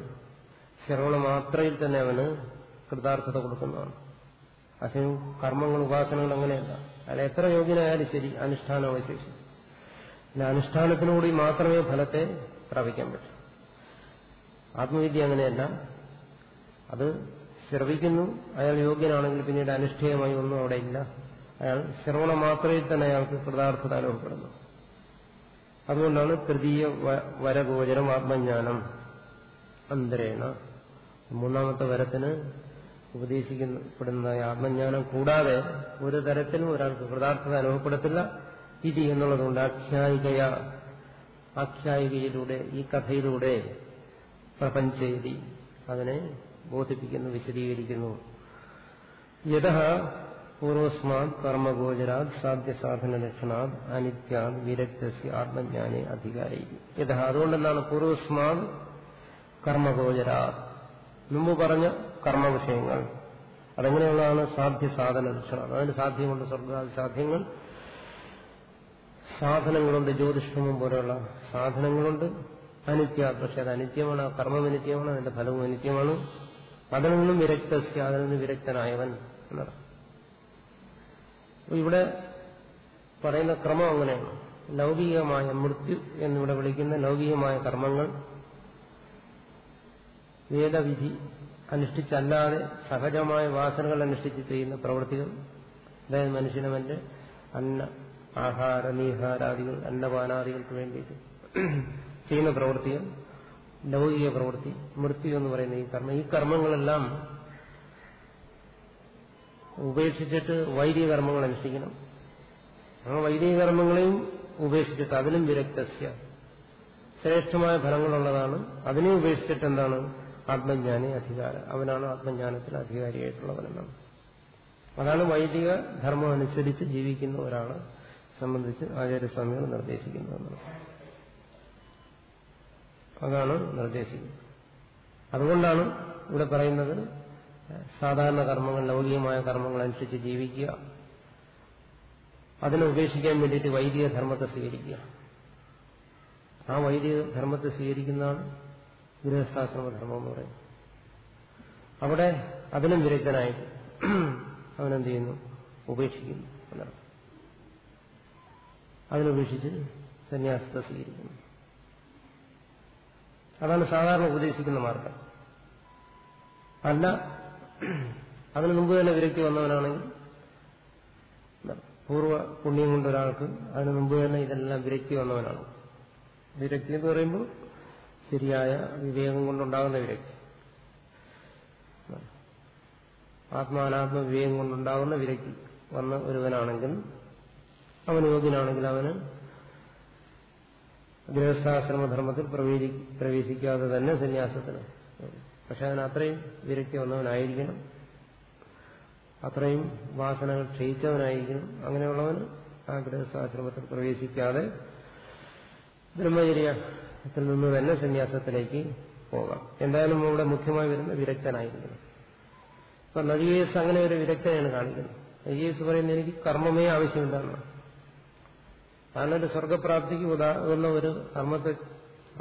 ശ്രവണ മാത്രയിൽ തന്നെ അവന് കൃതാർത്ഥത കൊടുക്കുന്നതാണ്. പക്ഷേ കർമ്മങ്ങൾ ഉപാസനകൾ അങ്ങനെയല്ല. അയാൾ എത്ര യോഗ്യനായാലും ശരി അനുഷ്ഠാനം അവശേഷിക്കും പിന്നെ അനുഷ്ഠാനത്തിനുകൂടി മാത്രമേ ഫലത്തെ പ്രാപിക്കാൻ പറ്റൂ. ആത്മവിദ്യ അങ്ങനെയല്ല. അത് ശ്രവിക്കുന്നു അയാൾ യോഗ്യനാണെങ്കിൽ പിന്നീട് അനുഷ്ഠേയമായി ഒന്നും അവിടെ ഇല്ല. അയാൾ ശ്രവണ മാത്രയിൽ തന്നെ അയാൾക്ക് കൃതാർത്ഥത അനുഭവപ്പെടുന്നു. അതുകൊണ്ടാണ് തൃതീയ വരഗോചരം ആത്മജ്ഞാനം അന്തരേണ. മൂന്നാമത്തെ വരത്തിന് ഉപദേശിക്കപ്പെടുന്ന ആത്മജ്ഞാനം കൂടാതെ ഒരു തരത്തിലും ഒരാൾക്ക് കൃതാർത്ഥത അനുഭവപ്പെടത്തില്ല. ഇതി എന്നുള്ളതുകൊണ്ട് ആഖ്യായികയ ആഖ്യായികയിലൂടെ ഈ കഥയിലൂടെ പ്രപഞ്ചേതി അതിനെ ബോധിപ്പിക്കുന്നു വിശദീകരിക്കുന്നു. യഥ പൂർവസ്മാത് കർമ്മഗോചരാത് സാധ്യസാധന ലക്ഷണാത് അനിത്യാത് വിരക്തസ്യ ആത്മജ്ഞാനെ അധികാരി. യഥ അതുകൊണ്ടെന്നാണ് പൂർവസ്മാത് കർമ്മഗോചരാത്? മുമ്പ് പറഞ്ഞ കർമ്മവിഷയങ്ങൾ. അതെങ്ങനെയുള്ളതാണ്? സാധ്യ സാധന ലക്ഷണം അതിന് സാധ്യമുണ്ട് സ്വർഗാദി സാധ്യങ്ങൾ. സാധനങ്ങളുണ്ട് ജ്യോതിഷമം പോലെയുള്ള സാധനങ്ങളുണ്ട്. അനിത്യ പക്ഷെ അത് അനിത്യമാണ്. കർമ്മം അനിത്യമാണ് അതിന്റെ ഫലവും അനിത്യമാണ്. അതിൽ നിന്നും വിരക്തസ്യ അതിൽ നിന്ന് വിരക്തനായവൻ എന്നർത്ഥം ഇവിടെ പറയുന്ന ക്രമം അങ്ങനെയാണ്. ലൗകികമായ മൃത്യു എന്നിവിടെ വിളിക്കുന്ന ലൗകികമായ കർമ്മങ്ങൾ വേദവിധി അനുഷ്ഠിച്ചല്ലാതെ സഹജമായ വാസനകൾ അനുഷ്ഠിച്ച് ചെയ്യുന്ന പ്രവൃത്തികൾ അതായത് മനുഷ്യനവന്റെ അന്ന ആഹാര നീഹാരാദികൾ അന്നപാനാദികൾക്ക് വേണ്ടിയിട്ട് ചെയ്യുന്ന പ്രവൃത്തികൾ ലൗകിക പ്രവൃത്തി മൃത്യു എന്ന് പറയുന്ന ഈ കർമ്മം. ഈ കർമ്മങ്ങളെല്ലാം ഉപേക്ഷിച്ചിട്ട് വൈദിക കർമ്മങ്ങൾ അനുഷ്ഠിക്കണം. ആ വൈദിക കർമ്മങ്ങളെയും ഉപേക്ഷിച്ചിട്ട് അതിലും വിരക്തസ്യ. ശ്രേഷ്ഠമായ ഫലങ്ങളുള്ളതാണ്. അതിനെ ഉപേക്ഷിച്ചിട്ട് എന്താണ്? ആത്മജ്ഞാനി അധികാരം. അവനാണ് ആത്മജ്ഞാനത്തിൽ അധികാരിയായിട്ടുള്ളവനെന്നാണ്. അതാണ് വൈദിക ധർമ്മം അനുസരിച്ച് ജീവിക്കുന്ന ഒരാളെ സംബന്ധിച്ച് ആചാര്യസ്വാമികൾ നിർദ്ദേശിക്കുന്നതെന്നാണ്. അതാണ് നിർദ്ദേശിക്കുന്നത്. അതുകൊണ്ടാണ് ഇവിടെ പറയുന്നത് സാധാരണ കർമ്മങ്ങൾ ലൗകികമായ കർമ്മങ്ങൾ അനുസരിച്ച് ജീവിക്കുക. അതിനെ ഉപേക്ഷിക്കാൻ വേണ്ടിയിട്ട് വൈദിക ധർമ്മത്തെ സ്വീകരിക്കുക. ആ വൈദിക ധർമ്മത്തെ സ്വീകരിക്കുന്നതാണ് ഗൃഹസ്ഥാശ്രമധർമ്മം എന്ന് പറയുന്നത്. അവിടെ അതിനും വിരക്തനായിട്ട് അവനെന്ത് ചെയ്യുന്നു ഉപേക്ഷിക്കുന്നു എന്നർത്ഥം. അതിനുപേക്ഷിച്ച് സന്യാസത്തെ സ്വീകരിക്കുന്നു. അതാണ് സാധാരണ ഉപദേശിക്കുന്ന മാർഗം. അല്ല അതിനു മുമ്പ് തന്നെ വിരക്തി വന്നവനാണെങ്കിൽ പൂർവ പുണ്യം കൊണ്ട് ഒരാൾക്ക് അതിന് മുമ്പ് തന്നെ ഇതെല്ലാം വിരക്തി വന്നവനാണ് വിരക്തി എന്ന് പറയുമ്പോൾ ശരിയായ വിവേകം കൊണ്ടുണ്ടാകുന്ന വിരക്തി. ആത്മാനാത്മ വിവേകം കൊണ്ടുണ്ടാകുന്ന വിരക്തി വന്ന ഒരുവനാണെങ്കിൽ അവൻ യോഗ്യനാണെങ്കിൽ അവന് ഗൃഹസ്ഥാശ്രമധർമ്മത്തിൽ പ്രവേശി പ്രവേശിക്കാതെ തന്നെ സന്യാസത്തിന് പക്ഷെ അതിന് അത്രയും വിരക്തി വന്നവനായിരിക്കണം. അത്രയും വാസനകൾ ക്ഷയിച്ചവനായിരിക്കണം. അങ്ങനെയുള്ളവൻ ആ ഗൃഹസ്ഥാശ്രമത്തിൽ പ്രവേശിക്കാതെ ബ്രഹ്മചര്യത്തിൽ നിന്ന് തന്നെ സന്യാസത്തിലേക്ക് പോകാം. എന്തായാലും ഇവിടെ മുഖ്യമായി വരുന്ന വിരക്തനായിരിക്കണം. അപ്പൊ നദിയേസ് അങ്ങനെ ഒരു വിരക്തനെയാണ് കാണിക്കുന്നത്. നദിയേസ് പറയുന്നത് എനിക്ക് കർമ്മമേ ആവശ്യമില്ലെന്നാണ് കാരണം ഒരു സ്വർഗപ്രാപ്തിക്ക് ഉദാകുന്ന ഒരു കർമ്മത്തെ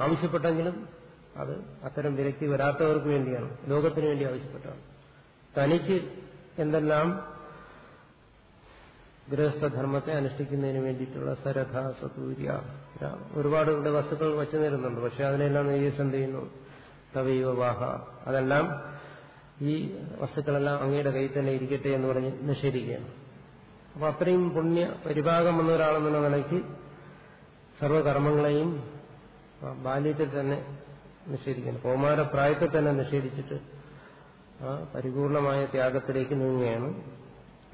ആവശ്യപ്പെട്ടെങ്കിലും അത് അത്തരം വിരക്തി വരാത്തവർക്ക് വേണ്ടിയാണ്. ലോകത്തിന് വേണ്ടി ആവശ്യപ്പെട്ടാണ് തനിക്ക് എന്തെല്ലാം ഗൃഹസ്ഥധർമ്മത്തെ അനുഷ്ഠിക്കുന്നതിന് വേണ്ടിയിട്ടുള്ള സരഥ സതൂര്യ ഒരുപാട് ഇവിടെ വസ്തുക്കൾ വച്ചു നേരുന്നുണ്ട് പക്ഷെ അതിനെല്ലാം നെയ്യസ് എന്ത് ചെയ്യുന്നു? തവൈവ വാഹ. അതെല്ലാം ഈ വസ്തുക്കളെല്ലാം അങ്ങയുടെ കയ്യിൽ തന്നെ ഇരിക്കട്ടെ എന്ന് പറഞ്ഞ് നിഷേധിക്കുകയാണ്. അപ്പൊ അത്രയും പുണ്യ പരിഭാഗം വന്ന ഒരാളെന്നുള്ള നിലയ്ക്ക് സർവകർമ്മങ്ങളെയും ബാല്യത്തിൽ തന്നെ നിഷേധിക്കുന്നു. കൗമാരപ്രായത്തിൽ തന്നെ നിഷേധിച്ചിട്ട് ആ പരിപൂർണമായ ത്യാഗത്തിലേക്ക് നീങ്ങുകയാണ്.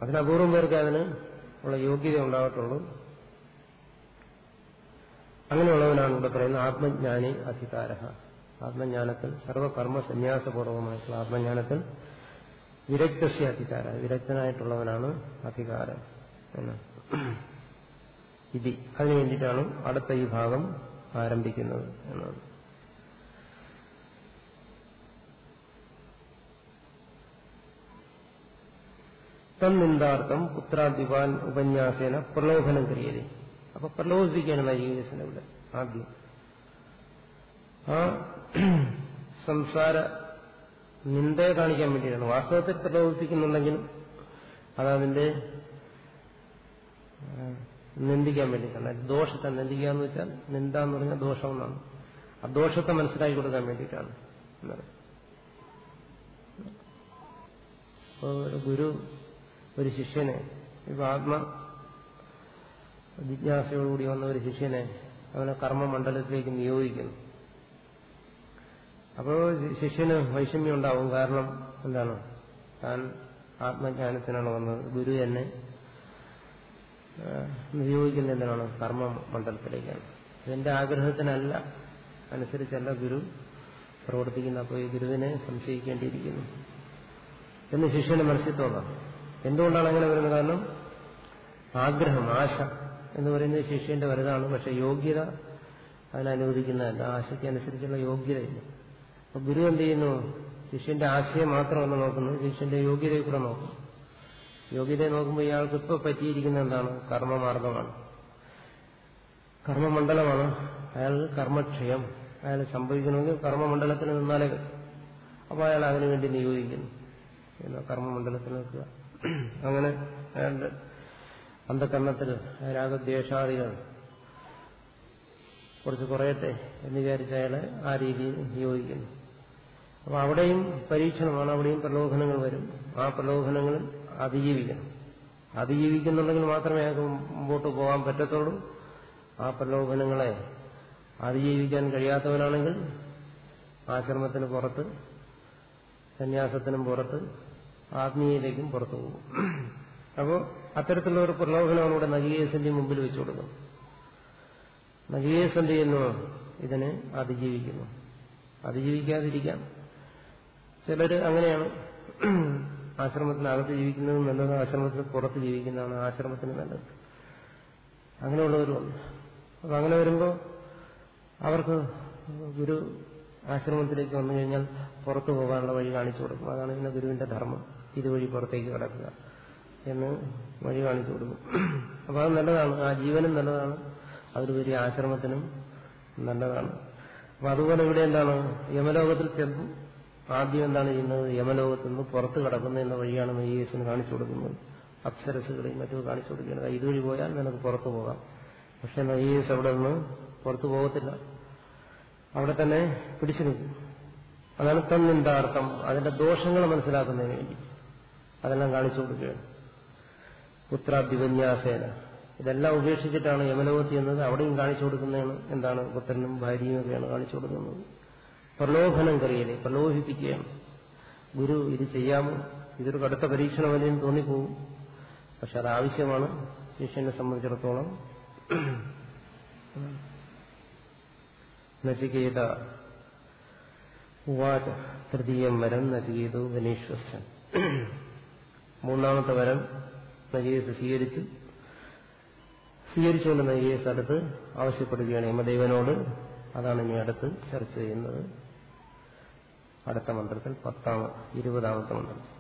അതിനപൂർവം പേർക്ക് അതിന് ഉള്ള യോഗ്യത ഉണ്ടാകത്തുള്ളൂ. അങ്ങനെയുള്ളവനാണ് ഇവിടെ പറയുന്നത് ആത്മജ്ഞാനി അധികാര ആത്മജ്ഞാനത്തിൽ സർവകർമ്മ സന്യാസപൂർവമായിട്ടുള്ള ആത്മജ്ഞാനത്തിൽ വിരക്തസ്യ അധികാര വിരക്തനായിട്ടുള്ളവനാണ് അധികാരം ഇതി. അതിനു വേണ്ടിയിട്ടാണ് അടുത്ത ഈ ഭാഗം ആരംഭിക്കുന്നത് എന്നാണ് തന്നിന്ദാർത്ഥം പുത്രാദിവാൻ ഉപന്യാസേന പ്രലോഭനം ക്രിയതേ അപ്പൊ പ്രലോഭിപ്പിക്കുകയാണ് നൈകേശന ഇവിടെ ആദ്യം. ആ സംസാര നിന്ദയെ കാണിക്കാൻ വേണ്ടിയിട്ടാണ്. വാസ്തവത്തിൽ പ്രലോഭിപ്പിക്കുന്നുണ്ടെങ്കിലും അതതിന്റെ നിന്ദിക്കാൻ വേണ്ടിയിട്ടാണ്. ദോഷത്തെ നിന്ദിക്കുക എന്ന് വെച്ചാൽ നിന്ദ എന്ന് പറഞ്ഞാൽ ദോഷം എന്നാണ്. ആ ദോഷത്തെ മനസ്സിലാക്കി കൊടുക്കാൻ വേണ്ടിയിട്ടാണ്. ഗുരു ഒരു ശിഷ്യനെ ഇപ്പൊ ആത്മ ജിജ്ഞാസയോടുകൂടി വന്ന ഒരു ശിഷ്യനെ അവനെ കർമ്മമണ്ഡലത്തിലേക്ക് നിയോഗിക്കുന്നു. അപ്പോൾ ശിഷ്യന് വൈഷമ്യം ഉണ്ടാവും. കാരണം എന്താണ്? താൻ ആത്മജ്ഞാനത്തിനാണ് വന്നത്. ഗുരു എന്നെ നിയോഗിക്കുന്ന എന്തിനാണ്? കർമ്മ മണ്ഡലത്തിലേക്കാണ് എന്റെ ആഗ്രഹത്തിനല്ല. അനുസരിച്ചല്ല ഗുരു പ്രവർത്തിക്കുന്ന അപ്പോൾ ഈ ഗുരുവിനെ സംശയിക്കേണ്ടിയിരിക്കുന്നു. എന്ന് ശിഷ്യന് മനസ്സിൽ തോന്നാം. എന്തുകൊണ്ടാണ് അങ്ങനെ വരുന്നത്? കാരണം ആഗ്രഹം ആശ എന്ന് പറയുന്നത് ശിഷ്യന്റെ വലുതാണ്. പക്ഷെ യോഗ്യത അതിനനുവദിക്കുന്നതല്ല ആശയ്ക്ക് അനുസരിച്ചുള്ള യോഗ്യതയില്ല അപ്പൊ ഗുരു എന്ത് ചെയ്യുന്നു? ശിഷ്യന്റെ ആശയം മാത്രമല്ല നോക്കുന്നത്. ശിഷ്യന്റെ യോഗ്യതയെ കൂടെ നോക്കും യോഗ്യതയെ നോക്കുമ്പോൾ ഇയാൾക്ക് ഇപ്പൊ പറ്റിയിരിക്കുന്ന എന്താണ്? കർമ്മമാർഗമാണ്. കർമ്മമണ്ഡലമാണ്. അയാൾക്ക് കർമ്മക്ഷയം. അയാൾ സംഭവിക്കണമെങ്കിൽ കർമ്മമണ്ഡലത്തിൽ നിന്നാലേ അപ്പോൾ അയാൾ അതിനുവേണ്ടി നിയോഗിക്കുന്നു. കർമ്മമണ്ഡലത്തിൽ നിൽക്കുക. അങ്ങനെ അയാളുടെ അന്ധകരണത്തിൽ രാഗദ്വേഷാദികൾ കുറച്ച് കുറയട്ടെ എന്ന് വിചാരിച്ച് അയാളെ ആ രീതിയിൽ നിയോഗിക്കുന്നു. അപ്പോൾ അവിടെയും പരീക്ഷണമാണ് അവിടെയും പ്രലോഭനങ്ങൾ വരും. ആ പ്രലോഭനങ്ങൾ അതിജീവിക്കണം. അതിജീവിക്കുന്നുണ്ടെങ്കിൽ മാത്രമേ അയാൾക്ക് മുമ്പോട്ട് പോകാൻ പറ്റത്തുള്ളൂ. ആ പ്രലോഭനങ്ങളെ അതിജീവിക്കാൻ കഴിയാത്തവനാണെങ്കിൽ ആശ്രമത്തിന് പുറത്ത് സന്യാസത്തിനും പുറത്ത് ആത്മീയതയ്ക്കും പുറത്തു പോകും. അപ്പോൾ അത്തരത്തിലുള്ള ഒരു പ്രലോഭനമാണ് ഇവിടെ നഗീയസന്റെ മുമ്പിൽ വെച്ചു കൊടുക്കുന്നത്. നഗീയസന്റെ എന്നോ ഇതിനെ അതിജീവിക്കുന്നു. അതിജീവിക്കാതിരിക്കാം. ചിലർ അങ്ങനെയാണ്. ആശ്രമത്തിനകത്ത് ജീവിക്കുന്നത് നല്ലത് ആശ്രമത്തിന് പുറത്ത് ജീവിക്കുന്നതാണ് ആശ്രമത്തിന് നല്ലത്. അങ്ങനെയുള്ളവരുണ്ട്. അപ്പൊ അങ്ങനെ വരുമ്പോൾ അവർക്ക് ഗുരു ആശ്രമത്തിലേക്ക് വന്നു കഴിഞ്ഞാൽ പുറത്തു പോകാനുള്ള വഴി കാണിച്ചു കൊടുക്കും. അതാണ് പിന്നെ ഗുരുവിന്റെ ധർമ്മം. ഇതുവഴി പുറത്തേക്ക് കിടക്കുക എന്ന് വഴി കാണിച്ചു കൊടുക്കും. അപ്പൊ അത് നല്ലതാണ്. ആ ജീവനും നല്ലതാണ്. വലിയ ആശ്രമത്തിനും നല്ലതാണ്. അപ്പൊ അതുപോലെ ഇവിടെ എന്താണ്? യമലോകത്തിൽ ചെന്നു ആദ്യം എന്താണ് ചെയ്യുന്നത്? യമലോകത്തിൽ നിന്ന് പുറത്ത് കിടക്കുന്ന എന്ന വഴിയാണ് നെയ്യേസിന് കാണിച്ചു കൊടുക്കുന്നത്. അപ്സരസുകളെയും മറ്റും കാണിച്ചു കൊടുക്കുന്നത് ഇതുവഴി പോയാൽ നിനക്ക് പുറത്തു പോകാം. പക്ഷെ നെയ്യേസ് അവിടെ നിന്ന് പുറത്തു പോകത്തില്ല. അവിടെ തന്നെ പിടിച്ചു നിൽക്കും. അതാണ് തന്നിന്താർത്ഥം അതിന്റെ ദോഷങ്ങൾ മനസ്സിലാക്കുന്നതിന് വേണ്ടി. അതെല്ലാം കാണിച്ചു കൊടുക്കുകയാണ് പുത്രാഭിപന്യാസേന. ഇതെല്ലാം ഉപേക്ഷിച്ചിട്ടാണ് യമലോകത്തി എന്നത് അവിടെയും കാണിച്ചു കൊടുക്കുന്നതാണ് എന്താണ്? പുത്രനും ഭാര്യയും ഒക്കെയാണ് കാണിച്ചു കൊടുക്കുന്നത്. പ്രലോഭനം കറിയൽ പ്രലോഭിപ്പിക്കുകയാണ്. ഗുരു ഇത് ചെയ്യാമോ? ഇതൊരു കടുത്ത പരീക്ഷണമല്ലെന്ന് തോന്നിപ്പോവും. പക്ഷെ അത് ആവശ്യമാണ്. ശിഷ്യനെ സംബന്ധിച്ചിടത്തോളം. നചികേത ഉവാച തൃതീയം വരം നചികേതു ഗണേശ്വസൻ മൂന്നാമത്തെ വരം നജീസ് സ്വീകരിച്ചു. സ്വീകരിച്ചുകൊണ്ട് നജീസ് അടുത്ത് ആവശ്യപ്പെടുകയാണ് യമദേവനോട്. അതാണ് ഇനി അടുത്ത് ചർച്ച ചെയ്യുന്നത്. അടുത്ത മന്ത്രത്തിൽ പത്താമ ഇരുപതാമത്തെ മന്ത്രം